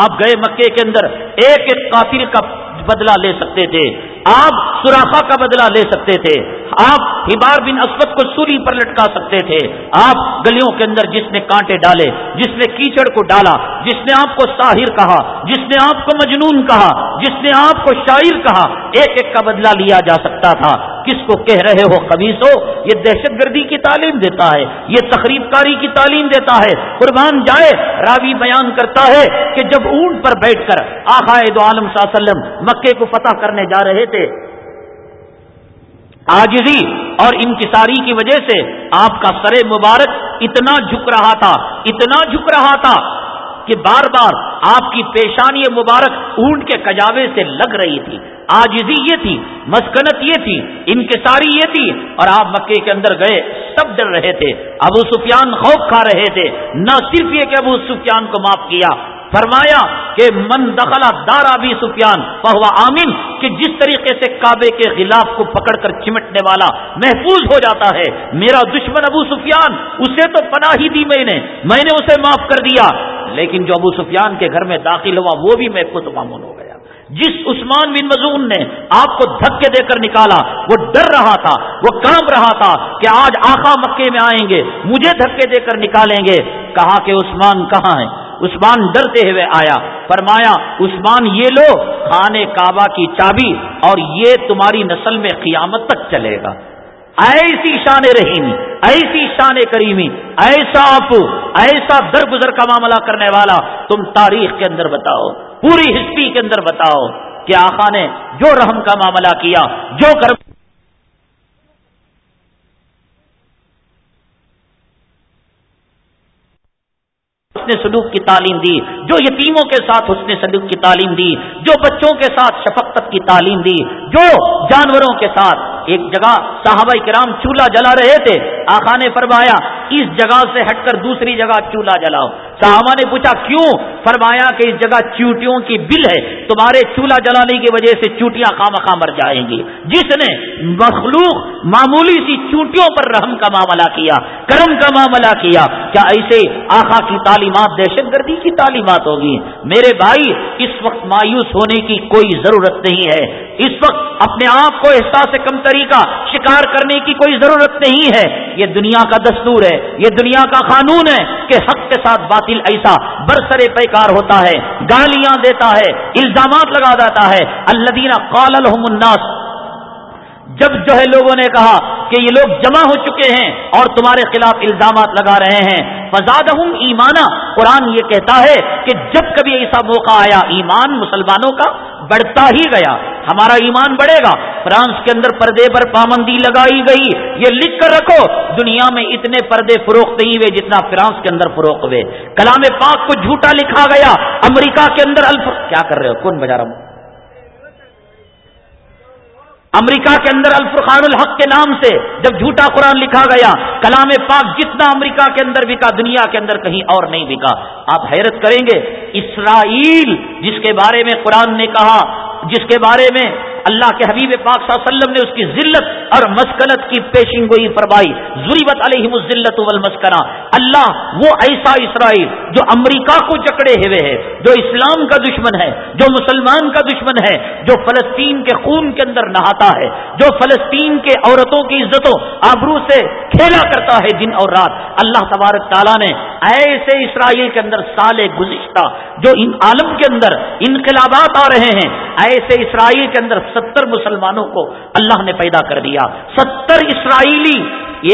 Speaker 1: آپ گئے مکے کے اندر۔ ایک ایک قاتل کا بدلہ لے سکتے تھے۔ آپ سوراخا کا بدلہ لے سکتے تھے۔ آپ ہبار بن اسود کو سوری پر لٹکا سکتے تھے۔ آپ گلیوں کے اندر جس نے کانٹے ڈالے، جس نے کیچڑ کو ڈالا، جس نے آپ کو ساحر کہا، جس نے آپ کو مجنون کہا، جس نے آپ کو شاعر کہا، ایک ایک کا بدلہ لیا جا سکتا تھا۔ کس کو کہہ رہے ہو قبیص ہو، یہ دہشت گردی کی تعلیم دیتا ہے، یہ تقریب کاری کی تعلیم دیتا ہے۔ قربان جائے، راوی بیان کرتا ہے کہ جب اونٹ پر بیٹھ کر آخائے دو عالم صلی اللہ علیہ وسلم مکے کو فتح کرنے جا رہے تھے آجزی اور انکساری کی وجہ سے آپ کا سر مبارک اتنا جھک رہا تھا، اتنا جھک رہا تھا کہ بار بار آپ کی پیشانی مبارک اونٹ کے کجاوے سے لگ رہی تھی۔ آجزی یہ تھی مسکنت یہ تھی انکساری یہ تھی اور آپ مکے کے اندر گئے، سب ڈر رہے تھے۔ ابو سفیان خوف کھا رہے تھے۔ نہ صرف یہ کہ ابو سفیان کو معاف کیا، فرمایا کہ من دخلا دارا بھی سفیان فہوا آمین کہ جس طریقے سے کعبے کے خلاف کو پکڑ کر چمٹنے والا محفوظ ہو جاتا ہے، میرا دشمن ابو سفیان، اسے تو پناہ ہی دی میں نے میں نے اسے معاف کر دیا۔ لیکن جو ابو سفیان کے گھر میں داخل ہوا، وہ بھی محفوظ معمول ہو گیا۔ جس عثمان بن مزون نے آپ کو دھکے دے کر نکالا، وہ ڈر رہا تھا، وہ کام رہا تھا کہ آج آخا مکے میں آئیں گے، مجھے دھکے دے کر نکالیں گے۔ کہا کہ عثمان کہاں ہے؟ عثمان ڈرتے ہوئے آیا، فرمایا، عثمان یہ لو خانے کعبہ کی چابی اور یہ تمہاری نسل میں قیامت تک چلے گا۔ ایسی شان رحیمی، ایسی شان کریمی، ایسا آپ ایسا درگزر کا معاملہ کرنے والا تم تاریخ کے اندر بتاؤ۔ پوری ہسٹری کے اندر بتاؤ کہ آخا نے جو رحم کا معاملہ کیا، جو کرم حسن سلوک کی تعلیم دی، جو یتیموں کے ساتھ حسن سلوک کی تعلیم دی، جو بچوں کے ساتھ شفقت کی تعلیم دی، جو جانوروں کے ساتھ ایک جگہ صحابہ کرام چولہا جلا رہے تھے آخا نے فرمایا، اس جگہ سے ہٹ کر دوسری جگہ چولہا جلاؤ۔ صحابہ نے پوچھا، کیوں؟ فرمایا کہ اس جگہ چوٹیوں کی بل ہے، تمہارے چولہا جلانے کی وجہ سے چوٹیاں خام خام مر جائیں گی۔ جس نے مخلوق معمولی سی چوٹیوں پر رحم کا معاملہ کیا، کرم کا معاملہ کیا کیا ایسے آخا کی تعلیمات دہشت گردی کی تعلیمات ہوگی میرے بھائی، اس وقت مایوس ہونے کی کوئی ضرورت نہیں ہے۔ اس وقت اپنے آپ کو احساس کم طریقہ شکار کرنے کی کوئی ضرورت نہیں ہے۔ یہ دنیا کا دستور ہے، یہ دنیا کا قانون ہے کہ حق کے ساتھ قاتل ایسا برسرے پیکار ہوتا ہے، گالیاں دیتا ہے، الزامات لگا دیتا ہے۔ اللہ دینا قال الناس جب جو ہے لوگوں نے کہا کہ یہ لوگ جمع ہو چکے ہیں اور تمہارے خلاف الزامات لگا رہے ہیں فزاد ہوں ایمانا قرآن یہ کہتا ہے کہ جب کبھی ایسا موقع آیا، ایمان مسلمانوں کا بڑھتا ہی گیا، ہمارا ایمان بڑھے گا۔ فرانس کے اندر پردے پر پابندی لگائی گئی۔ یہ لکھ کر رکھو، دنیا میں اتنے پردے فروخت نہیں ہوئے جتنا فرانس کے اندر فروخت ہوئے۔ کلام پاک کو جھوٹا لکھا گیا، امریکہ کے اندر الف کیا کر رہے ہو؟ کون بجا رہا ہوں؟ امریکہ کے اندر الفرقان الحق کے نام سے جب جھوٹا قرآن لکھا گیا، کلام پاک جتنا امریکہ کے اندر بکا، دنیا کے اندر کہیں اور نہیں بکا۔ آپ حیرت کریں گے، اسرائیل جس کے بارے میں قرآن نے کہا، جس کے بارے میں اللہ کے حبیب پاک صلی اللہ علیہ وسلم نے اس کی ذلت اور مسکنت کی پیشن گوئی فرمائی۔ ضریبت علیہ ذلت والمسکنہ۔ اللہ وہ ایسا اسرائیل جو امریکہ کو جکڑے ہوئے ہے، جو اسلام کا دشمن ہے، جو مسلمان کا دشمن ہے، جو فلسطین کے خون کے اندر نہاتا ہے، جو فلسطین کے عورتوں کی عزتوں آبرو سے کھیلا کرتا ہے دن اور رات۔ اللہ تبارک تعالیٰ نے ایسے اسرائیل کے اندر سال گزشتہ جو ان عالم کے اندر انقلابات آ رہے ہیں ایسے اسرائیل کے اندر ستر مسلمانوں کو اللہ نے پیدا کر دیا۔ ستر اسرائیلی،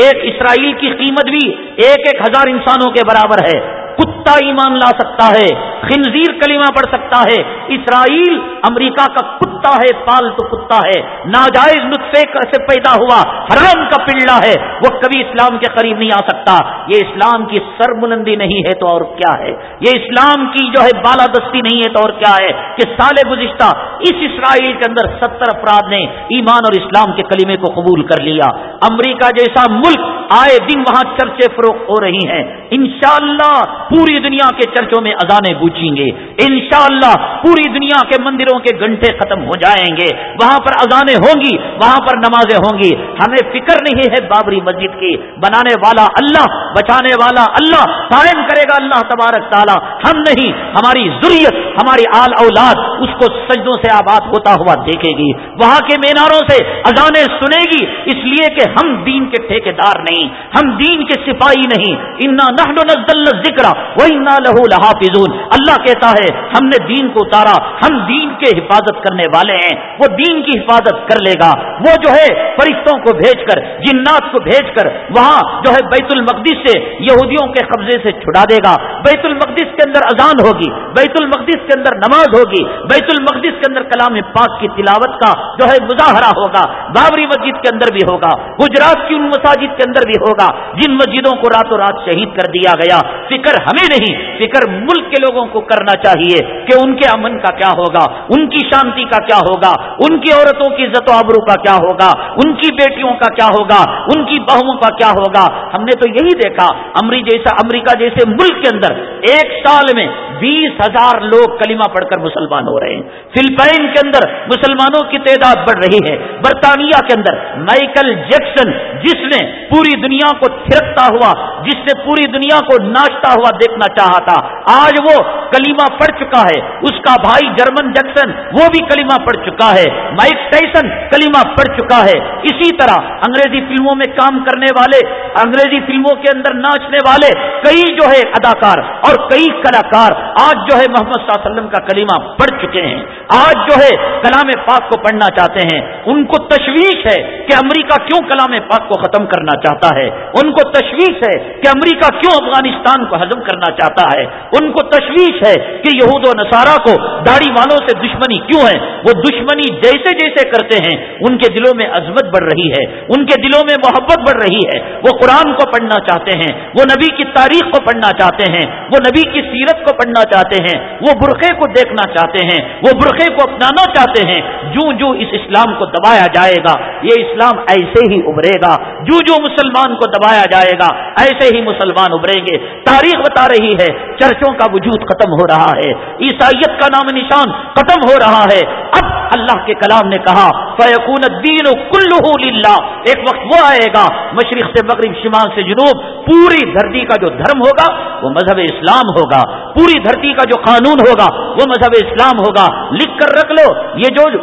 Speaker 1: ایک اسرائیل کی قیمت بھی ایک ایک ہزار انسانوں کے برابر ہے۔ کتا ایمان لا سکتا ہے۔ خنزیر کلمہ پڑھ سکتا ہے، اسرائیل امریکہ کا کتا ہے، پالتو کتا ہے۔ ناجائز نطفے سے پیدا ہوا، حرام کا پلڑا ہے۔ وہ کبھی اسلام کے قریب نہیں آ سکتا۔ یہ اسلام کی سر بلندی نہیں ہے تو اور کیا ہے؟ یہ اسلام کی جو ہے بالادستی نہیں ہے تو اور کیا ہے؟ کہ سال گزشتہ اس اسرائیل کے اندر ستر افراد نے ایمان اور اسلام کے کلمے کو قبول کر لیا۔ امریکہ جیسا ملک آئے دن وہاں چرچے فروغ ہو رہی ہیں۔ انشاءاللہ پوری دنیا کے چرچوں میں اذانے گوچیں گے، انشاءاللہ پوری دنیا کے مندروں کے گھنٹے ختم ہو جائیں گے، وہاں پر اذانے ہوں گی، وہاں پر نمازیں ہوں گی۔ ہمیں فکر نہیں ہے بابری مسجد کی، بنانے والا اللہ، بچانے والا اللہ، قائم کرے گا اللہ تبارک تعالیٰ۔ ہم نہیں، ہماری ضروریت ہماری آل اولاد اس کو سجدوں سے آباد ہوتا ہوا دیکھے گی۔ وہاں کے میناروں سے اذانے سنے گی، اس لیے کہ ہم دین کے ٹھیکے دار نہیں، ہم دین کے سپاہی نہیں۔ انا نحن نزل ذکر وہ انا لہو لحافظون۔ اللہ کہتا ہے، ہم نے دین کو اتارا، ہم دین کے حفاظت کرنے والے ہیں، وہ دین کی حفاظت کر لے گا۔ وہ جو ہے فرشتوں کو بھیج کر، جنات کو بھیج کر، وہاں جو ہے بیت المقدس سے یہودیوں کے قبضے سے چھڑا دے گا۔ بیت المقدس کے اندر اذان ہوگی، بیت المقدس کے اندر نماز ہوگی، بیت المقدس کے اندر کلام پاک کی تلاوت کا جو ہے مظاہرہ ہوگا، بابری مسجد کے اندر بھی ہوگا، گجرات کی ان مساجد کے اندر بھی ہوگا۔ جن مسجدوں کو راتوں رات شہید کر دیا گیا۔ فکر ہمیں نہیں، فکر ملک کے لوگوں کو کرنا چاہیے کہ ان کے امن کا کیا ہوگا، ان کی شانتی کا کیا ہوگا، ان کی عورتوں کی عزت و آبرو کا کیا ہوگا، ان کی بیٹیوں کا کیا ہوگا، ان کی بہوؤں کا کیا ہوگا۔ ہم نے تو یہی دیکھا، امری جیسا، امریکہ جیسے ملک کے اندر ایک سال میں بیس ہزار لوگ کلمہ پڑھ کر مسلمان ہو رہے ہیں۔ فلپائن کے اندر مسلمانوں کی تعداد بڑھ رہی ہے۔ برطانیہ کے اندر مائیکل جیکسن، جس نے پوری دنیا کو تھرکتا ہوا، جس نے پوری دنیا کو ناچتا ہوا دیکھنا چاہا تھا، آج وہ کلیمہ پڑھ چکا ہے۔ اس کا بھائی جرمن جیکسن، وہ بھی کلیمہ پڑھ چکا ہے۔ مائک ٹائسن کلیمہ پڑھ چکا ہے۔ اسی طرح انگریزی فلموں میں کام کرنے والے، انگریزی فلموں کے اندر ناچنے والے کئی جو ہے اداکار اور کئی کلاکار آج جو ہے محمد صلی اللہ علیہ وسلم کا کلیمہ پڑھ چکے ہیں۔ آج جو ہے کلام پاک کو پڑھنا چاہتے ہیں۔ ان کو تشویش ہے کہ امریکہ کیوں کلام پاک کو ختم کرنا چاہتا ہے۔ ان کو تشویش ہے کہ امریکہ کیوں افغانستان کو ہزم کرنا چاہتا ہے۔ ان کو تشویش ہے کہ یہود و نصارہ کو داڑھی والوں سے دشمنی کیوں ہے؟ وہ دشمنی جیسے جیسے کرتے ہیں، ان کے دلوں میں عظمت بڑھ رہی ہے، ان کے دلوں میں محبت بڑھ رہی ہے۔ وہ قرآن کو پڑھنا چاہتے ہیں، وہ نبی کی تاریخ کو پڑھنا چاہتے ہیں، وہ نبی کی سیرت کو پڑھنا چاہتے ہیں۔ وہ برقعے کو دیکھنا چاہتے ہیں، وہ برقعے کو اپنانا چاہتے ہیں۔ جو جو اس اسلام کو دبایا جائے گا، یہ اسلام ایسے ہی ابھرے گا۔ جو جو مسلمان کو دبایا جائے گا، ایسے ہی مسلمان ابھریں گے۔ تاریخ بتا رہی ہے، چرچوں کا وجود ختم ہو رہا ہے۔ عیسائیت کا نام نشان ختم ہو رہا ہے۔ اب اللہ کے کلام نے کہا فیقون الدین کلو للہ ایک وقت وہ آئے گا، مشرق سے مغرب، شمال سے جنوب، پوری دھرتی کا جو دھرم ہوگا، وہ مذہب اسلام ہوگا۔ پوری دھرتی کا جو قانون ہوگا، وہ مذہب اسلام ہوگا۔ لکھ کر رکھ لو، یہ جو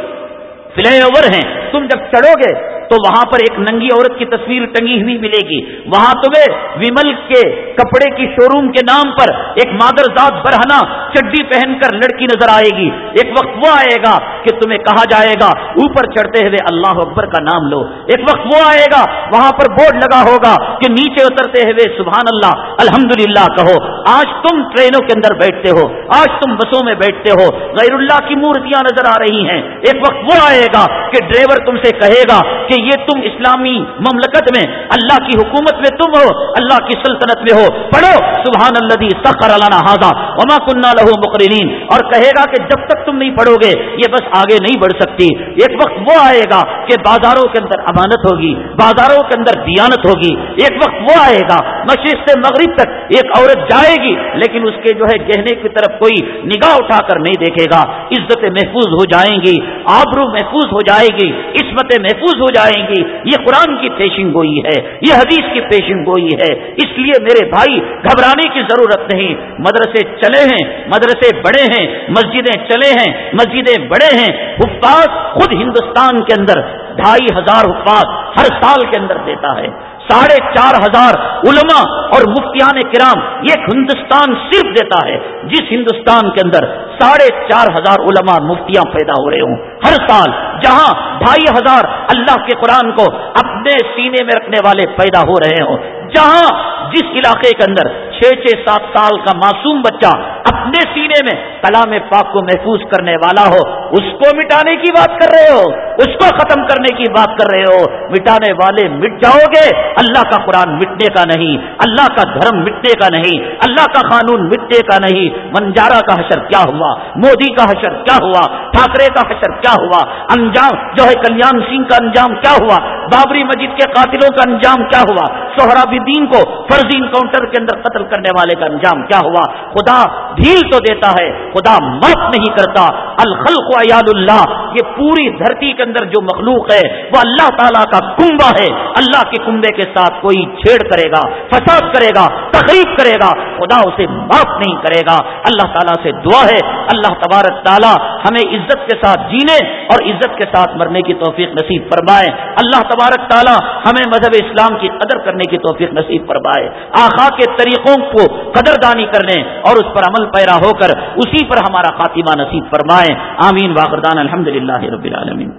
Speaker 1: فلائی اوور ہیں، تم جب چڑھو گے تو وہاں پر ایک ننگی عورت کی تصویر ٹنگی ہوئی ملے گی۔ وہاں تمہیں ومل کے کپڑے کی شو روم کے نام پر ایک مادر ذات برہنا چڈی پہن کر لڑکی نظر آئے گی۔ ایک وقت وہ آئے گا کہ تمہیں کہا جائے گا، اوپر چڑھتے ہوئے اللہ اکبر کا نام لو۔ ایک وقت وہ آئے گا، وہاں پر بورڈ لگا ہوگا کہ نیچے اترتے ہوئے سبحان اللہ الحمد کہو۔ آج تم ٹرینوں کے اندر بیٹھتے ہو، آج تم بسوں میں بیٹھتے ہو غیر اللہ کی مورتیاں نظر آ رہی ہیں۔ ایک وقت وہ آئے گا کہ ڈرائیور تم سے کہے گا کہ کہ یہ تم اسلامی مملکت میں اللہ کی حکومت میں تم ہو، اللہ کی سلطنت میں ہو۔ پڑھو سبحان اللہ سخر اللہ وما کنہ لہو مقررین اور کہے گا کہ جب تک تم نہیں پڑھو گے، یہ بس آگے نہیں بڑھ سکتی۔ ایک وقت وہ آئے گا کہ بازاروں کے اندر امانت ہوگی، بازاروں کے اندر دیانت ہوگی۔ ایک وقت وہ آئے گا، مشرق سے مغرب تک ایک عورت جائے گی، لیکن اس کے جو ہے گہنے کی طرف کوئی نگاہ اٹھا کر نہیں دیکھے گا۔ عزتیں محفوظ ہو جائیں گی، آبرو محفوظ ہو جائے گی، عصمتیں محفوظ ہو جائیں جائیں گی۔ یہ قرآن کی پیشن گوئی ہے، یہ حدیث کی پیشن گوئی ہے۔ اس لیے میرے بھائی، گھبرانے کی ضرورت نہیں۔ مدرسے چلے ہیں، مدرسے بڑے ہیں، مسجدیں چلے ہیں، مسجدیں بڑے ہیں۔ حفاظ خود ہندوستان کے اندر ڈھائی ہزار حفاظ ہر سال کے اندر دیتا ہے۔ ساڑھے چار ہزار علماء اور مفتیان کرام یہ ہندوستان صرف دیتا ہے۔ جس ہندوستان کے اندر ساڑھے چار ہزار علماء مفتیاں پیدا ہو رہے ہوں۔ ہر سال جہاں ڈھائی ہزار اللہ کے قرآن کو اپنے سینے میں رکھنے والے پیدا ہو رہے ہوں، جہاں جس علاقے کے اندر چھ چھ سات سال کا معصوم بچہ اپنے سینے میں کلام پاک کو محفوظ کرنے والا ہو، اس کو مٹانے کی بات کر رہے ہو، اس کو ختم کرنے کی بات کر رہے ہو۔ مٹانے والے مٹ جاؤ گے، اللہ کا قرآن مٹنے کا نہیں، اللہ کا دھرم مٹنے کا نہیں، اللہ کا قانون مٹنے کا نہیں۔ منجارا کا حشر کیا ہوا، مودی کا حشر کیا ہوا، ٹھاکرے کا حشر کیا ہوا؟ انجام، جو ہے کلیان سنگھ کا انجام کیا ہوا؟ بابری مسجد کے قاتلوں کا انجام کیا ہوا؟ سہراب کو فرضی انکاؤنٹر کے اندر قتل کرنے والے کا انجام کیا ہوا؟ خدا ڈھیل تو دیتا ہے، خدا مت نہیں کرتا۔ الخلق عیال اللہ، یہ پوری دھرتی کے اندر جو مخلوق ہے، وہ اللہ تعالیٰ کا کنبا ہے۔ اللہ کے کنبے کے ساتھ کوئی چھیڑ کرے گا، فساد کرے گا تقریب کرے گا۔ خدا اسے معاف نہیں کرے گا۔ اللہ تعالیٰ سے دعا ہے۔ اللہ تبارک تعالیٰ ہمیں عزت کے ساتھ جینے اور عزت کے ساتھ مرنے کی توفیق نصیب فرمائے۔ اللہ تبارک تعالیٰ ہمیں مذہب اسلام کی قدر کرنے کی توفیق نصیب فرمائے۔ آخا کے طریقوں کو قدر دانی کرنے اور اس پر عمل پیرا ہو کر اسی پر ہمارا خاتمہ نصیب فرمائے۔ آمین واغردان الحمد للہ رب العالمین۔